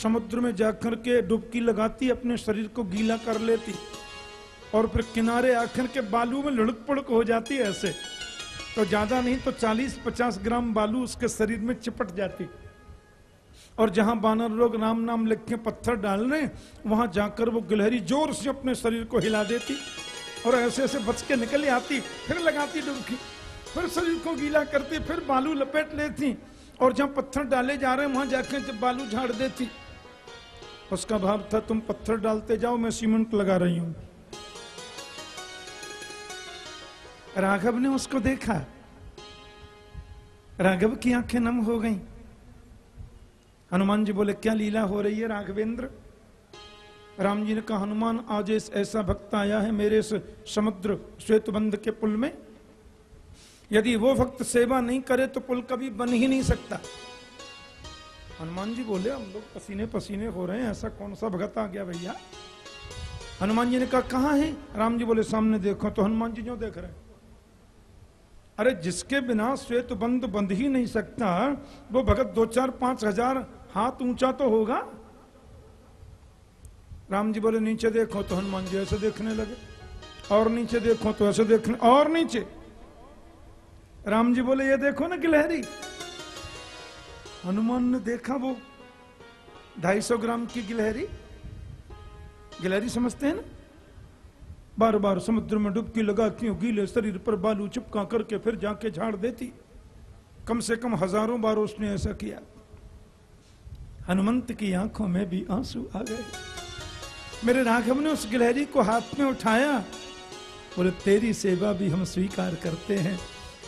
समुद्र में जाकर के डुबकी लगाती, अपने शरीर को गीला कर लेती और फिर किनारे आकर के बालू में लुढ़क पुड़क हो जाती ऐसे। तो ज़्यादा नहीं तो 40-50 ग्राम बालू उसके शरीर में चिपट जाती। और जहाँ बानर लोग राम नाम लिख के पत्थर डाल रहे वहाँ जाकर वो गिलहरी ज़ोर से अपने शरीर को हिला देती। और ऐसे ऐसे बच के निकल आती, फिर लगाती डुबकी। फिर शरीर को गीला करती, फिर बालू लपेट लेती। और जहाँ पत्थर डाले जा रहे वहाँ जाकर जब बालू झाड़ देती। उसका भाव था, तुम पत्थर डालते जाओ, मैं सीमेंट लगा रही हूँ। राघव ने उसको देखा। राघव की आँखें नम हो गई। हनुमान जी बोले, क्या लीला हो रही है राघवेंद्र? राम जी ने कहा, हनुमान, आज इस ऐसा भक्त आया है मेरे इस समुद्र श्वेतबंध के पुल में। यदि वो भक्त सेवा नहीं करे तो पुल कभी बन ही नहीं सकता। हनुमान जी बोले, हम लोग पसीने पसीने हो रहे हैं, ऐसा कौन सा भगत आ गया भैया? हनुमान जी ने कहा, कहाँ है? राम जी बोले, सामने देखो। तो हनुमान जी जो देख रहे हैं। अरे, जिसके बिना श्वेत बंद बंद ही नहीं सकता, वो भगत दो चार पाँच हज़ार हाथ ऊँचा तो होगा। राम जी बोले, नीचे देखो तो हनुमान जी ऐसे देखने लगे, और नीचे देखो तो ऐसे देखने, और नीचे। राम जी बोले, ये देखो ना गिलहरी। हनुमान ने देखा वो ढाई सौ ग्राम की गिलहरी। गिलहरी समझते हैं ना? बार बार समुद्र में डुबकी लगाती हूँ, गीले शरीर पर बालू चिपका करके फिर जाके झाड़ देती। कम से कम हज़ारों बार उसने ऐसा किया। हनुमंत की आँखों में भी आँसू आ गए। मेरे राघव ने उस गिलहरी को हाथ में उठाया। बोले, तेरी सेवा भी हम स्वीकार करते हैं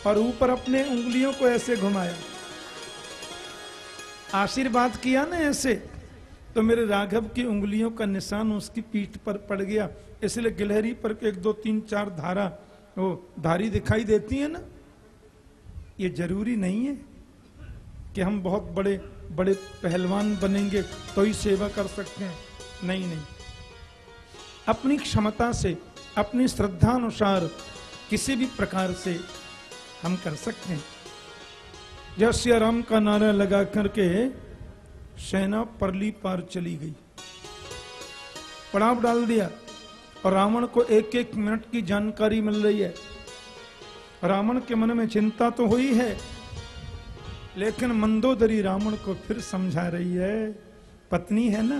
और ऊपर अपने उंगलियों को ऐसे घुमाया। आशीर्वाद किया ना ऐसे तो मेरे राघव की उंगलियों का निशान उसकी पीठ पर पड़ गया। इसलिए गिलहरी पर एक, दो, तीन, चार धारा वो धारी दिखाई देती है ना, ये ज़रूरी नहीं है कि हम बहुत बड़े बड़े पहलवान बनेंगे तो ही सेवा कर सकते हैं। नहीं नहीं। अपनी क्षमता से, अपनी श्रद्धा अनुसार किसी भी प्रकार से हम कर सकते हैं। जब राम का नारा लगा करके सेना परली पार चली गई। पड़ाव डाल दिया और रावण को एक एक मिनट की जानकारी मिल रही है। रावण के मन में चिंता तो हुई है, लेकिन मंदोदरी रावण को फिर समझा रही है, पत्नी है ना?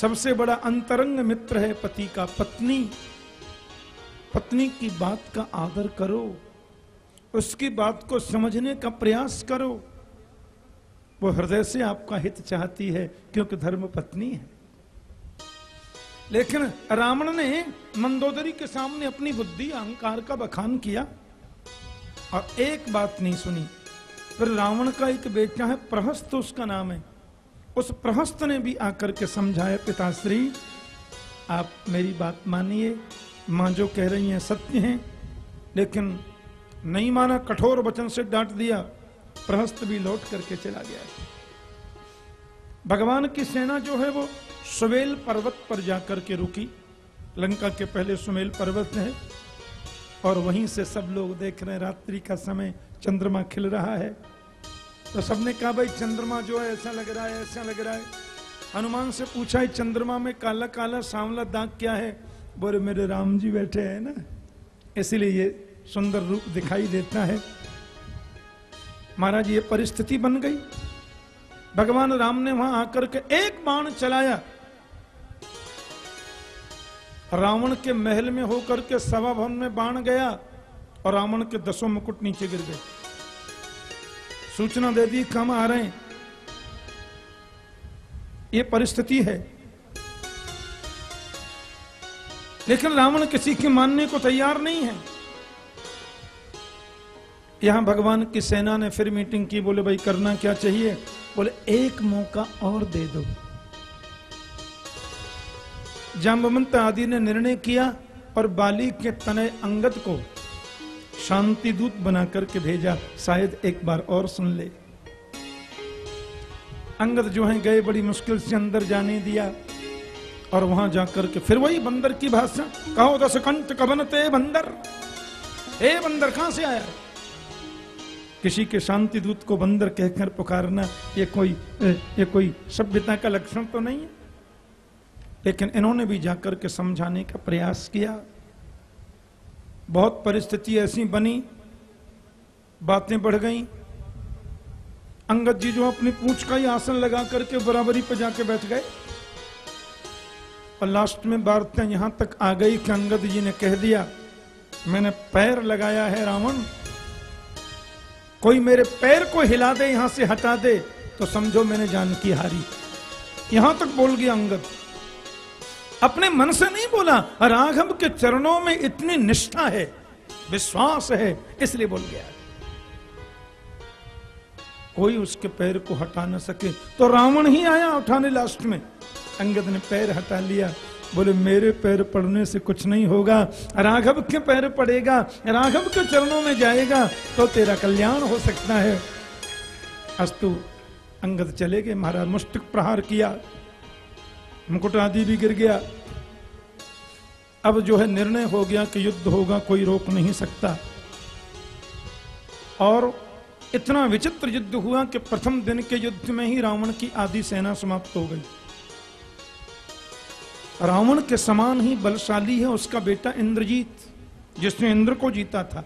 सबसे बड़ा अंतरंग मित्र है पति का पत्नी। पत्नी की बात का आदर करो। उसकी बात को समझने का प्रयास करो। वो हृदय से आपका हित चाहती है क्योंकि धर्म पत्नी है। लेकिन रावण ने मंदोदरी के सामने अपनी बुद्धि, अहंकार का बखान किया और एक बात नहीं सुनी। फिर रावण का एक बेटा है प्रहस्त, उसका नाम है उस प्रहस्त ने भी आकर के समझाया पिताश्री आप मेरी बात मानिए, माँ जो कह रही हैं सत्य हैं, लेकिन नहीं माना, कठोर वचन से डांट दिया, प्रहस्त भी लौट करके चला गया भगवान की सेना जो है वो सुमेल पर्वत पर जाकर के रुकी। लंका के पहले सुमेल पर्वत है, और वहीं से सब लोग देख रहे हैं, रात्रि का समय चंद्रमा खिल रहा है। तो सबने कहा, भाई चंद्रमा जो है, ऐसा लग रहा है, ऐसा लग रहा है। हनुमान से पूछा है चंद्रमा में काला काला सांवला दाग क्या है? बोले, मेरे राम जी बैठे हैं ना, इसलिए ये सुंदर रूप दिखाई देता है। महाराज, ये परिस्थिति बन गई। भगवान राम ने वहाँ आकर के एक बाण चलाया। रावण के महल में होकर के सभा भवन में बाण गया और रावण के दसों मुकुट नीचे गिर गए। सूचना दे दी, कम आ रहे हैं। ये परिस्थिति है। लेकिन रावण किसी के मानने को तैयार नहीं है। यहाँ भगवान की सेना ने फिर मीटिंग की, बोले, भाई, करना क्या चाहिए? बोले, एक मौका और दे दो। जाम्बवंत आदि ने निर्णय किया और बाली के तने अंगद को शांति दूत बना करके भेजा, शायद एक बार और सुन ले। अंगद जो है गए बड़ी मुश्किल से अंदर जाने दिया, और वहाँ जाकर के फिर वही बंदर की भाषा, कहो दस कंठ कबनते बंदर। ए बंदर, कहाँ से आया? किसी के शांति दूत को बंदर कहकर पुकारना, ये कोई ये कोई सभ्यता का लक्षण तो नहीं है। लेकिन इन्होंने भी जाकर के समझाने का प्रयास किया। बहुत परिस्थिति ऐसी बनी, बातें बढ़ गई। अंगद जी जो अपनी पूछ का ही आसन लगा करके बराबरी पर जाके बैठ गए। और लास्ट में बातें यहाँ तक आ गई कि अंगद जी ने कह दिया, मैंने पैर लगाया है रावण। कोई मेरे पैर को हिला दे, यहाँ से हटा दे तो समझो मैंने जानकी हारी। यहाँ तक बोल गया अंगद। अपने मन से नहीं बोला, राघव के चरणों में इतनी निष्ठा है, विश्वास है, इसलिए बोल गया। कोई उसके पैर को हटा ना सके। तो रावण ही आया उठाने लास्ट में। अंगद ने पैर हटा लिया। बोले, मेरे पैर पड़ने से कुछ नहीं होगा। राघव के पैर पड़ेगा, राघव के चरणों में जाएगा तो तेरा कल्याण हो सकता है। अस्तु, अंगद चले गए, महाराज, मुष्टिक प्रहार किया। मुकुट आदि भी गिर गया। अब जो है निर्णय हो गया कि युद्ध होगा, कोई रोक नहीं सकता। और इतना विचित्र युद्ध हुआ कि प्रथम दिन के युद्ध में ही रावण की आदि सेना समाप्त हो गई। रावण के समान ही बलशाली है उसका बेटा इंद्रजीत, जिसने इंद्र को जीता था।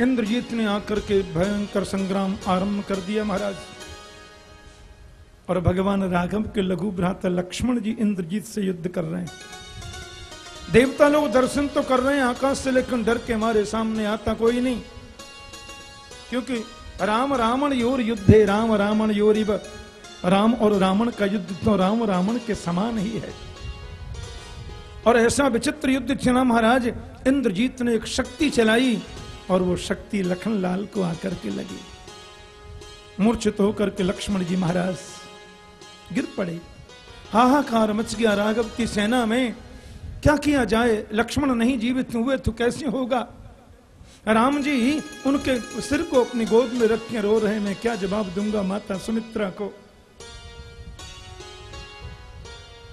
इंद्रजीत ने आकर के भयंकर संग्राम आरंभ कर दिया महाराज। और भगवान राघव के लघु भ्राता लक्ष्मण जी इंद्रजीत से युद्ध कर रहे हैं। देवता लोग दर्शन तो कर रहे हैं आकाश से, लेकिन डर के हमारे सामने आता कोई नहीं। क्योंकि राम रावण योर युद्ध है राम रावण योर राम और रावण का युद्ध तो राम रावण के समान ही है। और ऐसा विचित्र युद्ध चला महाराज, इंद्रजीत ने एक शक्ति चलाई और वो शक्ति लखनलाल को आकर के लगी। मूर्छित होकर के लक्ष्मण जी महाराज गिर पड़े। हाहाकार मच गया राघव की सेना में। क्या किया जाए? लक्ष्मण नहीं जीवित हुए तो कैसे होगा? राम जी उनके सिर को अपनी गोद में रख के रो रहे मैं क्या जवाब दूँगा माता सुमित्रा को?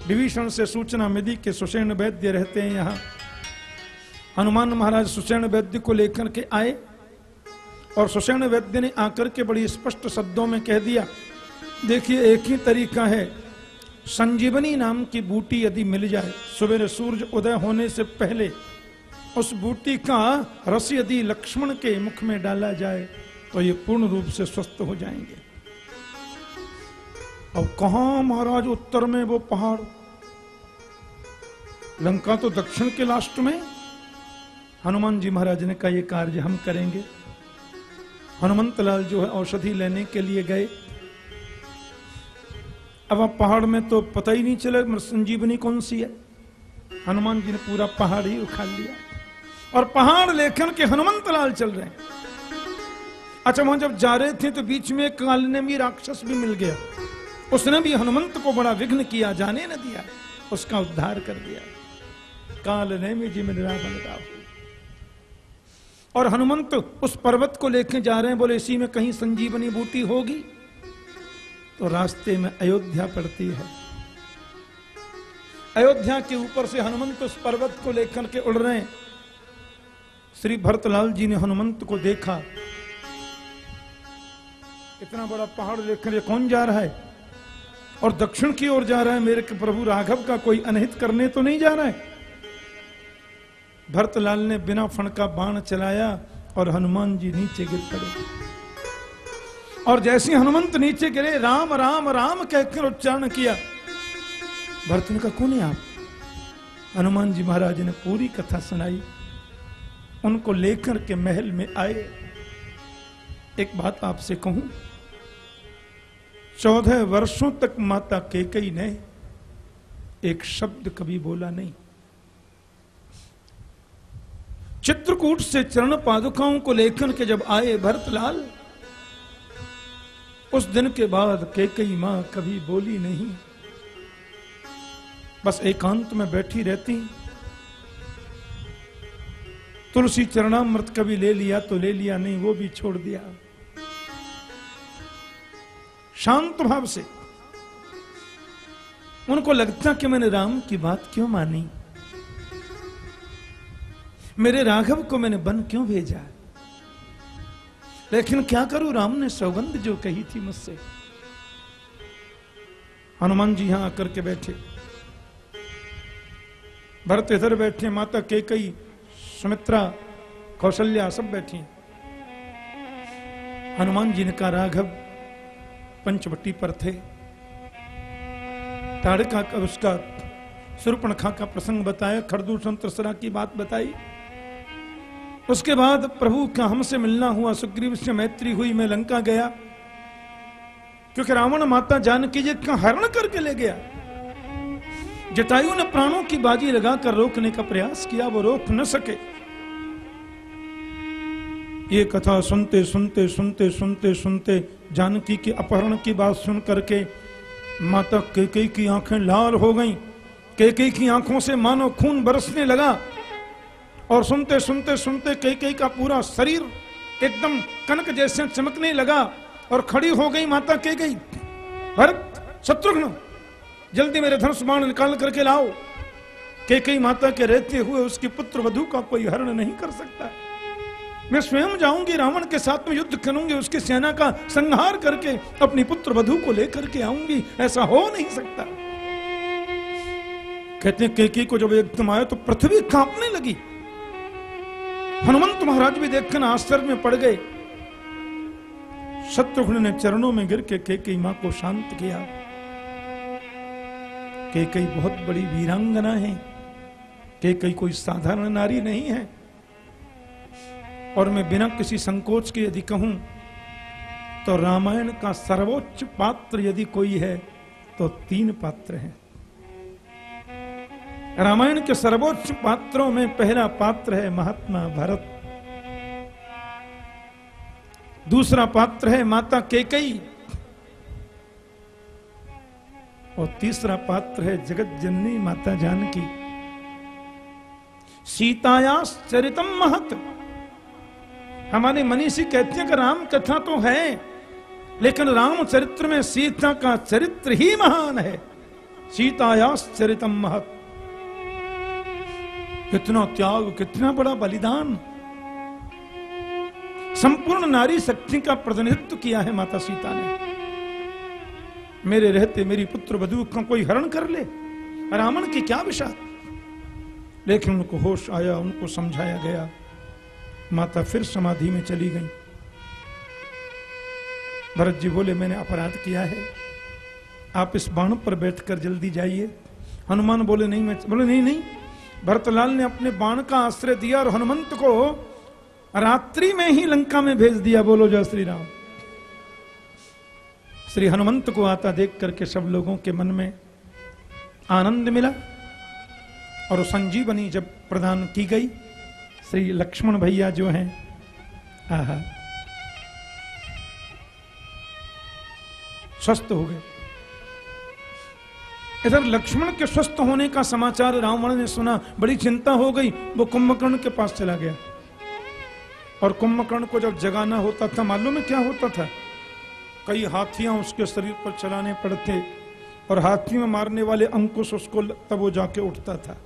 विभीषण से सूचना मिली कि सुषेण वैद्य रहते हैं यहाँ। हनुमान महाराज सुषेण वैद्य को लेकर के आए और सुषेण वैद्य ने आकर के बड़ी स्पष्ट शब्दों में कह दिया देखिए, एक ही तरीका है। संजीवनी नाम की बूटी यदि मिल जाए सुबह सूर्य उदय होने से पहले उस बूटी का रस यदि लक्ष्मण के मुख में डाला जाए तो ये पूर्ण रूप से स्वस्थ हो जाएँगे। अब कहा महाराज उत्तर में वो पहाड़? लंका तो दक्षिण के लास्ट में। हनुमान जी महाराज ने कहा यह कार्य हम करेंगे। हनुमंत लाल जो है औषधि लेने के लिए गए। अब आप पहाड़ में तो पता ही नहीं चला संजीवनी कौन सी है। हनुमान जी ने पूरा पहाड़ ही उखाड़ लिया। और पहाड़ लेखन के हनुमंत लाल चल रहे हैं। अच्छा वहाँ जब जा रहे थे तो बीच में काल ने भी राक्षस भी मिल गया। उसने भी हनुमंत को बड़ा विघ्न किया, जाने न दिया। उसका उद्धार कर दिया। काल ने रावण राहु और हनुमंत उस पर्वत को लेके जा रहे हैं, बोले, इसी में कहीं संजीवनी बूटी होगी? तो रास्ते में अयोध्या पड़ती है। अयोध्या के ऊपर से हनुमंत उस पर्वत को लेकर के उड़ रहे श्री भरतलाल जी ने हनुमंत को देखा। इतना बड़ा पहाड़ लेकर ये कौन जा रहा है? और दक्षिण की ओर जा रहा है मेरे प्रभु राघव का कोई अनहित करने तो नहीं जा रहा है? भरतलाल ने बिना फण का बाण चलाया और हनुमान जी नीचे गिर पड़े। और जैसे हनुमंत नीचे गिरे, राम राम राम कहकर उच्चारण किया। भरत ने कहा कौन है आप? हनुमान जी महाराज ने पूरी कथा सुनाई। उनको लेकर के महल में आए। एक बात आपसे कहूँ, चौदह वर्षों तक माता केकई ने एक शब्द कभी बोला नहीं। चित्रकूट से चरण पादुकाओं को लेकर के जब आए भरतलाल उस दिन के बाद केकई माँ कभी बोली नहीं। बस एकांत में बैठी रहती। तुलसी चरणामृत कभी ले लिया तो ले लिया, नहीं वो भी छोड़ दिया। शांत भाव से उनको लगता कि मैंने राम की बात क्यों मानी? मेरे राघव को मैंने बन क्यों भेजा? लेकिन क्या करूँ? राम ने सौगंध जो कही थी मुझसे। हनुमान जी यहाँ आकर के बैठे। भरत इधर बैठे, माता केकई सुमित्रा, कौशल्या सब बैठी। हनुमान जी ने कहा, राघव, पंचवटी पर थे। ताड़का का उसका सुरपणखा का प्रसंग बताया, खरदूषण त्रसरा की बात बताई। उसके बाद प्रभु का हमसे मिलना हुआ, सुग्रीव से मैत्री हुई, मैं लंका गया। क्योंकि रावण माता जानकी जी का हरण करके ले गया। जटायु ने प्राणों की बाजी लगाकर रोकने का प्रयास किया, वो रोक न सके। ये कथा सुनते सुनते सुनते सुनते सुनते जानकी के अपहरण की बात सुन करके माता केकई की आँखें लाल हो गईं। केकई की आँखों से मानो खून बरसने लगा। और सुनते सुनते सुनते कई कई का पूरा शरीर एकदम कनक जैसे चमकने लगा और खड़ी हो गई माता कह गई, भरत, शत्रुघ्न, जल्दी मेरे धनुष बाण निकाल करके लाओ। के कई माता के रहते हुए उसके पुत्र वधु का कोई हरण नहीं कर सकता। मैं स्वयं जाऊँगी, रावण के साथ में युद्ध करूँगी, उसकी सेना का संहार करके अपनी पुत्र वधु को लेकर के आऊँगी, ऐसा हो नहीं सकता। कहते केकी को जब एकदम आया तो पृथ्वी कांपने लगी। हनुमंत महाराज भी देखकर आश्चर्य में पड़ गए। शत्रुघ्न ने चरणों में गिर के केकई माँ को शांत किया। केकई बहुत बड़ी वीरांगना है। केकई कोई साधारण नारी नहीं है। और मैं बिना किसी संकोच के यदि कहूँ तो रामायण का सर्वोच्च पात्र यदि कोई है तो तीन पात्र हैं। रामायण के सर्वोच्च पात्रों में पहला पात्र है महात्मा भरत। दूसरा पात्र है माता केकई। और तीसरा पात्र है जगत जननी माता जानकी। सीतायास चरितम महत। हमारे मनीषी कहते हैं कि राम कथा तो है, लेकिन राम चरित्र में सीता का चरित्र ही महान है। सीतायास चरितम महत। कितना त्याग, कितना बड़ा बलिदान। संपूर्ण नारी शक्ति का प्रतिनिधित्व किया है माता सीता ने। मेरे रहते मेरी पुत्र वधु का कोई हरण कर ले, रावण की क्या विषा लेकिन उनको होश आया, उनको समझाया गया। माता फिर समाधि में चली गई। भरत जी बोले, मैंने अपराध किया है। आप इस बाण पर बैठकर जल्दी जाइए। हनुमान बोले, नहीं, मैं, बोले, नहीं नहीं भरतलाल ने अपने बाण का आश्रय दिया और हनुमंत को रात्रि में ही लंका में भेज दिया। बोलो जय श्री राम श्री हनुमंत को आता देख करके सब लोगों के मन में आनंद मिला और संजीवनी जब प्रदान की गई, श्री लक्ष्मण भैया जो हैं, आहा, स्वस्थ हो गए। इधर लक्ष्मण के स्वस्थ होने का समाचार रावण ने सुना, बड़ी चिंता हो गई। वो कुंभकर्ण के पास चला गया। और कुंभकर्ण को जब जगाना होता था, मालूम है क्या होता था? कई हाथियाँ उसके शरीर पर चलाने पड़ते और हाथियों में मारने वाले अंकुश उसको तब वो जाके उठता था।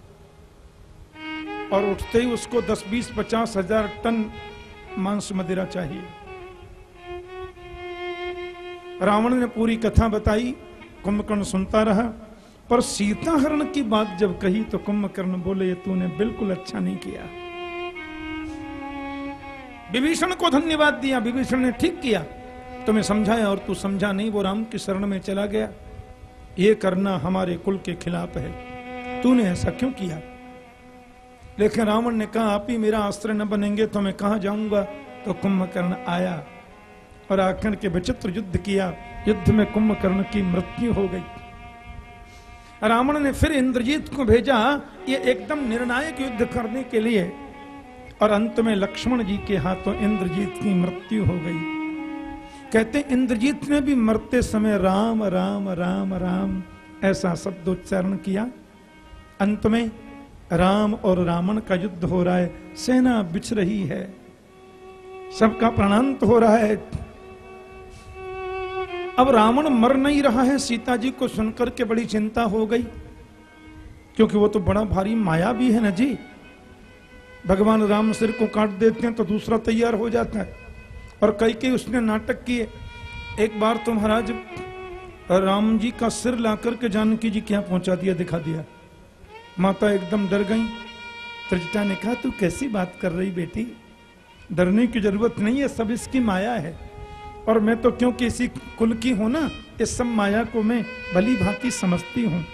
और उठते ही उसको 10 बीस, पचास हज़ार टन मांस मदिरा चाहिए। रावण ने पूरी कथा बताई। कुंभकर्ण सुनता रहा। पर सीता हरण की बात जब कही तो कुंभकर्ण बोले तूने बिल्कुल अच्छा नहीं किया। विभीषण को धन्यवाद दिया, विभीषण ने ठीक किया। तुम्हें समझाया और तू समझा नहीं, वो राम की शरण में चला गया। ये करना हमारे कुल के खिलाफ है। तूने ऐसा क्यों किया? लेकिन रावण ने कहा, आप ही मेरा आश्रय न बनेंगे तो मैं कहा जाऊँगा? तो कुंभकर्ण आया और आखिर के विचित्र युद्ध किया। युद्ध में कुंभकर्ण की मृत्यु हो गई। रावण ने फिर इंद्रजीत को भेजा ये एकदम निर्णायक युद्ध करने के लिए। और अंत में लक्ष्मण जी के हाथों इंद्रजीत की मृत्यु हो गई। कहते इंद्रजीत ने भी मरते समय राम राम राम राम ऐसा शब्द उच्चारण किया। अंत में राम और रावण का युद्ध हो रहा है, सेना बिछ रही है, सबका प्राणांत हो रहा है। अब रावण मर नहीं रहा है, सीता जी को सुनकर के बड़ी चिंता हो गई। क्योंकि वो तो बड़ा भारी माया भी है ना जी। भगवान राम सिर को काट देते हैं तो दूसरा तैयार हो जाता है। और कई कई उसने नाटक किए। एक बार तो महाराज, राम जी का सिर ला करके जानकी जी क्या पहुँचा दिया, दिखा दिया। माता एकदम डर गई। त्रिजटा ने कहा, तू कैसी बात कर रही बेटी? डरने की ज़रूरत नहीं है, सब इसकी माया है। और मैं तो क्योंकि इसी कुल की हूँ ना, इस सब माया को मैं भली भांति समझती हूँ।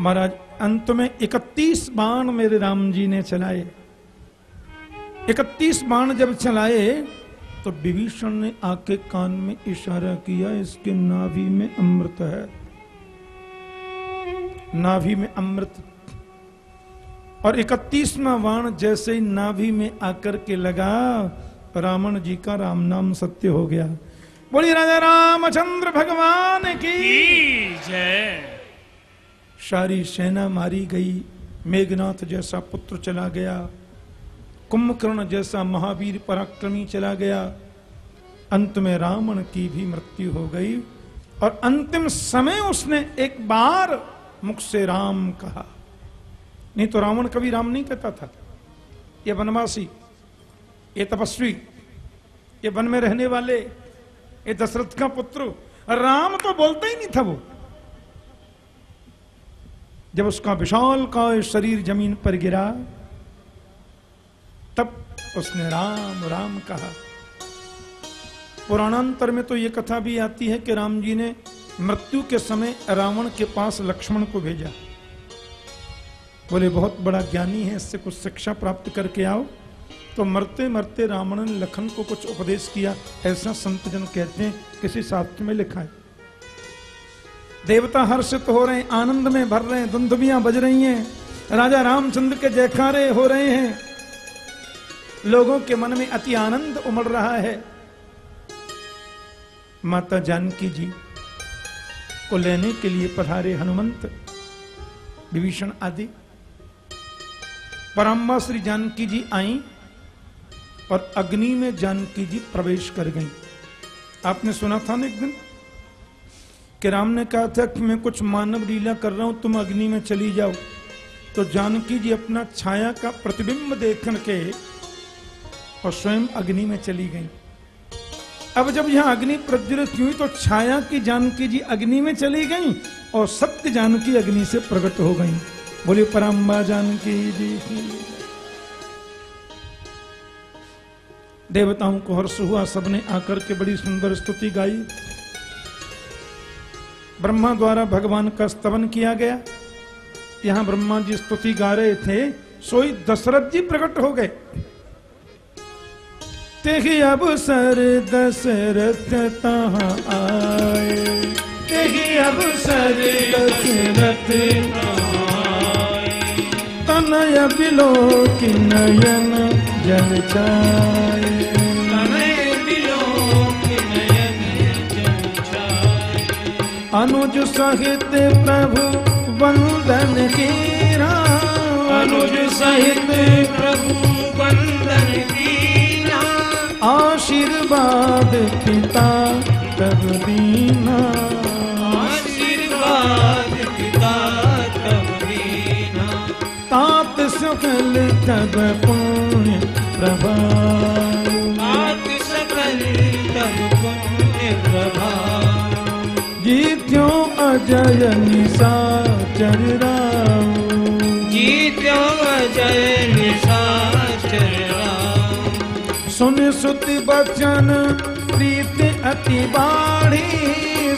महाराज, अंत में इकतीस बाण मेरे राम जी ने चलाए। इकतीस बाण जब चलाए तो विभीषण ने आके कान में इशारा किया, इसके नाभि में अमृत है। नाभि में अमृत। और इकतीसवा बाण जैसे ही नाभि में आकर के लगा रावण जी का राम नाम सत्य हो गया। बोली राजा रामचंद्र भगवान की जय। सारी सेना मारी गई। मेघनाथ जैसा पुत्र चला गया। कुंभकर्ण जैसा महावीर पराक्रमी चला गया। अंत में रावण की भी मृत्यु हो गई और अंतिम समय उसने एक बार मुख से राम कहा। नहीं तो रावण कभी राम नहीं कहता था। ये वनवासी ये तपस्वी, ये वन में रहने वाले, ये दशरथ का पुत्र। राम तो बोलता ही नहीं था वो। जब उसका विशाल का शरीर ज़मीन पर गिरा, तब उसने राम राम कहा, पुराणांतर में तो ये कथा भी आती है कि राम जी ने मृत्यु के समय रावण के पास लक्ष्मण को भेजा। बोले, बहुत बड़ा ज्ञानी है, इससे कुछ शिक्षा प्राप्त करके आओ। तो मरते मरते रावण ने लखन को कुछ उपदेश किया। ऐसा संत जन कहते हैं, किसी शास्त्र में लिखा है। देवता हर्षित हो रहे हैं, आनंद में भर रहे हैं बज रही हैं। राजा रामचंद्र के जयकारे हो रहे हैं। लोगों के मन में अति आनंद उमड़ रहा है। माता जानकी जी को लेने के लिए पधारे हनुमंत, विभीषण आदि। परम्बा श्री जानकी जी आई। और अग्नि में जानकी जी प्रवेश कर गई। आपने सुना था ना एक दिन कि राम ने कहा था कि मैं कुछ मानव लीला कर रहा हूँ, तुम अग्नि में चली जाओ। तो जानकी जी अपना छाया का प्रतिबिंब देख के और स्वयं अग्नि में चली गई। अब जब यहाँ अग्नि प्रज्वलित हुई तो छाया की जानकी जी अग्नि में चली गई और सत्य जानकी अग्नि से प्रकट हो गई। बोली परम्बा जानकी जी देवताओं को हर्ष हुआ, सबने आकर के बड़ी सुंदर स्तुति गाई। ब्रह्मा द्वारा भगवान का स्तवन किया गया। यहाँ ब्रह्मा जी स्तुति गा रहे थे, सोई दशरथ जी प्रकट हो गए। तेहि अवसर दशरथ तहाँ आए। तेहि अवसर दशरथ तनय बिलो की नयन जल छाए अनुज सहित प्रभु वंदन कीरा। अनुज सहित प्रभु बंदन कीना आशीर्वाद पिता तब दीना। आशीर्वाद पिता तब दीना। तात सुखल तब पुण्य प्रभाव अजय निशाचर राव जीत्यो अजय निशाचर राम। सुन सुत बचन प्रीत अति बाढ़ी।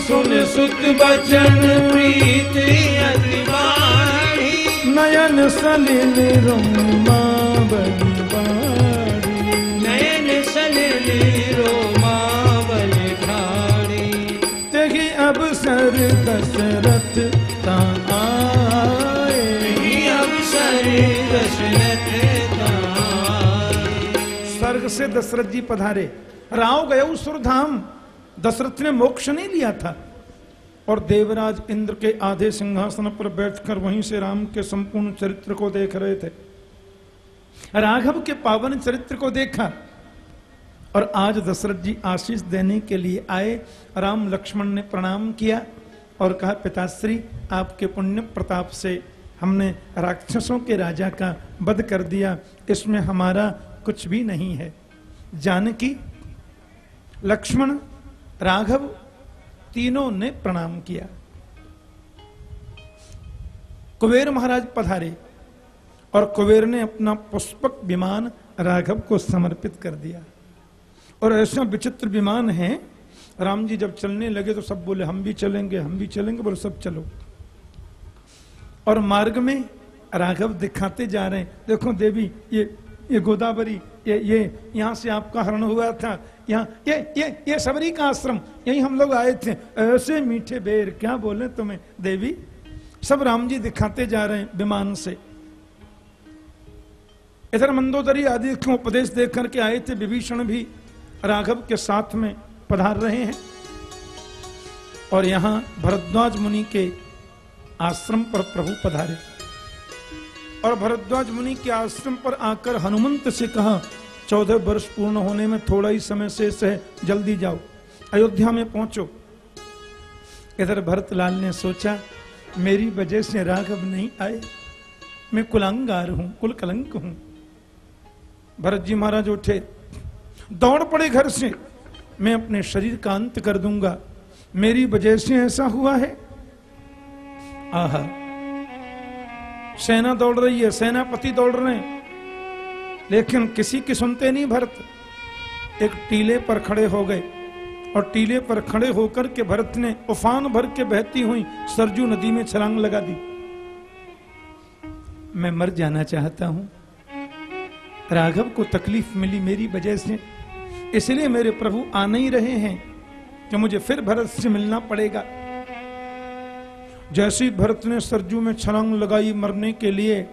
सुन सुत बचन प्रीत अति बाढ़ी। नयन सलिल रोमा बलि दशरथ ता आए। अवसर दशरथ स्वर्ग से दशरथ जी पधारे। राव गए सुरधाम। दशरथ ने मोक्ष नहीं लिया था। और देवराज इंद्र के आधे सिंहासन पर बैठकर वहीं से राम के संपूर्ण चरित्र को देख रहे थे। राघव के पावन चरित्र को देखा। और आज दशरथ जी आशीष देने के लिए आए। राम लक्ष्मण ने प्रणाम किया। और कहा, पिताश्री, आपके पुण्य प्रताप से हमने राक्षसों के राजा का वध कर दिया। इसमें हमारा कुछ भी नहीं है। जानकी, लक्ष्मण, राघव तीनों ने प्रणाम किया। कुबेर महाराज पधारे और कुबेर ने अपना पुष्पक विमान राघव को समर्पित कर दिया। और ऐसा विचित्र विमान है राम जी जब चलने लगे तो सब बोले, हम भी चलेंगे, हम भी चलेंगे। बोले, सब चलो। और मार्ग में राघव दिखाते जा रहे हैं। देखो देवी, ये ये गोदावरी, ये ये, यहाँ से आपका हरण हुआ था। यहाँ, ये ये ये सबरी का आश्रम, यही हम लोग आए थे। ऐसे मीठे बेर, क्या बोले तुम्हें देवी? सब राम जी दिखाते जा रहे हैं विमान से। इधर मंदोदरी आदि को उपदेश देख करके आए थे, विभीषण भी राघव के साथ में। पधार रहे हैं और यहाँ भरद्वाज मुनि के आश्रम पर प्रभु पधारे। और भरद्वाज मुनि के आश्रम पर आकर हनुमंत से कहा, चौदह वर्ष पूर्ण होने में थोड़ा ही समय शेष है, जल्दी जाओ, अयोध्या में पहुंचो। इधर भरतलाल ने सोचा, मेरी वजह से राघव नहीं आए, मैं कुलांगार हूँ कुल कलंक हूँ। भरत जी महाराज उठे, दौड़ पड़े घर से मैं अपने शरीर का अंत कर दूँगा। मेरी वजह से ऐसा हुआ है। आहा। सेना दौड़ रही है, सेनापति दौड़ रहे हैं। लेकिन किसी की सुनते नहीं भरत। एक टीले पर खड़े हो गए और टीले पर खड़े होकर के भरत ने उफान भर के बहती हुई सरजू नदी में छलांग लगा दी। मैं मर जाना चाहता हूँ। राघव को तकलीफ़ मिली मेरी वजह से। इसलिए मेरे प्रभु आ नहीं रहे हैं कि मुझे फिर भरत से मिलना पड़ेगा। जैसे भरत ने सरजू में छलांग लगाई मरने के लिए।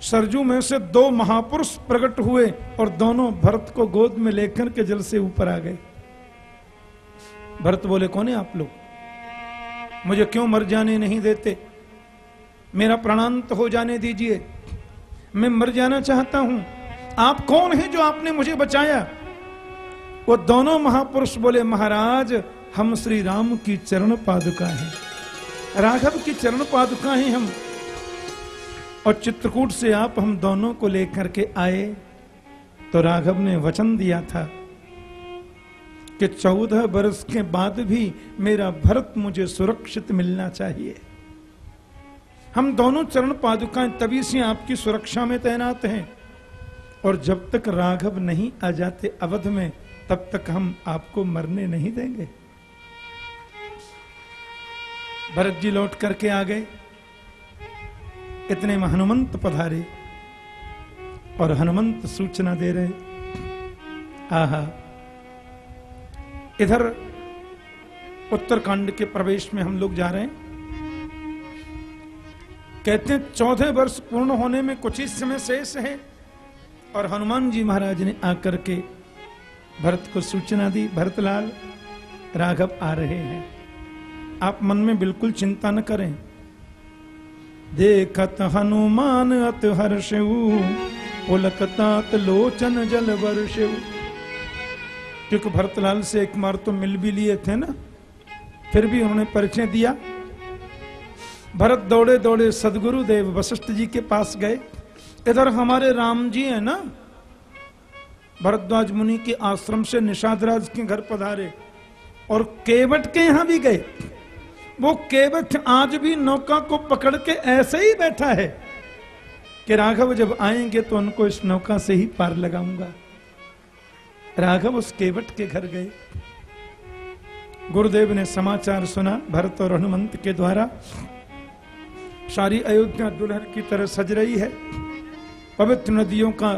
सरजू में से दो महापुरुष प्रकट हुए और दोनों भरत को गोद में लेकर के जल से ऊपर आ गए। भरत बोले, कौन है आप लोग? मुझे क्यों मर जाने नहीं देते? मेरा प्राणांत हो जाने दीजिए। मैं मर जाना चाहता हूँ। आप कौन है जो आपने मुझे बचाया? वो दोनों महापुरुष बोले, महाराज, हम श्री राम की चरण पादुका है। राघव की चरण पादुका है हम। और चित्रकूट से आप हम दोनों को लेकर के आए। तो राघव ने वचन दिया था कि चौदह वर्ष के बाद भी मेरा भरत मुझे सुरक्षित मिलना चाहिए। हम दोनों चरण पादुकाएँ तभी से आपकी सुरक्षा में तैनात हैं। और जब तक राघव नहीं आ जाते अवध में तब तक हम आपको मरने नहीं देंगे। भरत जी लौट करके आ गए। इतने में हनुमंत पधारे और हनुमंत सूचना दे रहे, आहा, इधर उत्तरकांड के प्रवेश में हम लोग जा रहे हैं। कहते हैं, चौदह वर्ष पूर्ण होने में कुछ ही समय शेष है। और हनुमान जी महाराज ने आकर के भरत को सूचना दी, भरतलाल, राघव आ रहे हैं। आप मन में बिल्कुल चिंता न करें। देखत हनुमान अत हर्षऊ पुलकतात लोचन जल वर्षऊ क्योंकि भरतलाल से एक बार तो मिल भी लिए थे ना, फिर भी उन्होंने परिचय दिया। भरत दौड़े दौड़े सदगुरु देव वशिष्ठ जी के पास गए। इधर हमारे राम जी है ना भरद्वाज मुनि के आश्रम से निषादराज के घर पधारे और केवट के यहाँ भी गए। वो केवट आज भी नौका को पकड़ के ऐसे ही बैठा है कि राघव जब आएँगे तो उनको इस नौका से ही पार लगाऊँगा। राघव उस केवट के घर गए। गुरुदेव ने समाचार सुना भरत और हनुमंत के द्वारा। सारी अयोध्या दुल्हन की तरह सज रही है। पवित्र नदियों का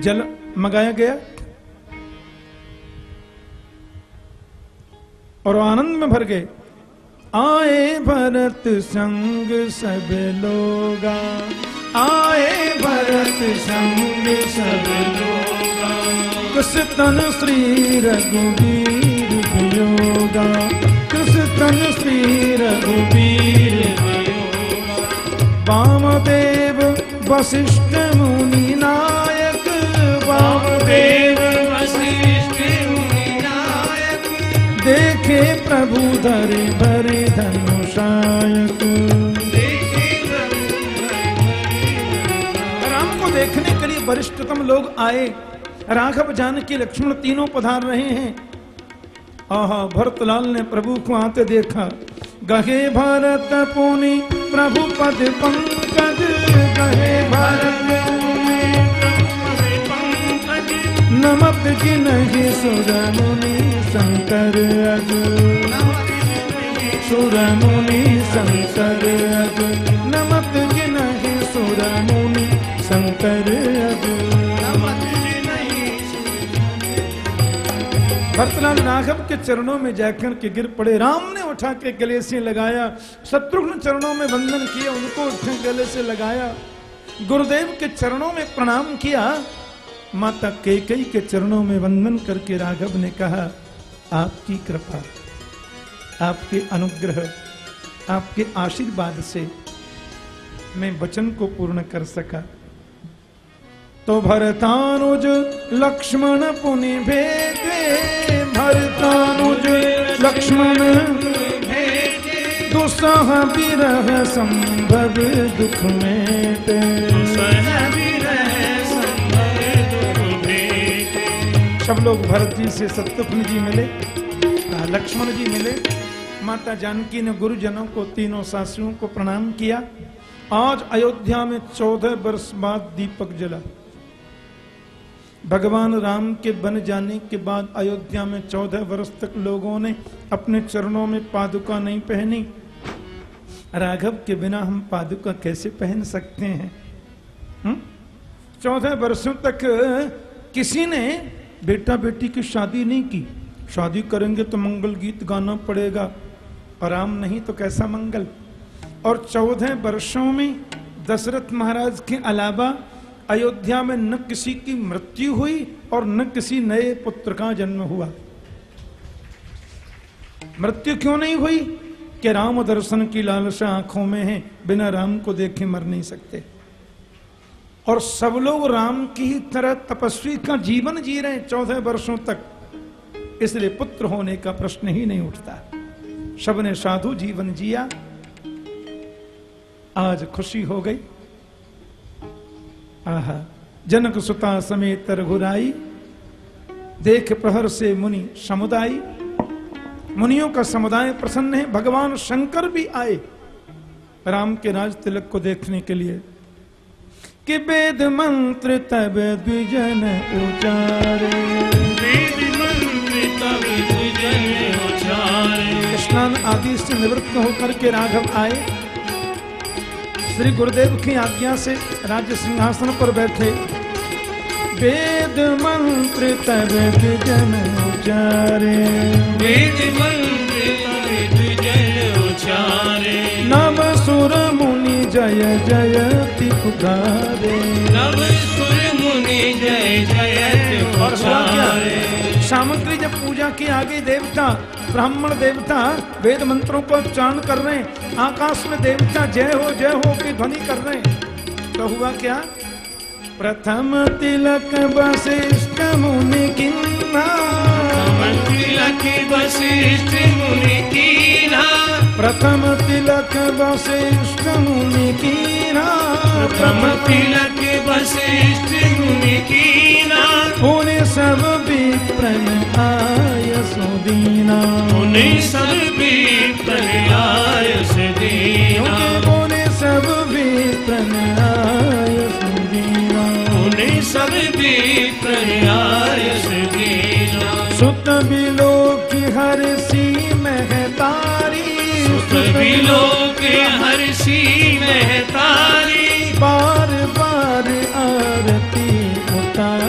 जल मंगाया गया। और आनंद में भर गए। आए भरत संग सब लोगा। आए भरत संग सब लोगा। तन श्री रघुवीर वियोगा। तन श्री रघुवीर वामदेव वशिष्ठ मुनि नायक वामदेव वशिष्ठ मुनिनायक देखे प्रभु धरे भरे धनुषायक। राम को देखने के लिए वरिष्ठतम लोग आए। राघव जान जानकी लक्ष्मण तीनों पधार रहे हैं। आहा भरतलाल ने प्रभु को आते देखा। गहे भारत पुनि प्रभु पद पंकज गहे भारत पंकज नमत जी नहीं सुर मुनि शंकर अग शंकर अग मुनि शंकर अग भरतलाल राघव के चरणों में जाकर के गिर पड़े। राम ने उठा के गले से लगाया। शत्रुघ्न चरणों में वंदन किया, उनको उठे गले से लगाया। गुरुदेव के चरणों में प्रणाम किया। माता केकई के चरणों में वंदन करके राघव ने कहा, आपकी कृपा, आपके अनुग्रह, आपके आशीर्वाद से मैं वचन को पूर्ण कर सका तो भरतानुज लक्ष्मण पुनि भेजे, भरतानुज लक्ष्मण दुसह विरह संभव दुख में ते। सब लोग भरत जी से शत्रुघ्न जी मिले लक्ष्मण जी मिले। माता जानकी ने गुरुजनों को, तीनों सासुओं को प्रणाम किया। आज अयोध्या में चौदह वर्ष बाद दीपक जला। भगवान राम के बन जाने के बाद अयोध्या में चौदह वर्ष तक लोगों ने अपने चरणों में पादुका नहीं पहनी। राघव के बिना हम पादुका कैसे पहन सकते हैं? हम्म? चौदह वर्षों तक किसी ने बेटा बेटी की शादी नहीं की। शादी करेंगे तो मंगल गीत गाना पड़ेगा। और राम नहीं तो कैसा मंगल? और चौदह वर्षों में दशरथ महाराज के अलावा अयोध्या में न किसी की मृत्यु हुई और न किसी नए पुत्र का जन्म हुआ। मृत्यु क्यों नहीं हुई? कि राम दर्शन की लालसा आँखों में है, बिना राम को देखे मर नहीं सकते। और सब लोग राम की ही तरह तपस्वी का जीवन जी रहे चौदह वर्षों तक। इसलिए पुत्र होने का प्रश्न ही नहीं उठता। सबने साधु जीवन जिया। आज खुशी हो गई। आह, जनक सुता समेत रघुराई। देख प्रहर से मुनि समुदाय मुनियों का समुदाय प्रसन्न है। भगवान शंकर भी आए। राम के राज तिलक को देखने के लिए कि वेद मंत्र तब द्विजन उचारे। वेद मंत्र तब तुझे उचारे। स्नान आदि से निवृत्त होकर के राघव आए। श्री गुरुदेव की आज्ञा से राज्य सिंहासन पर बैठे। वेद मंत्र तब जन उचारे। वेद मंत्र वेद जय उचारे। नव सुर जय जयति पुकारे। नव सुर मुनि जय जय हुआ सामग्री जब पूजा की आगे देवता ब्राह्मण देवता वेद मंत्रों को उच्चारण कर रहे हैं आकाश में देवता जय हो जय हो की ध्वनि कर रहे हैं। तो हुआ क्या? प्रथम तिलक वशिष्ठ मुनि किन्ना तिलक वशिष्ठ मुनि कीना प्रथम तिलक वशिष्ठ मुनि कीना प्रथम तिलक वशिष्ठ मुनि कीना पुण्य सब विप्रन आय सुदीना उन्हें सब भी प्रयास दीना। पुण्य सब विप्रन आय सुदीना उन्हें सब भी प्रयास दीना। सुत बिलो की हर हर्षी महतारी बार बार आरती उतार।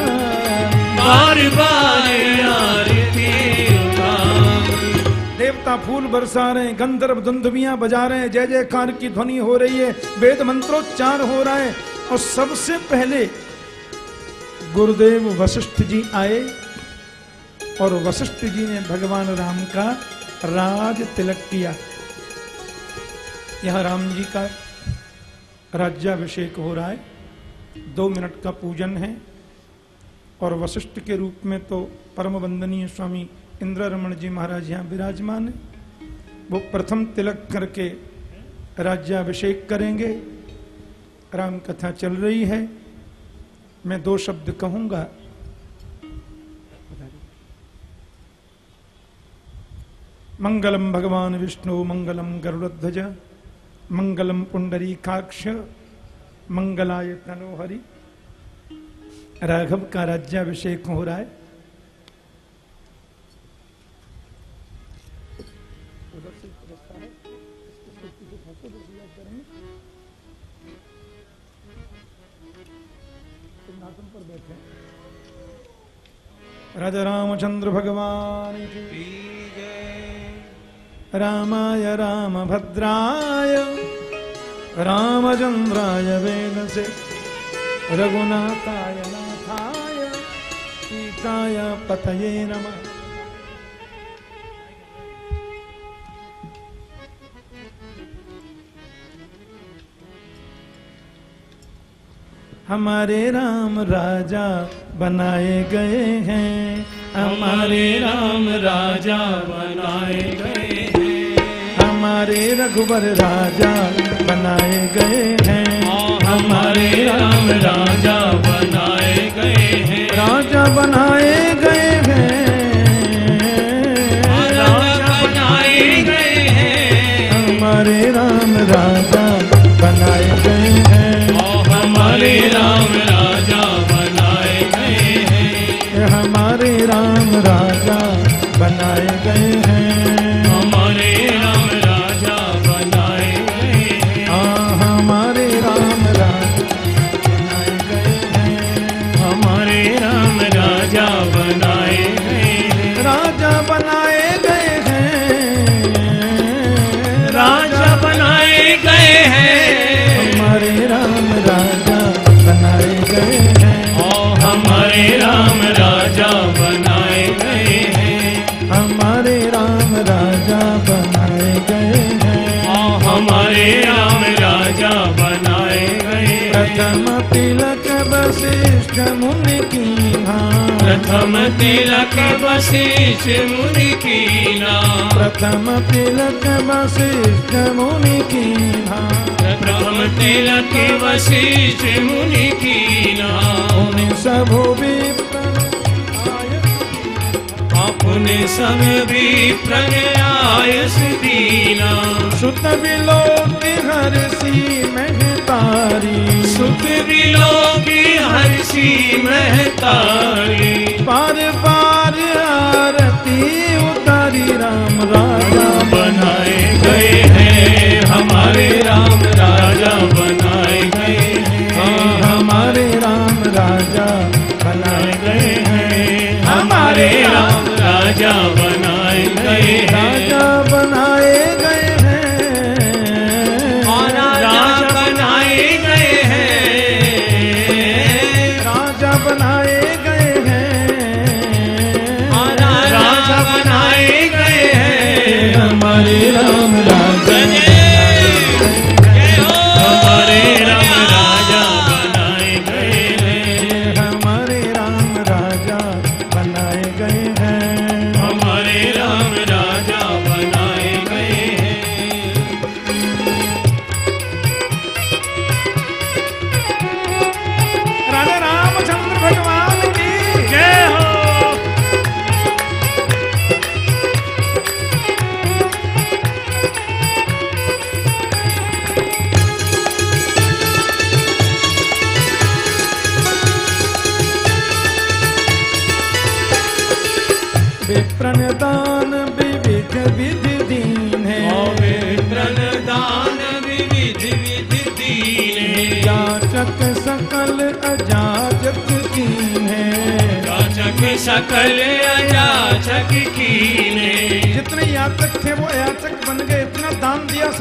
बार बार आरती उतारी। देवता फूल बरसा रहे हैं गंधर्व दुंदुबियाँ बजा रहे हैं जय जयकार की ध्वनि हो रही है वेद मंत्रोच्चार हो रहा है। और सबसे पहले गुरुदेव वशिष्ठ जी आए और वशिष्ठ जी ने भगवान राम का राज तिलक किया। यह राम जी का राज्याभिषेक हो रहा है। दो मिनट का पूजन है और वशिष्ठ के रूप में तो परम वंदनीय स्वामी इंद्र रमन जी महाराज यहाँ विराजमान है। वो प्रथम तिलक करके राज्याभिषेक करेंगे। राम कथा चल रही है। मैं दो शब्द कहूँगा। मंगलम भगवान विष्णु, मंगलम गरुड़ध्वज मंगलम पुंडरी काक्ष मंगलाय तनोहरि राघव का राज्याभिषेक हो रहा है राजा रामचंद्र भगवान की रामाय रामभद्राय रामचंद्राय वेदसे रघुनाथाय नाथाय सीताय पतये नमः। हमारे राम राजा बनाए गए हैं। हमारे राम राजा बनाए गए हैं। हमारे रघुवर राजा बनाए गए हैं। हमारे राम राजा बनाए गए हैं। राजा बनाए गए हैं। राजा बनाए गए हैं। हमारे राम राजा वशिष्ठ मुनि की प्रथम तिलक वशिष्ठ मुनि कीना प्रथम तिलक वशिष्ठ मुनि की प्रथम तिलक वशिष्ठ मुनि कीना उन सब अपने सब भी प्रयास दीना। सुत बिलोक हर सी महतारी सुख विलोकी हर्षी महतारी पार पार आरती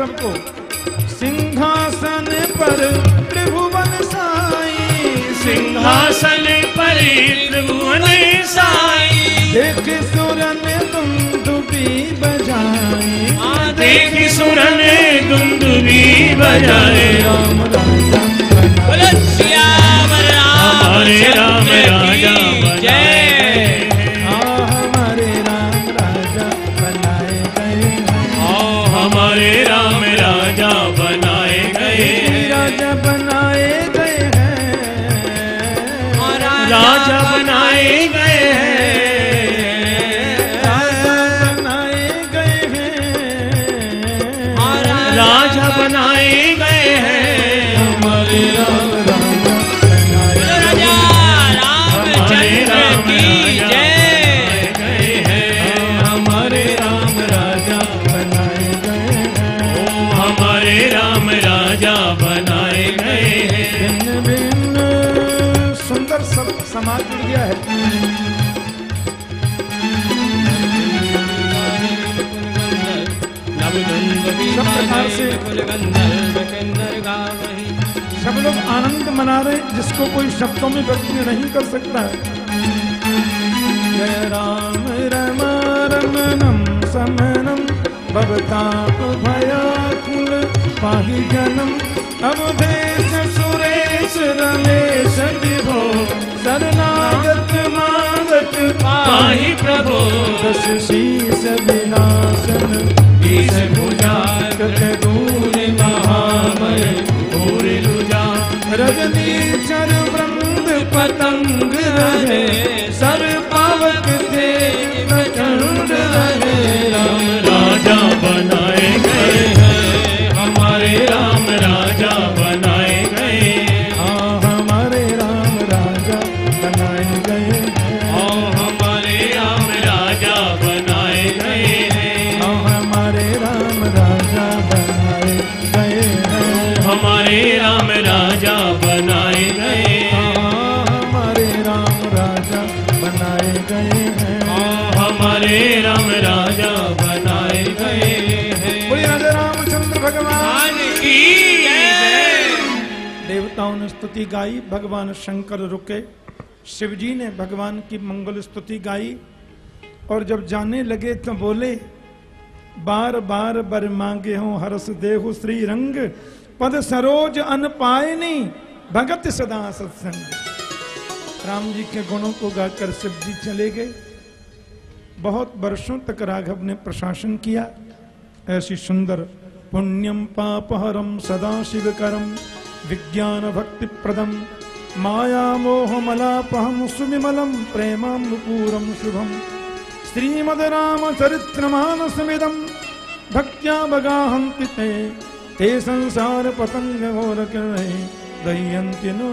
सबको सिंहासन पर त्रिभुवन साई सिंहासन पर त्रिभुवन साई देख सुरन तुम दुबी बजाए। देख सुरन दुंदुबी बजाए। राम राजा बोलो श्याम हमारे राम राजा। समाज जुड़ गया है। प्रकार से सब लोग आनंद मना रहे, जिसको कोई शब्दों में व्यक्त नहीं कर सकता। है जय राम, रम, रमनम, समनम, भवताप, भयाकुल, पाहि जनम। अवधेश, सुरेश, रमेश, विभो, शरणागत, मागत, पाहि प्रभो। दस शीस विनाशन, ईश भुजा कट दूर महामय भूर पतंग रहे सर पावक थे प्रचंड रहे। राम राजा बनाए गए हैं। स्तुति गाई, भगवान शंकर रुके। शिव जी ने भगवान की मंगल स्तुति गाई और जब जाने लगे तो बोले, बार बार बर मांगे हो, हरस देहु श्री रंग पद सरोज अन पायनी भगत सदा सत्संग। राम जी के गुणों को गाकर शिव जी चले गए। बहुत वर्षों तक राघव ने प्रशासन किया। ऐसी सुंदर पुण्यम पापहरम सदा शिव करम विज्ञान भक्ति प्रदम माया मोह मलापहम सुविमलम प्रेमापूरम शुभम। श्रीमद राम चरित्र मानसमिदम भक्त्या बगाहंति ते ते संसार पतंग घोर दह्यंति नो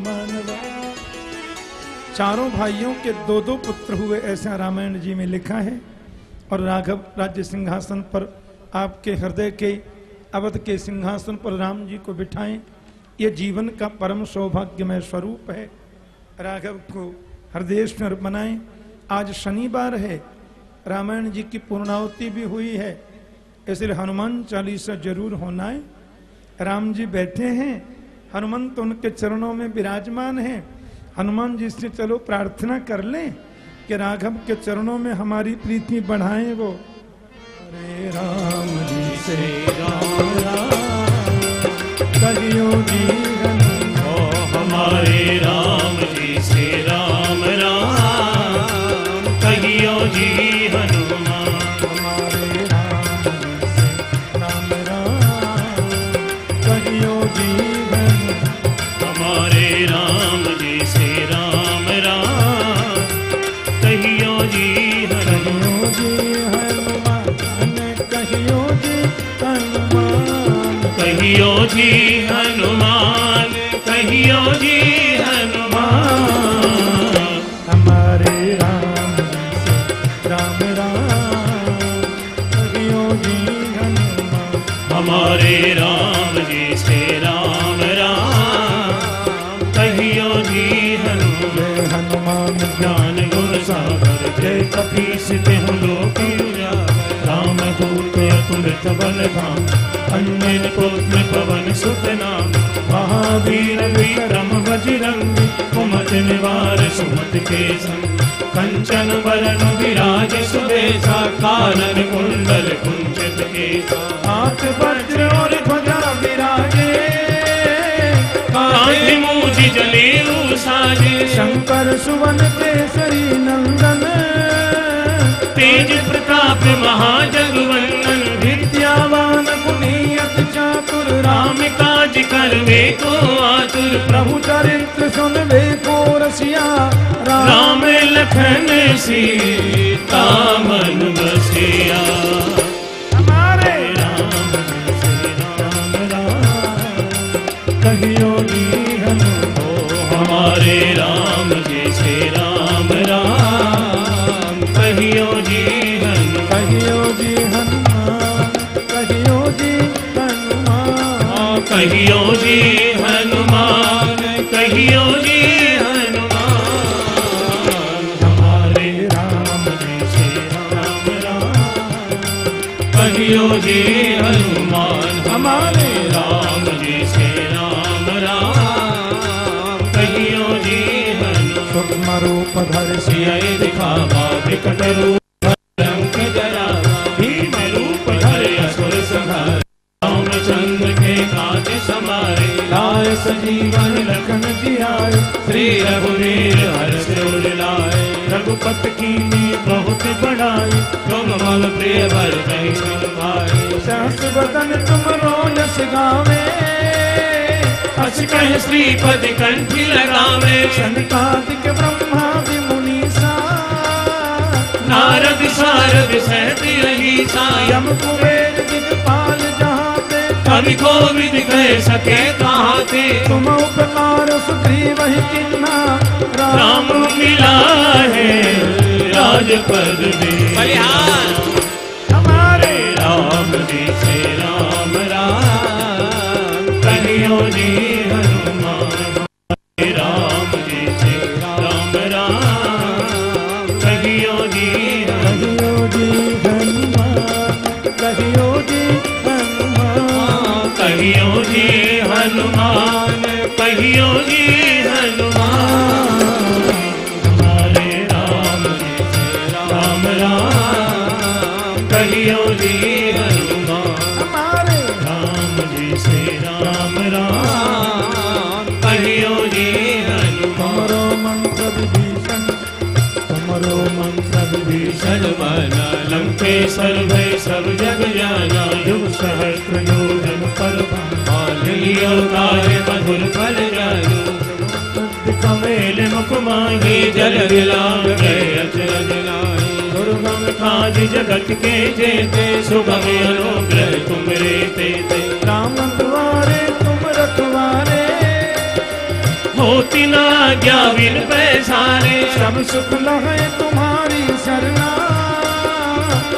मानवा। चारों भाइयों के दो दो पुत्र हुए, ऐसा रामायण जी में लिखा है, और राघव राज्य सिंहासन पर आपके हृदय के अवध के सिंहासन पर राम जी को बिठाएँ ये जीवन का परम सौभाग्यमय स्वरूप है। राघव को हृदयेश्वर बनाएँ आज शनिवार है। रामायण जी की पूर्णावती भी हुई है। इसलिए हनुमान चालीसा ज़रूर होना है राम जी बैठे हैं। हनुमंत उनके चरणों में विराजमान है। हनुमान जी से चलो प्रार्थना कर लें कि राघव के चरणों में हमारी प्रीति बढ़ाएँ वो। हरे राम जी से राम राम। कहियो जी ओ हमारे राम कहियो जी हनुमान कहियो जी हनुमान। हमारे राम से राम राम हमारे राम जी से राम राम कहियो जी हनुमान। हनुमान ज्ञान गुण सागर जय कपीस तिहु लोक उजागर। राम दूत अतुलित बल धाम अंजन पुत्र पवन महावीर विक्रम बजरंगी कुमत निवार सुमत के संग कंचन बरन विराज सुबेसा कानन कुंडल कुंचित केसा हाथ वज्र और ध्वजा विराजे शंकर सुवन केसरी नंदन तेज प्रताप महाजगवंदन, विद्यावान गुणियत चातुर राम काज करवे को आतुर। प्रभु चरित्र सुनवे को रसिया राम। लखन सीता मन बसिया। हमारे। राम श्री राम राम। कहियो जी कहियो जी हनुमान, कहियो जी हनुमान। हमारे राम जी श्री राम राम। कहियो जी हनुमान, हमारे राम जी श्री राम राम। कहियो जी हनुमान। सूक्ष्म रूप धर सियाए दिखावा विकट रूप। लाय संजीवन लखन जियाए। श्री रघुवीर हर्ष उर लाए। रघुपत की बहुत बड़ाई तुम मम प्रिय भर सुन पाए सहस बदन तुम रोयस गावे। हस कह श्रीपद कंठी लगावे। शनिकादिक ब्रह्मादि मुनीसा नारद सारद सहत रही सायम यम कुबेर दिगपाल जहाँ कवि को विद कह सके कहाँ थे तुम उपकार सुग्रीव वही किन्ना राम मिला है राजपद में हमारे राम जी से युग योजन पर मधुर फल कमेल मुख माही जल दुर्गम काज जगत के जेते सुगम अनुग्रह राम द्वारे तुम रखवारे होती ना आज्ञा बिन पैसारे सब सुख लहे तुम्हारी शरणा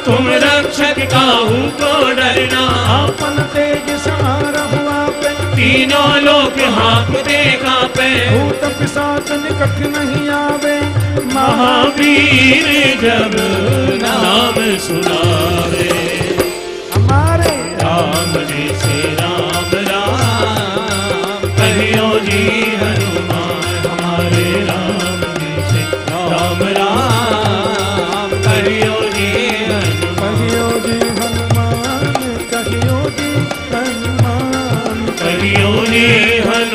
तुम रक्षक काहू को डरना। आपन तेज सहार हुआ पे। तीनों लोग हाँकते कापे भूत पिशाच निकट नहीं आवे। महावीर जब नाम सुनावे। हमारे राम जी से राम राम। कहियो जी हनुमान हमारे राम जी से राम राम।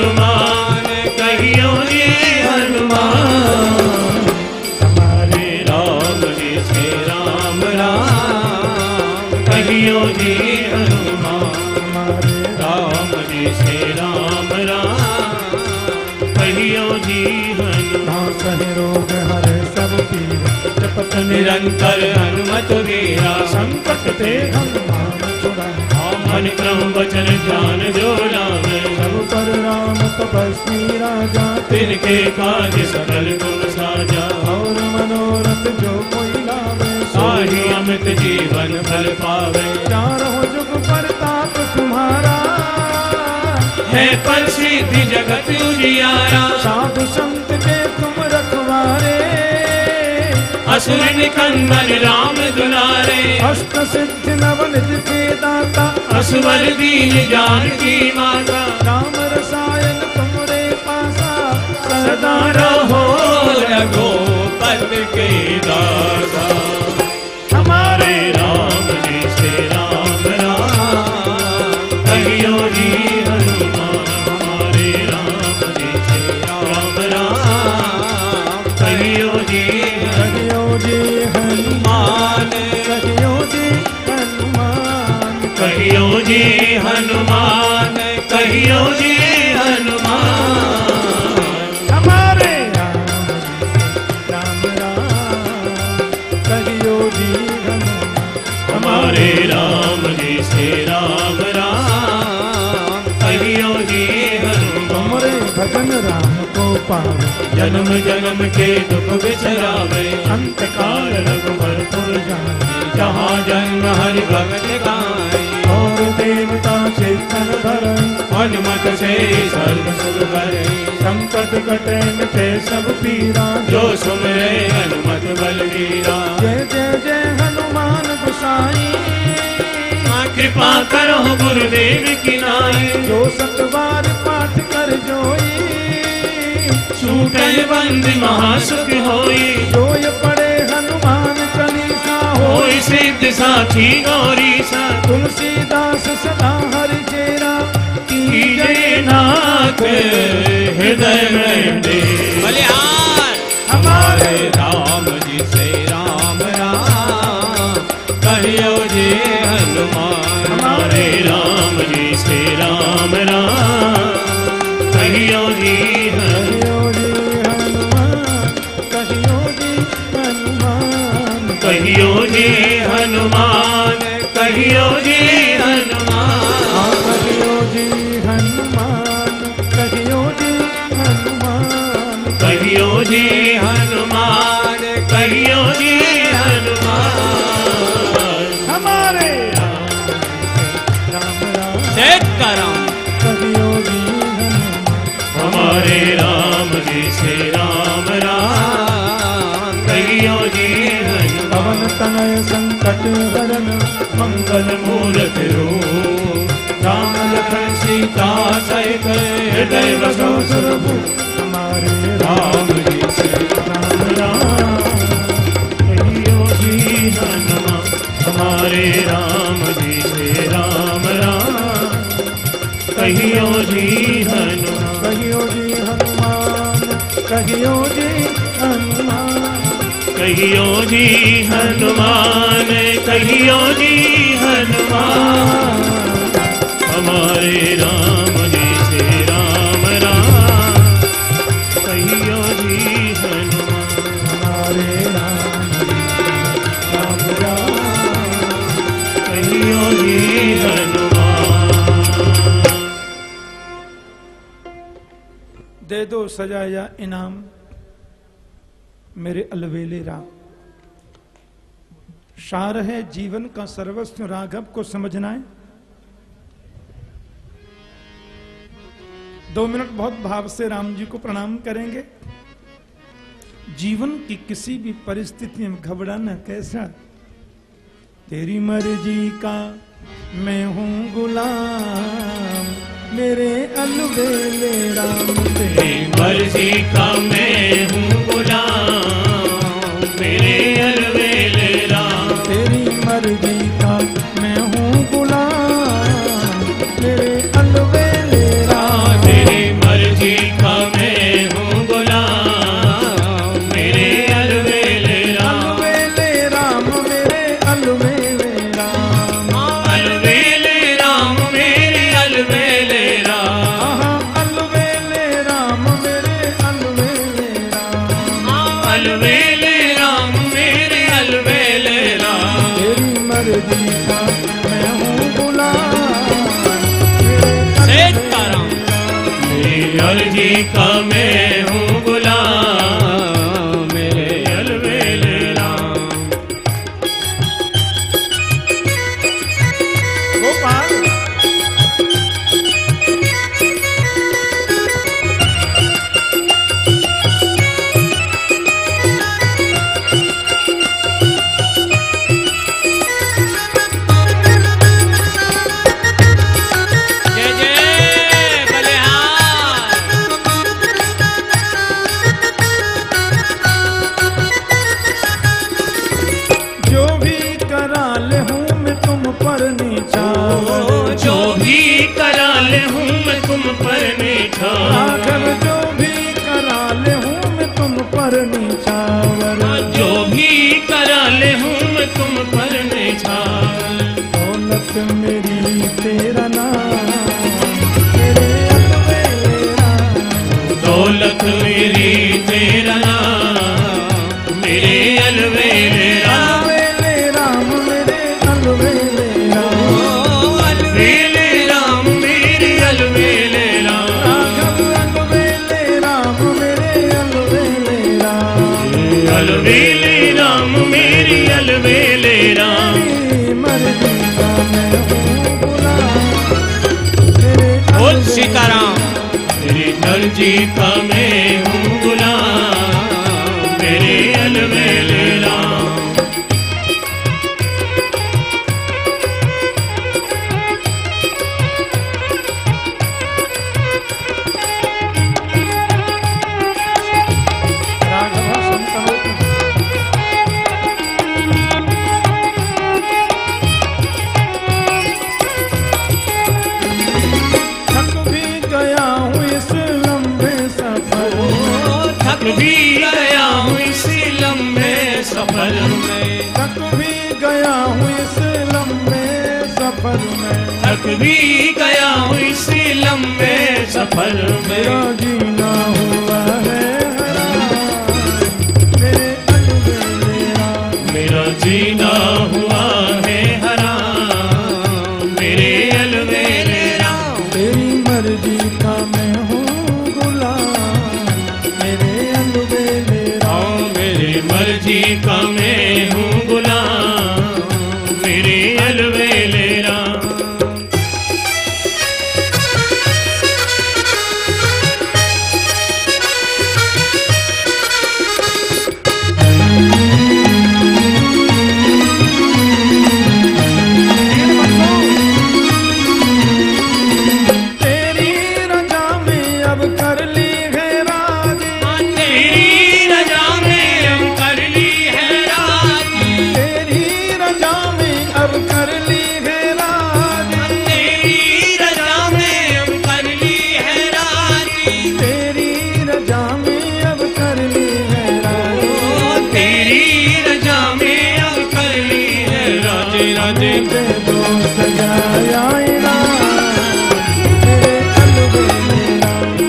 हनुमान, कहियो जी हनुमान। हमारे राम जी से राम राम, कहियो जी हनुमान। राम राम राम जी हनुमान। हरे निरंतर हनुमत वीरा संकट ते हनुमान। छुड़ाए मन क्रम वचन ध्यान जो लावे सब पर राम तपस्वी राजा तिनके काज सकल गुण साजा। और मनोरथ जो कोई लावे। साही अमित जीवन फल पावे। चारों जुग परताप तुम है प्रसिद्धि जगत उजियारा साधु संत के असुर निकंदन राम दुलारे। अष्ट सिद्धि नवन के दाता असुर दीन जान की माता। राम रसायन तुमरे पासा। सदा रहो रघुपति के दासा हमारे राम जी से राम राम। कहियो जी। हनुमान। कहियो जी हनुमान। कहियो जी हनुमान कहियो जी हनुमान। भजन राम को पावे जन्म जन्म के दुख बिसरावे अंत काल रघुबर जाने जहाँ जन्म हरि भगत गाय और देवता चेतन धरई हनुमत से सर्व सुख करे संकट कटे मिटे सब पीरा जो सुमरे हनुमत बलवीरा जय जय जय हनुमान गोसाई। माँ कृपा करो गुरुदेव की नाई। जो सतबार पाठ कर जोई। छूटल बंद महासुख होई। जो ये पढ़े हनुमान चालीसा हो। होई सिद्ध साथी गौरी सा। तुलसीदास सदा हरि चेरा। की जय नाथ हृदय में दे बलिहार हमारे राम जी से राम राम। कहियो जी हनुमान। हमारे राम जी से राम राम। कहियो जी हनुमान कहियो जी हमारे राम जी से राम राम। कहियो जी हनुमान। पवन तनय संकट हरन मंगल मूर्त रूप। राम लखन सीता सहित हृदय बसो सुरभु हमारे राम जी से राम राम। कहियो जी हनुमान हमारे राम जी से राम राम। कहियो जी हनुमान कहियो जी कहियो जी हनुमान? कहियो जी हनुमान कहियो जी हनुमान। हमारे राम जी से राम राम। कहियो जी हनुमान हमारे राम राम राम। कहियो जी हनुमान। दे दो सजाया इनाम, मेरे अलवेले राम। सार है जीवन का सर्वस्व, राघव को समझना है दो मिनट बहुत भाव से राम जी को प्रणाम करेंगे। जीवन की किसी भी परिस्थिति में घबराना कैसा तेरी मर्ज़ी का मैं हूँ गुलाम। मेरे अलवे राम तेरे मर्ज़ी का मैं हूँ गुलाम। मेरे अलवे राम तेरी मर्ज़ी का मैं हूँ गुलाम मेरी मर्ज़ी का जी का मैं हूँ भी गया हूँ इसी लंबे सफ़र मेरा जीना हुआ है मेरे मेरा जीना हुआ है आईना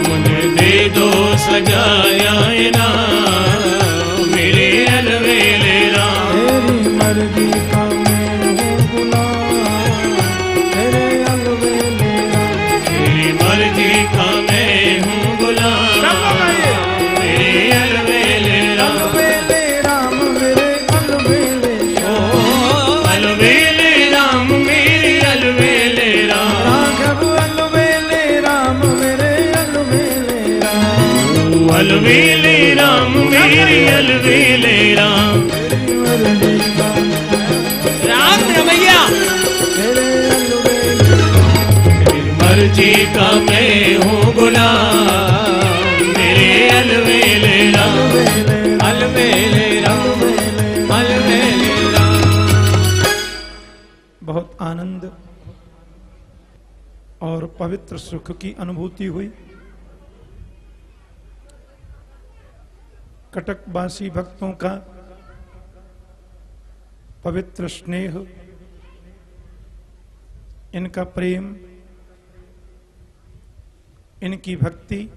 मुझे दे दो सजाया आईना अलवेले राम, मेरे अलवेले राम। राम रमैया मर्ज़ी का मैं हूँ गुलाम, मेरे अलवेले राम। अलवेले राम अलवेले राम। बहुत आनंद और पवित्र सुख की अनुभूति हुई। कटकवासी भक्तों का पवित्र स्नेह, इनका प्रेम, इनकी भक्ति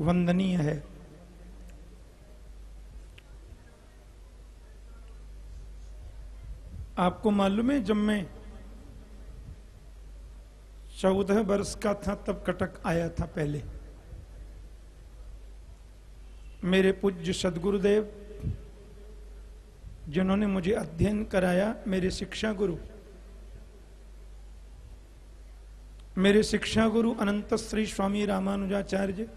वंदनीय है। आपको मालूम है, जब मैं चौदह वर्ष का था, तब कटक आया था पहले। मेरे पूज्य सदगुरुदेव, जिन्होंने मुझे अध्ययन कराया, मेरे शिक्षा गुरु। मेरे शिक्षा गुरु अनंत श्री स्वामी रामानुजाचार्य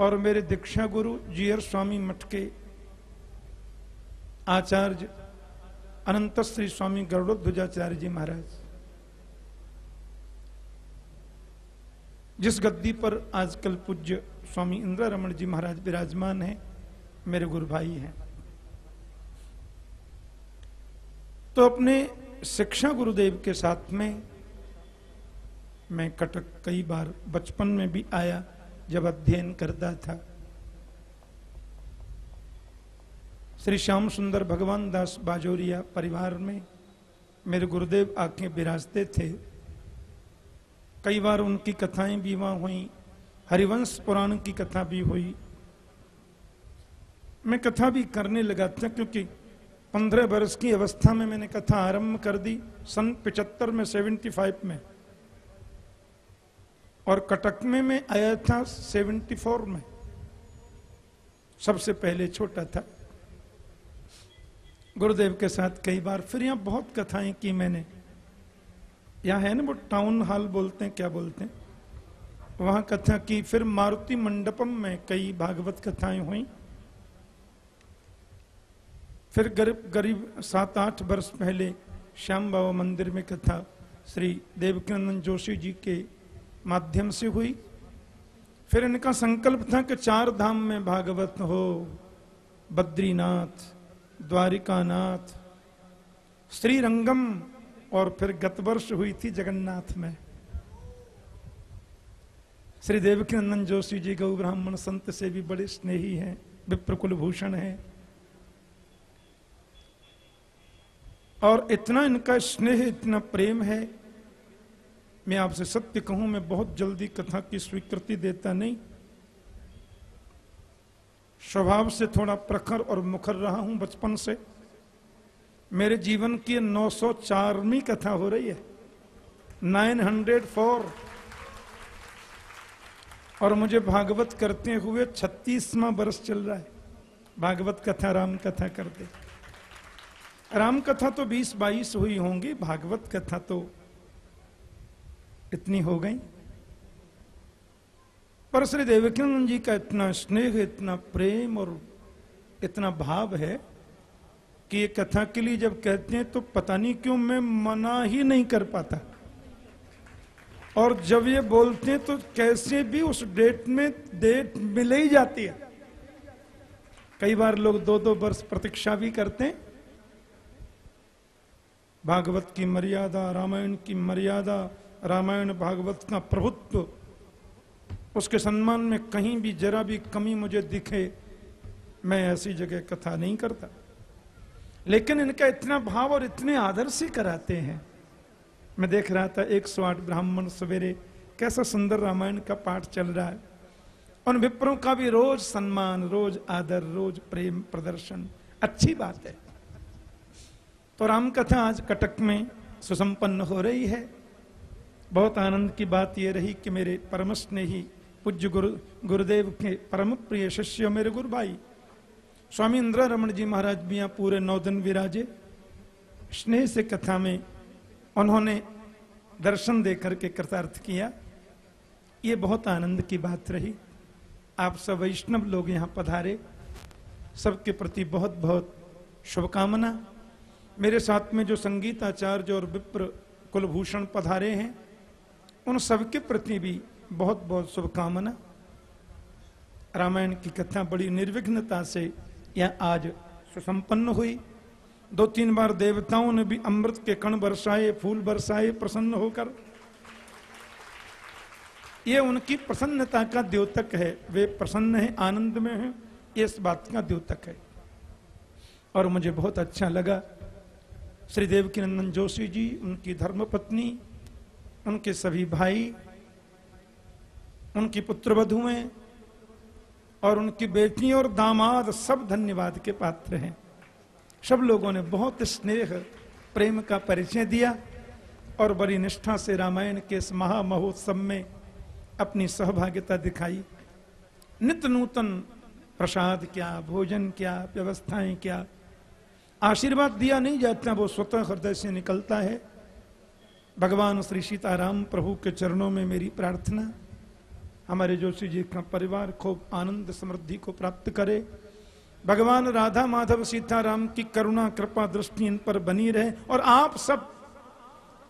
और मेरे दीक्षा गुरु जीयर स्वामी मटके आचार्य, अनंत श्री स्वामी गरुड़ध्वजाचार्य जी महाराज। जिस गद्दी पर आजकल पूज्य स्वामी इंदिरा रमन जी महाराज विराजमान हैं, मेरे गुरु भाई हैं। तो अपने शिक्षा गुरुदेव के साथ में मैं कटक कई बार बचपन में भी आया, जब अध्ययन करता था। श्री श्याम सुंदर भगवान दास बाजोरिया परिवार में मेरे गुरुदेव आके विराजते थे। कई बार उनकी कथाएँ भी वहाँ हुई। हरिवंश पुराण की कथा भी हुई। मैं कथा भी करने लगा था क्योंकि पंद्रह वर्ष की अवस्था में मैंने कथा आरंभ कर दी सन पिचहत्तर में, सेवेंटी फाइव में। और कटक में मैं आया था सेवेंटी फोर में। सबसे पहले छोटा था। गुरुदेव के साथ कई बार फिर यहाँ बहुत कथाएँ की मैंने। यहाँ है ना वो टाउन हॉल बोलते हैं, क्या बोलते हैं? वहाँ कथा की, फिर मारुति मंडपम में कई भागवत कथाएँ हुई। फिर गरीब गरीब सात आठ वर्ष पहले श्याम बाबा मंदिर में कथा श्री देवकीनंदन जोशी जी के माध्यम से हुई। फिर इनका संकल्प था कि चार धाम में भागवत हो, बद्रीनाथ, द्वारिकानाथ, श्रीरंगम, और फिर गत वर्ष हुई थी जगन्नाथ में। श्री देवकीनंदन जोशी जी गौ ब्राह्मण संत से भी बड़े स्नेही हैं विप्र कुलभूषण हैं। और इतना इनका स्नेह, इतना प्रेम है, मैं आपसे सत्य कहूँ, मैं बहुत जल्दी कथा की स्वीकृति देता नहीं। स्वभाव से थोड़ा प्रखर और मुखर रहा हूँ बचपन से। मेरे जीवन की 904वीं कथा हो रही है। 904 और मुझे भागवत करते हुए छत्तीसवा वर्ष चल रहा है। भागवत कथा, राम कथा करते। राम कथा तो 20 22 हुई होंगी, भागवत कथा तो इतनी हो गई। पर श्री देवकीनंद जी का इतना स्नेह, इतना प्रेम और इतना भाव है कि ये कथा के लिए जब कहते हैं तो पता नहीं क्यों मैं मना ही नहीं कर पाता। और जब ये बोलते हैं तो कैसे भी उस डेट में, डेट मिल ही जाती है। कई बार लोग दो दो वर्ष प्रतीक्षा भी करते हैं। भागवत की मर्यादा, रामायण की मर्यादा, रामायण भागवत का प्रभुत्व, उसके सम्मान में कहीं भी जरा भी कमी मुझे दिखे, मैं ऐसी जगह कथा नहीं करता। लेकिन इनका इतना भाव और इतने आदर से कराते हैं मैं देख रहा था, एक सौ आठ ब्राह्मण सवेरे कैसा सुंदर रामायण का पाठ चल रहा है। उन विप्रों का भी रोज सम्मान, रोज आदर, रोज प्रेम, प्रदर्शन। अच्छी बात है। तो राम कथा आज कटक में सुसंपन्न हो रही है। बहुत आनंद की बात यह रही कि मेरे परम स्नेही पूज्य गुरु, गुरुदेव के परम प्रिय शिष्य मेरे गुरु भाई स्वामी इंद्रा रमन जी महाराज यहाँ पूरे नौ दिन विराजे। स्नेह से कथा में उन्होंने दर्शन देकर के कृतार्थ किया। ये बहुत आनंद की बात रही। आप सब वैष्णव लोग यहाँ पधारे। सबके प्रति बहुत बहुत शुभकामना। मेरे साथ में जो संगीताचार्य और विप्र कुलभूषण पधारे हैं, उन सबके प्रति भी बहुत बहुत शुभकामना। रामायण की कथा बड़ी निर्विघ्नता से यह आज सुसंपन्न हुई। दो तीन बार देवताओं ने भी अमृत के कण बरसाए, फूल बरसाए, प्रसन्न होकर। ये उनकी प्रसन्नता का द्योतक है। वे प्रसन्न है, आनंद में है। इस बात का द्योतक है। और मुझे बहुत अच्छा लगा। श्री देवकी नंदन जोशी जी, उनकी धर्मपत्नी, उनके सभी भाई, उनकी पुत्र वधुएँ और उनकी बेटी और दामाद सब धन्यवाद के पात्र हैं। सब लोगों ने बहुत स्नेह, प्रेम का परिचय दिया और बड़ी निष्ठा से रामायण के इस महामहोत्सव में अपनी सहभागिता दिखाई। नित्य नूतन प्रसाद क्या, भोजन क्या, व्यवस्थाएँ क्या? आशीर्वाद दिया नहीं जाता, वो स्वतः हृदय से निकलता है। भगवान श्री सीताराम प्रभु के चरणों में मेरी प्रार्थना, हमारे जोशी जी का परिवार खूब आनंद समृद्धि को प्राप्त करे। भगवान राधा माधव सीताराम की करुणा, कृपा दृष्टि इन पर बनी रहे और आप सब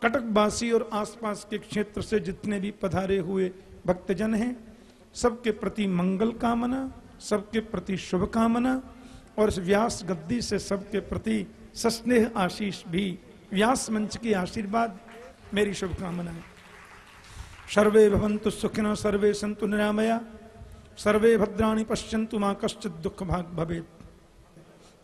कटकवासी और आसपास के क्षेत्र से जितने भी पधारे हुए भक्तजन हैं, सबके प्रति मंगल कामना, सबके प्रति शुभकामना और इस व्यास गद्दी से सबके प्रति सस्नेह आशीष भी। व्यास मंच की आशीर्वाद, मेरी शुभकामनाएँ। सर्वे भवंतु सुखिनो, सर्वे संतु निरामया। सर्वे भद्राणी पश्यंतु माँ कश्चित दुख भाग भवे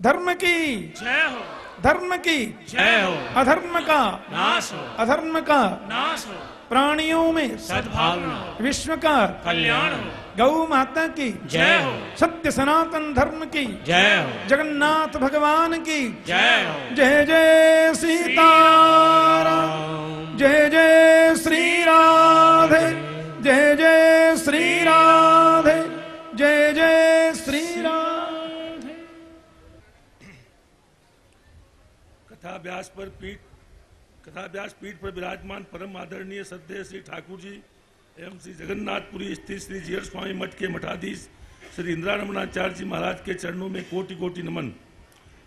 धर्म की। जय हो। धर्म की। जय हो। अधर्म का। नाश हो। अधर्म का। नाश हो। प्राणियों में। सद्भावना विश्व का। कल्याण हो। गौ माता की। जय हो। सत्य सनातन धर्म की। जय हो। जगन्नाथ भगवान की। जय हो। जय जय सीता जय जय श्री राधे। जय जय श्री राधे। जय जय श्री राधे कथा व्यास पर पीठ कथा व्यास पीठ पर विराजमान परम आदरणीय श्रद्धेय श्री ठाकुर जी एवं श्री जगन्नाथपुरी स्थित श्री जीयर स्वामी मठ के मठाधीश श्री इंदिरारमणाचार्य जी महाराज के चरणों में कोटि कोटि नमन।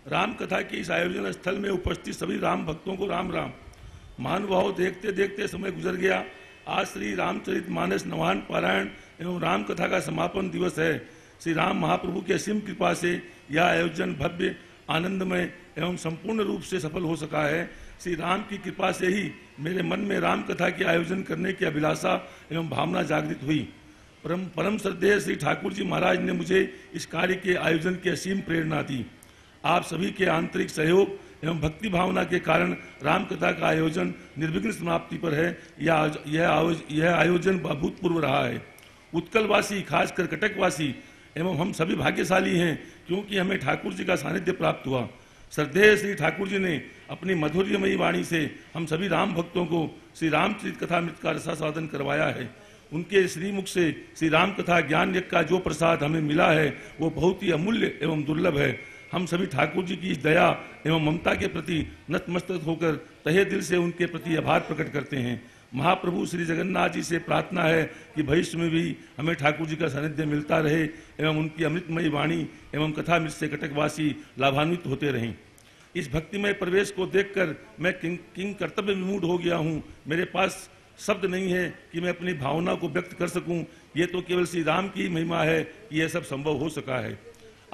राम कथा के इस आयोजन स्थल में उपस्थित सभी राम भक्तों को राम राम। महानुभाव देखते देखते समय गुजर गया। आज श्री रामचरित मानस नवान पारायण एवं राम कथा का समापन दिवस है। श्री राम महाप्रभु की असीम कृपा से यह आयोजन भव्य, आनंदमय एवं संपूर्ण रूप से सफल हो सका है। श्री राम की कृपा से ही मेरे मन में राम कथा के आयोजन करने की अभिलाषा एवं भावना जागृत हुई। परम परम श्रद्धेय श्री ठाकुर जी महाराज ने मुझे इस कार्य के आयोजन की असीम प्रेरणा दी। आप सभी के आंतरिक सहयोग एवं भक्ति भावना के कारण राम कथा का आयोजन निर्विघ्न समाप्ति पर है। यह आयोज- यह आयोजन अभूतपूर्व रहा है। उत्कलवासी, खासकर कटकवासी, एवं हम सभी भाग्यशाली हैं, क्योंकि हमें ठाकुर जी का सानिध्य प्राप्त हुआ। श्रद्धेय श्री ठाकुर जी ने अपनी मधुर्यमयी वाणी से हम सभी राम भक्तों को श्री रामचरित कथा मृत का रसा साधन करवाया है। उनके श्रीमुख से श्री राम कथा ज्ञान यज्ञ का जो प्रसाद हमें मिला है, वो बहुत ही अमूल्य एवं दुर्लभ है। हम सभी ठाकुर जी की दया एवं ममता के प्रति नतमस्तक होकर तहे दिल से उनके प्रति आभार प्रकट करते हैं। महाप्रभु श्री जगन्नाथ जी से प्रार्थना है कि भविष्य में भी हमें ठाकुर जी का सानिध्य मिलता रहे एवं उनकी अमृतमयी वाणी एवं कथा मृत से कटकवासी लाभान्वित होते रहें। इस भक्तिमय प्रवेश को देखकर मैं किंग किंग कर्तव्य विमूढ़ हो गया हूँ। मेरे पास शब्द नहीं है कि मैं अपनी भावना को व्यक्त कर सकूँ। ये तो केवल श्री राम की महिमा है कि यह सब संभव हो सका है।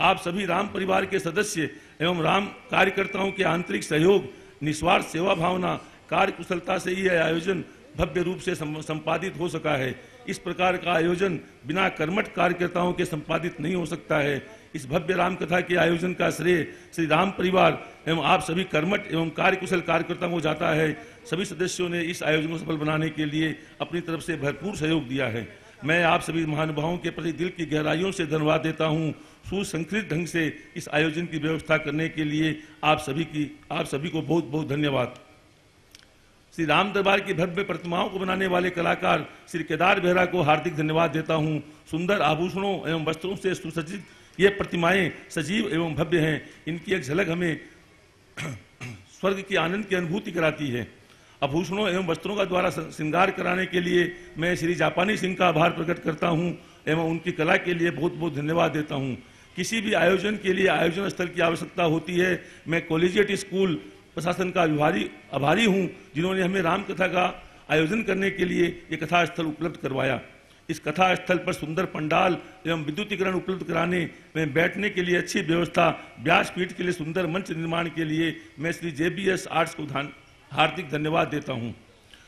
आप सभी राम परिवार के सदस्य एवं राम कार्यकर्ताओं के आंतरिक सहयोग, निस्वार्थ सेवा भावना कार्य कुशलता से यह आयोजन भव्य रूप से संपादित हो सका है। इस प्रकार का आयोजन बिना कर्मठ कार्यकर्ताओं के संपादित नहीं हो सकता है। इस भव्य राम कथा के आयोजन का श्रेय श्री राम परिवार एवं आप सभी कर्मठ एवं कार्यकुशल कार्यकर्ताओं को जाता है। सभी सदस्यों ने इस आयोजन को सफल बनाने के लिए अपनी तरफ़ से भरपूर सहयोग दिया है। मैं आप सभी महानुभावों के प्रति दिल की गहराइयों से धन्यवाद देता हूँ। सुसंस्कृत ढंग से इस आयोजन की व्यवस्था करने के लिए आप सभी की आप सभी को बहुत बहुत धन्यवाद। श्री राम दरबार की भव्य प्रतिमाओं को बनाने वाले कलाकार श्री केदार बेहरा को हार्दिक धन्यवाद देता हूँ। सुंदर आभूषणों एवं वस्त्रों से सुसज्जित ये प्रतिमाएँ सजीव एवं भव्य हैं। इनकी एक झलक हमें स्वर्ग की आनंद की अनुभूति कराती है। आभूषणों एवं वस्त्रों का द्वारा श्रृंगार कराने के लिए मैं श्री जापानी सिंह का आभार प्रकट करता हूँ एवं उनकी कला के लिए बहुत बहुत धन्यवाद देता हूँ। किसी भी आयोजन के लिए आयोजन स्थल की आवश्यकता होती है। मैं कॉलेजिएट स्कूल प्रशासन का आभारी आभारी हूँ, जिन्होंने हमें राम कथा का आयोजन करने के लिए ये कथा स्थल उपलब्ध करवाया। इस कथा स्थल पर सुंदर पंडाल एवं विद्युतीकरण उपलब्ध कराने में बैठने के लिए अच्छी व्यवस्था, व्यासपीठ के लिए सुंदर मंच निर्माण के लिए मैं श्री जेबीएस आर्ट्स को हार्दिक धन्यवाद देता हूँ।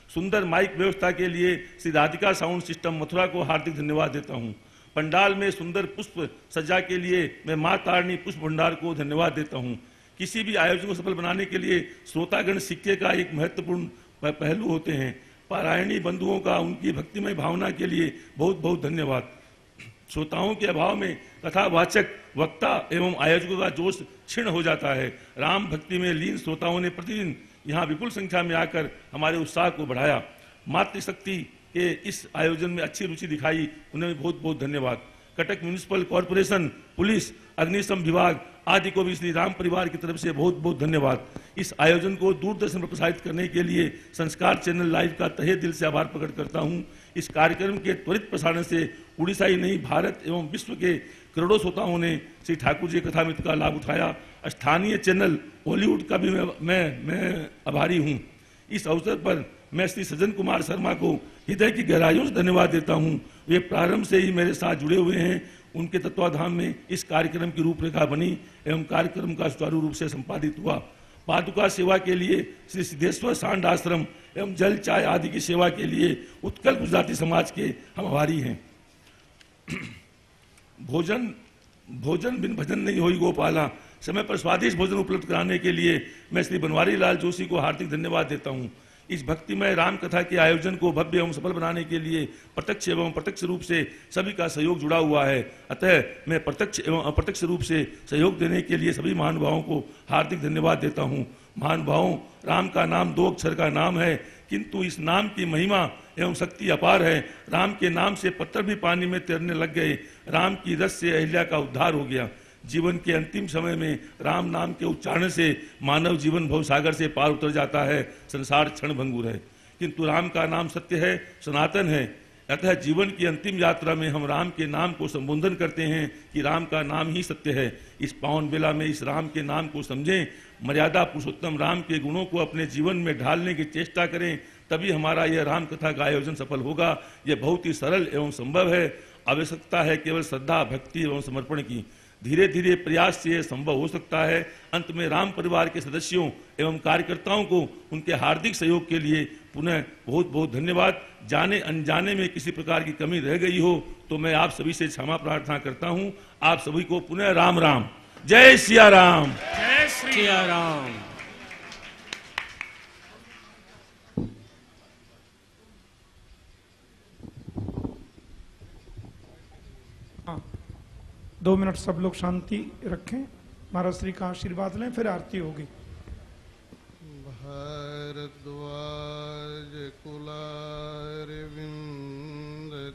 सुंदर माइक व्यवस्था के लिए श्री राधिका साउंड सिस्टम मथुरा को हार्दिक धन्यवाद देता हूँ। पंडाल में सुंदर पुष्प सज्जा के लिए मैं माँ तारणी पुष्प भंडार को धन्यवाद देता हूँ। किसी भी आयोजन को सफल बनाने के लिए श्रोतागण सिक्के का एक महत्वपूर्ण पहलू होते हैं। पारायणी बंधुओं का, उनकी भक्तिमय भावना के लिए बहुत बहुत धन्यवाद। श्रोताओं के अभाव में कथावाचक, वक्ता एवं आयोजकों का जोश क्षीण हो जाता है। राम भक्ति में लीन श्रोताओं ने प्रतिदिन यहाँ विपुल संख्या में आकर हमारे उत्साह को बढ़ाया। मातृशक्ति के इस आयोजन में अच्छी रुचि दिखाई, उन्हें बहुत बहुत धन्यवाद। कटक म्यूनिसिपल कॉरपोरेशन, पुलिस, अग्निशम विभाग आदि को भी श्री राम परिवार की तरफ़ से बहुत बहुत धन्यवाद। इस आयोजन को दूरदर्शन पर प्रसारित करने के लिए संस्कार चैनल लाइव का तहे दिल से आभार प्रकट करता हूँ। इस कार्यक्रम के त्वरित प्रसारण से उड़ीसा ही नहीं भारत एवं विश्व के करोड़ों श्रोताओं ने श्री ठाकुर जी कथामृत का लाभ उठाया। स्थानीय चैनल बॉलीवुड का भी मैं मैं, मैं आभारी हूँ। इस अवसर पर मैं श्री सज्जन कुमार शर्मा को हृदय की गहराइयों से धन्यवाद देता हूँ। वे प्रारंभ से ही मेरे साथ जुड़े हुए हैं। उनके तत्वाधान में इस कार्यक्रम की रूपरेखा बनी एवं कार्यक्रम का सुचारू रूप से संपादित हुआ। पादुका सेवा के लिए श्री सिद्धेश्वर सांड आश्रम एवं जल, चाय आदि की सेवा के लिए उत्कल गुजराती समाज के हम आभारी हैं। भोजन भोजन बिन भजन नहीं होई गोपाला। समय पर स्वादिष्ट भोजन उपलब्ध कराने के लिए मैं श्री बनवारी लाल जोशी को हार्दिक धन्यवाद देता हूँ। इस भक्तिमय राम कथा के आयोजन को भव्य एवं सफल बनाने के लिए प्रत्यक्ष एवं प्रत्यक्ष रूप से सभी का सहयोग जुड़ा हुआ है। अतः मैं प्रत्यक्ष एवं अप्रत्यक्ष रूप से सहयोग देने के लिए सभी महानुभावों को हार्दिक धन्यवाद देता हूँ। महानुभावों, राम का नाम दो अक्षर का नाम है, किंतु इस नाम की महिमा एवं शक्ति अपार है। राम के नाम से पत्थर भी पानी में तैरने लग गए। राम की रस से अहिल्या का उद्धार हो गया। जीवन के अंतिम समय में राम नाम के उच्चारण से मानव जीवन भवसागर से पार उतर जाता है। संसार क्षण भंगुर है। किंतु राम का नाम सत्य है, सनातन है। अतः जीवन की अंतिम यात्रा में हम राम के नाम को संबोधन करते हैं कि राम का नाम ही सत्य है। इस पावन बेला में इस राम के नाम को समझें। मर्यादा पुरुषोत्तम राम के गुणों को अपने जीवन में ढालने की चेष्टा करें, तभी हमारा यह राम कथा का आयोजन सफल होगा। यह बहुत ही सरल एवं संभव है। आवश्यकता है केवल श्रद्धा, भक्ति एवं समर्पण की। धीरे धीरे प्रयास से यह संभव हो सकता है। अंत में राम परिवार के सदस्यों एवं कार्यकर्ताओं को उनके हार्दिक सहयोग के लिए पुनः बहुत बहुत धन्यवाद। जाने अनजाने में किसी प्रकार की कमी रह गई हो तो मैं आप सभी से क्षमा प्रार्थना करता हूँ। आप सभी को पुनः राम राम जय सिया राम। जय सिया राम। दो मिनट सब लोग शांति रखें, महाराज श्री का आशीर्वाद लें, फिर आरती होगी। भारद्वाज कुलारविन्द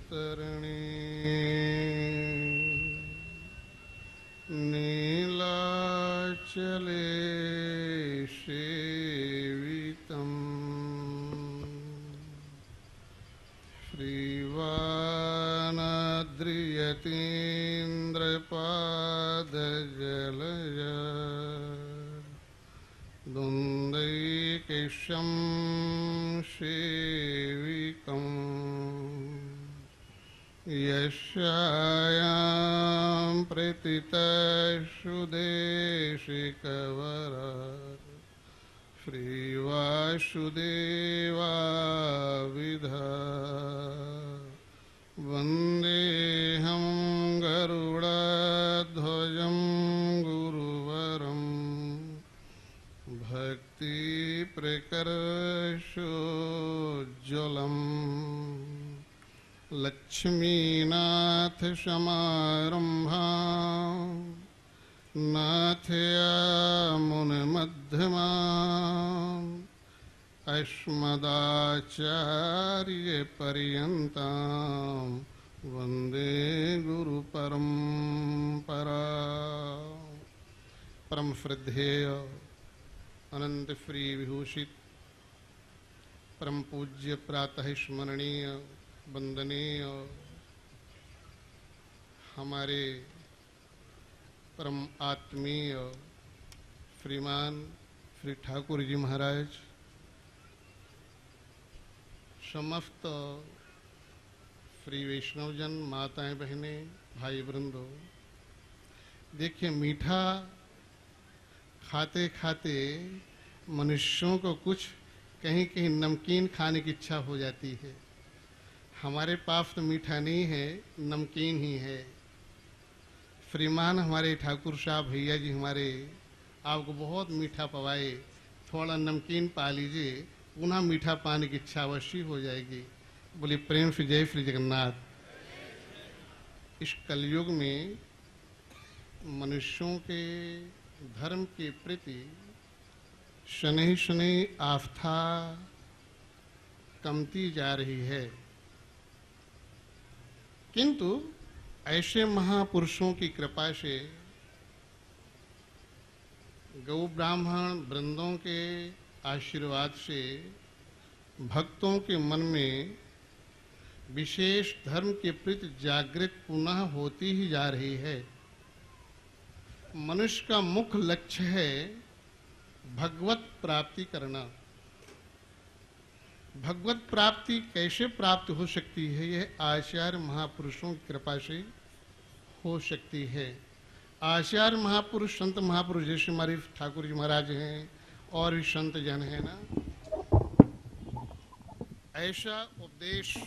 तरणी नीलाचले सेवितम्। श्रीवानाद्रियतीन्द्रपादजलया द्वन्द्वैकेशं सेविकम्। यस्यायां प्रतितशुदेशिकवरा श्रीवासुदेवाविधा। वन्देऽहं गरुडध्वजं गुरुवरम् भक्तिप्रकर्षोज्ज्वलम्। लक्ष्मीनाथसमारम्भा। नाथयामुनमध्यमा अस्मदाचार्यपर्यन्तां वंदे गुरुपरम्परा। परम श्रद्धेय अनंत फ्री विभूषित परम पूज्य प्रातः स्मरणीय वंदनीय हमारे परम आत्मीय, श्रीमान श्री ठाकुर जी महाराज। समस्त श्री वैष्णवजन माताएँ बहनें, भाई वृंदो देखिए, मीठा खाते खाते मनुष्यों को कुछ कहीं कहीं नमकीन खाने की इच्छा हो जाती है। हमारे पास तो मीठा नहीं है, नमकीन ही है। श्रीमान हमारे ठाकुर साहब, भैया जी हमारे, आपको बहुत मीठा पवाए, थोड़ा नमकीन पा लीजिए पुनः मीठा पाने की इच्छा अवश्य हो जाएगी। बोले प्रेम से जय श्री जगन्नाथ। इस कलयुग में मनुष्यों के धर्म के प्रति शनि शनि आस्था कमती जा रही है। किंतु ऐसे महापुरुषों की कृपा से गौ ब्राह्मण वृंदों के आशीर्वाद से भक्तों के मन में विशेष धर्म के प्रति जागृत पुनः होती ही जा रही है। मनुष्य का मुख्य लक्ष्य है भगवत प्राप्ति करना। भगवत प्राप्ति कैसे प्राप्त हो सकती है? यह आचार्य महापुरुषों की कृपा से हो सकती है। आचार्य महापुरुष, संत महापुरुष जैसे हमारे ठाकुर जी महाराज हैं और भी संत जन है ना। ऐसा उपदेश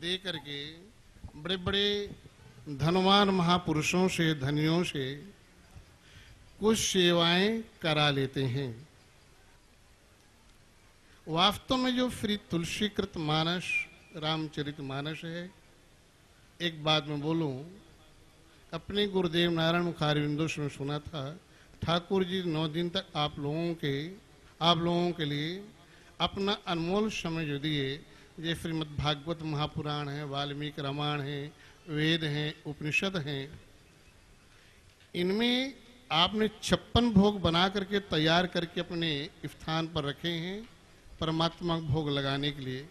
दे करके बड़े बड़े धनवान महापुरुषों से, धनियों से कुछ सेवाएँ करा लेते हैं। वास्तव में जो श्री तुलसीकृत मानस, रामचरित मानस है, एक बात मैं बोलूँ, अपने गुरुदेव नारायण मुखारविंदो से सुना था ठाकुर जी नौ दिन तक आप लोगों के, आप लोगों के लिए अपना अनमोल समय जो दिए, ये श्रीमद भागवत महापुराण है, वाल्मीकि रामायण है, वेद हैं, उपनिषद हैं, इनमें आपने छप्पन भोग बना करके तैयार करके अपने स्थान पर रखे हैं, परमात्मा भोग लगाने के लिए।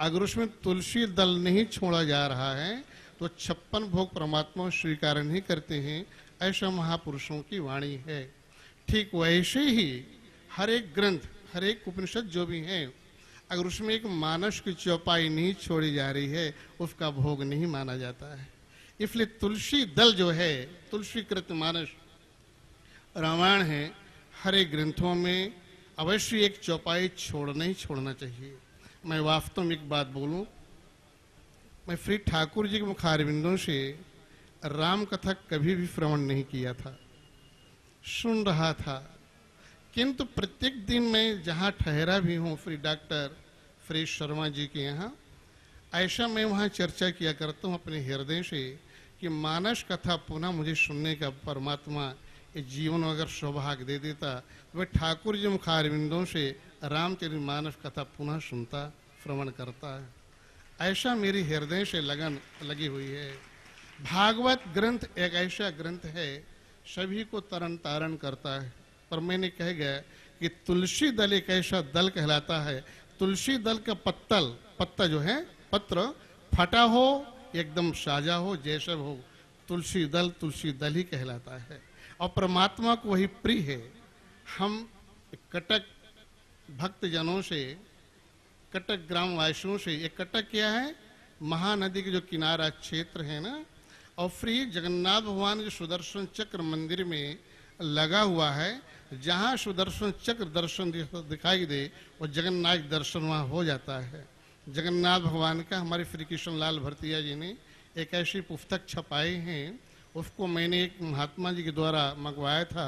अगर उसमें तुलसी दल नहीं छोड़ा जा रहा है तो छप्पन भोग परमात्मा स्वीकार नहीं करते हैं ऐसा महापुरुषों की वाणी है। ठीक वैसे ही हर एक ग्रंथ, हर एक उपनिषद जो भी है, अगर उसमें एक मानस की चौपाई नहीं छोड़ी जा रही है, उसका भोग नहीं माना जाता है। इसलिए तुलसी दल जो है तुलसी कृत मानस, रामायण है, हरे ग्रंथों में अवश्य एक चौपाई छोड़ना ही छोड़ना चाहिए। मैं वास्तव में एक बात बोलूँ, मैं श्री ठाकुर जी के मुखारविंदों से राम कथा कभी भी श्रवण नहीं किया था। सुन रहा था। किंतु प्रत्येक दिन मैं जहाँ ठहरा भी हूँ श्री डॉक्टर श्री शर्मा जी के यहाँ, ऐसा मैं वहाँ चर्चा किया करता हूँ अपने हृदय से कि मानस कथा पुनः मुझे सुनने का परमात्मा ये जीवन अगर सौभाग्य दे देता तो ठाकुर जी मुखारविंदों से रामचरित मानस कथा पुनः सुनता, श्रवण करता है। ऐसा मेरी हृदय से लगन, लगी हुई है। भागवत ग्रंथ एक ऐसा ग्रंथ है, सभी को तरन तारण करता है। पर मैंने कह गया कि तुलसी दल एक ऐसा दल कहलाता है। तुलसी दल का पत्तल, पत्ता जो है, पत्र, फटा हो, एकदम साजा हो, जैसा हो, तुलसी दल तुलसी दल ही कहलाता है। और परमात्मा को वही प्रिय है। हम कटक भक्त जनों से, कटक ग्राम वासियों से, ये कटक क्या है? महानदी के जो किनारा क्षेत्र है ना और फ्री जगन्नाथ भगवान के सुदर्शन चक्र मंदिर में लगा हुआ है। जहाँ सुदर्शन चक्र दर्शन दिखाई दे, वो जगन्नाथ दर्शन वहाँ हो जाता है। जगन्नाथ भगवान का हमारे श्री कृष्ण लाल भरतिया जी ने एक ऐसी पुस्तक छपाई हैं। उसको मैंने एक महात्मा जी के द्वारा मंगवाया था।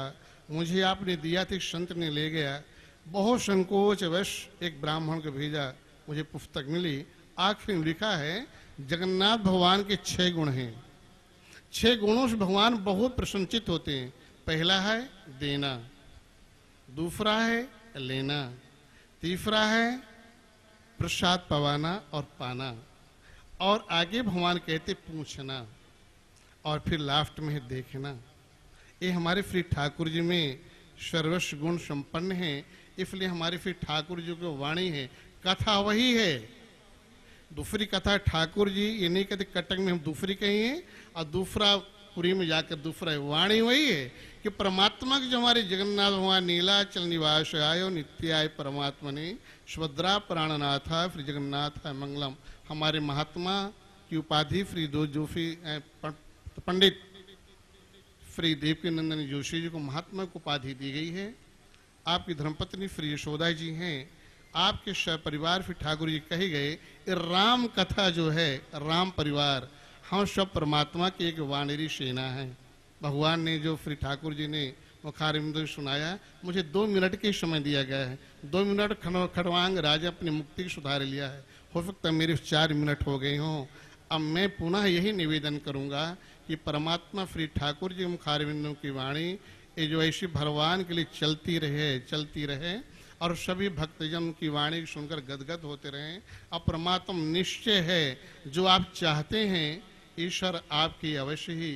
मुझे आपने दिया था संत ने ले गया। बहुत संकोच वश एक ब्राह्मण को भेजा, मुझे पुस्तक मिली। आखिर लिखा है, जगन्नाथ भगवान के छह गुण हैं। छह गुणों से भगवान बहुत प्रसन्नचित होते हैं। पहला है देना, दूसरा है लेना, तीसरा है प्रसाद पवाना और पाना, और आगे भगवान कहते पूछना और फिर लास्ट में है देखना। ये हमारे श्री ठाकुर जी में सर्वस्व गुण संपन्न है, इसलिए हमारे श्री ठाकुर जी को वाणी है, कथा वही है। दूसरी कथा ठाकुर जी, ये नहीं कहते कटक में हम दूसरी कही है, और दूसरा पुरी में जाकर दूसरा वाणी वही है कि परमात्मा के जो हमारे जगन्नाथ भगवान नीलाचल निवास आयो नित्याय परमात्मा ने सुभद्रा प्राणनाथा श्री जगन्नाथ है मंगलम। हमारे महात्मा की उपाधि श्री दो जोशी पंडित श्री देवकी नंदन जोशी जी को महात्मा को उपाधि दी गई है। आपकी धर्मपत्नी श्री यशोदा जी हैं। आपके परिवार फिर ठाकुर जी कहे गए राम कथा जो है, राम परिवार, हम सब परमात्मा की एक वानरी सेना है। भगवान ने जो श्री ठाकुर जी ने मुखारिंद सुनाया, मुझे दो मिनट के समय दिया गया है। दो मिनट खड़वांग राजा अपनी मुक्ति सुधार लिया है। हो सकता मेरे चार मिनट हो गए हों। अब मैं पुनः यही निवेदन करूँगा कि परमात्मा श्री ठाकुर जी मुखारविंदों की वाणी, ये जो ऐसी भगवान के लिए चलती रहे चलती रहे और सभी भक्तजन की वाणी सुनकर गदगद होते रहें। अब परमात्मा निश्चय है, जो आप चाहते हैं, ईश्वर आपकी अवश्य ही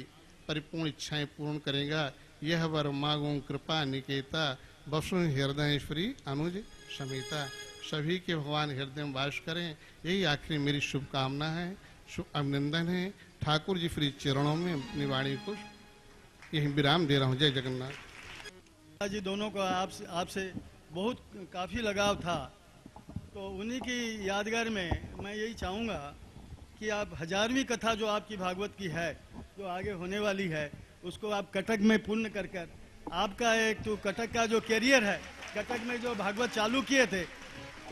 परिपूर्ण इच्छाएँ पूर्ण करेगा। यह वर मागो कृपा निकेता, बसु हृदयश्वरी अनुज समेता। सभी के भगवान हृदय में वास करें। यही आखिरी मेरी शुभकामना है। शुभ अभिनंदन है। ठाकुर जी फ्री चरणों में अपनी वाणी को यही विराम दे रहा हूँ। जय जगन्नाथ। जी, दोनों को आपसे आपसे बहुत काफ़ी लगाव था। तो उन्हीं की यादगार में मैं यही चाहूँगा कि आप हजारवीं कथा जो आपकी भागवत की है, जो आगे होने वाली है, उसको आप कटक में पूर्ण कर कर, आपका एक तो कटक का जो कैरियर है, कटक में जो भागवत चालू किए थे,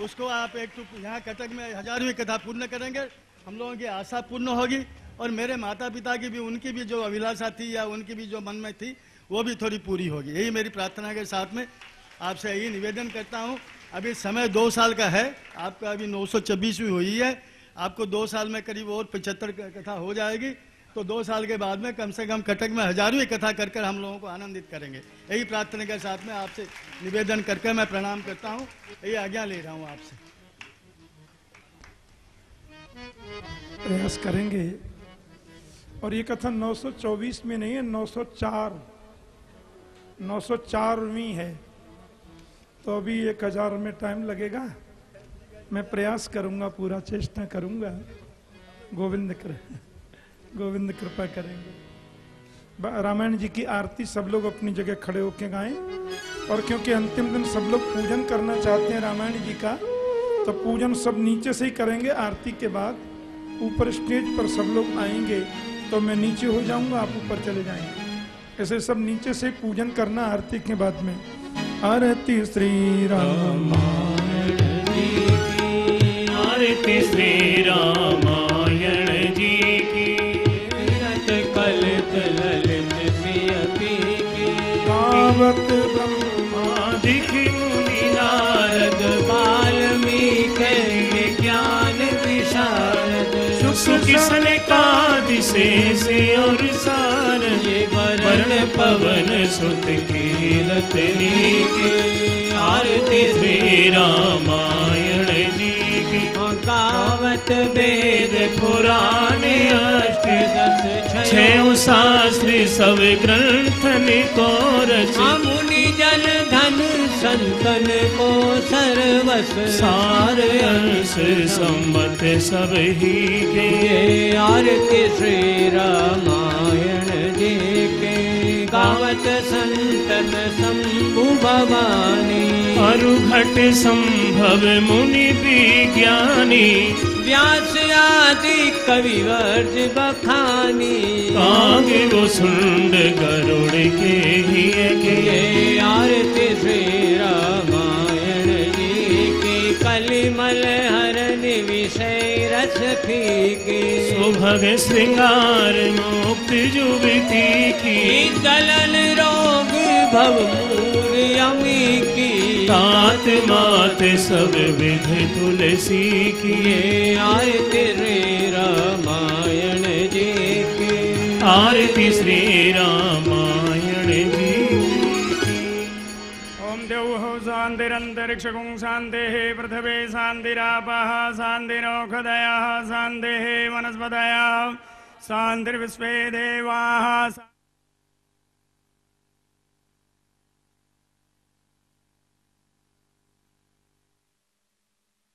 उसको आप एक तो यहाँ कटक में हजारवीं कथा पूर्ण करेंगे, हम लोगों की आशा पूर्ण होगी और मेरे माता पिता की भी, उनकी भी जो अभिलाषा थी या उनकी भी जो मन में थी, वो भी थोड़ी पूरी होगी। यही मेरी प्रार्थना के साथ में आपसे यही निवेदन करता हूँ, अभी समय दो साल का है, आपका अभी नौ सौ छब्बीसवीं हुई है, आपको दो साल में करीब और पचहत्तर कथा हो जाएगी तो दो साल के बाद में कम से कम कटक में हज़ारों कथा कर कर हम लोगों को आनंदित करेंगे। यही प्रार्थना के साथ में आपसे निवेदन करके मैं प्रणाम करता हूँ, यही आज्ञा ले रहा हूँ आपसे। प्रयास करेंगे। और ये कथा 924 में नहीं है 904 904वीं है। तो अभी एक हज़ार में टाइम लगेगा। मैं प्रयास करूँगा, पूरा चेष्टा करूँगा। गोविंद कर गोविंद कृपा करेंगे। रामायण जी की आरती सब लोग अपनी जगह खड़े होके गाएँ। और क्योंकि अंतिम दिन सब लोग पूजन करना चाहते हैं रामायण जी का तो पूजन सब नीचे से ही करेंगे। आरती के बाद ऊपर स्टेज पर सब लोग आएँगे तो मैं नीचे हो जाऊँगा, आप ऊपर चले जाएँगे। ऐसे सब नीचे से पूजन करना आरती के बाद में। आरती श्री राम आरती श्री रामायण जी की। रत कलित ललित सियति की। गावत ब्रह्मा आदिख मुनि नारद वाल्मीकि ज्ञान विशारद। सुख किसन कादि से से और सार ये वरण पवन सुत कीरत के आरती श्री रामायण जी। की गावत वेद पुराने अष्ट दस छह शास्त्री सब ग्रंथ को रचे मुनि जन धन संतन को सर्वस सार अंश सम्मत सब ही के आरती श्री रामायण जी। गावत संतन शंभु भवानी। अरुघट संभव मुनि विज्ञानी। व्यास आदि कवि वर्ज बखानी। काग वो सुंड गरुड़ के ही के आरती श्री रामायण जी की कलिमल हरण विषय रस फीके। सुभग श्रृंगार मुक्त जुबती की। दलन रोग भव यमी की। तात मात सब विध तुलसी की। ये आरती श्री रामायण जी की। आरती श्री रामायण जी ओम देव देवः शान्तिरन्तरिक्षगुं शान्तिः पृथिवी शान्तिरापः शान्तिरोषधयः शान्तिः वनस्पतयः शान्तिर्विश्वे देवाः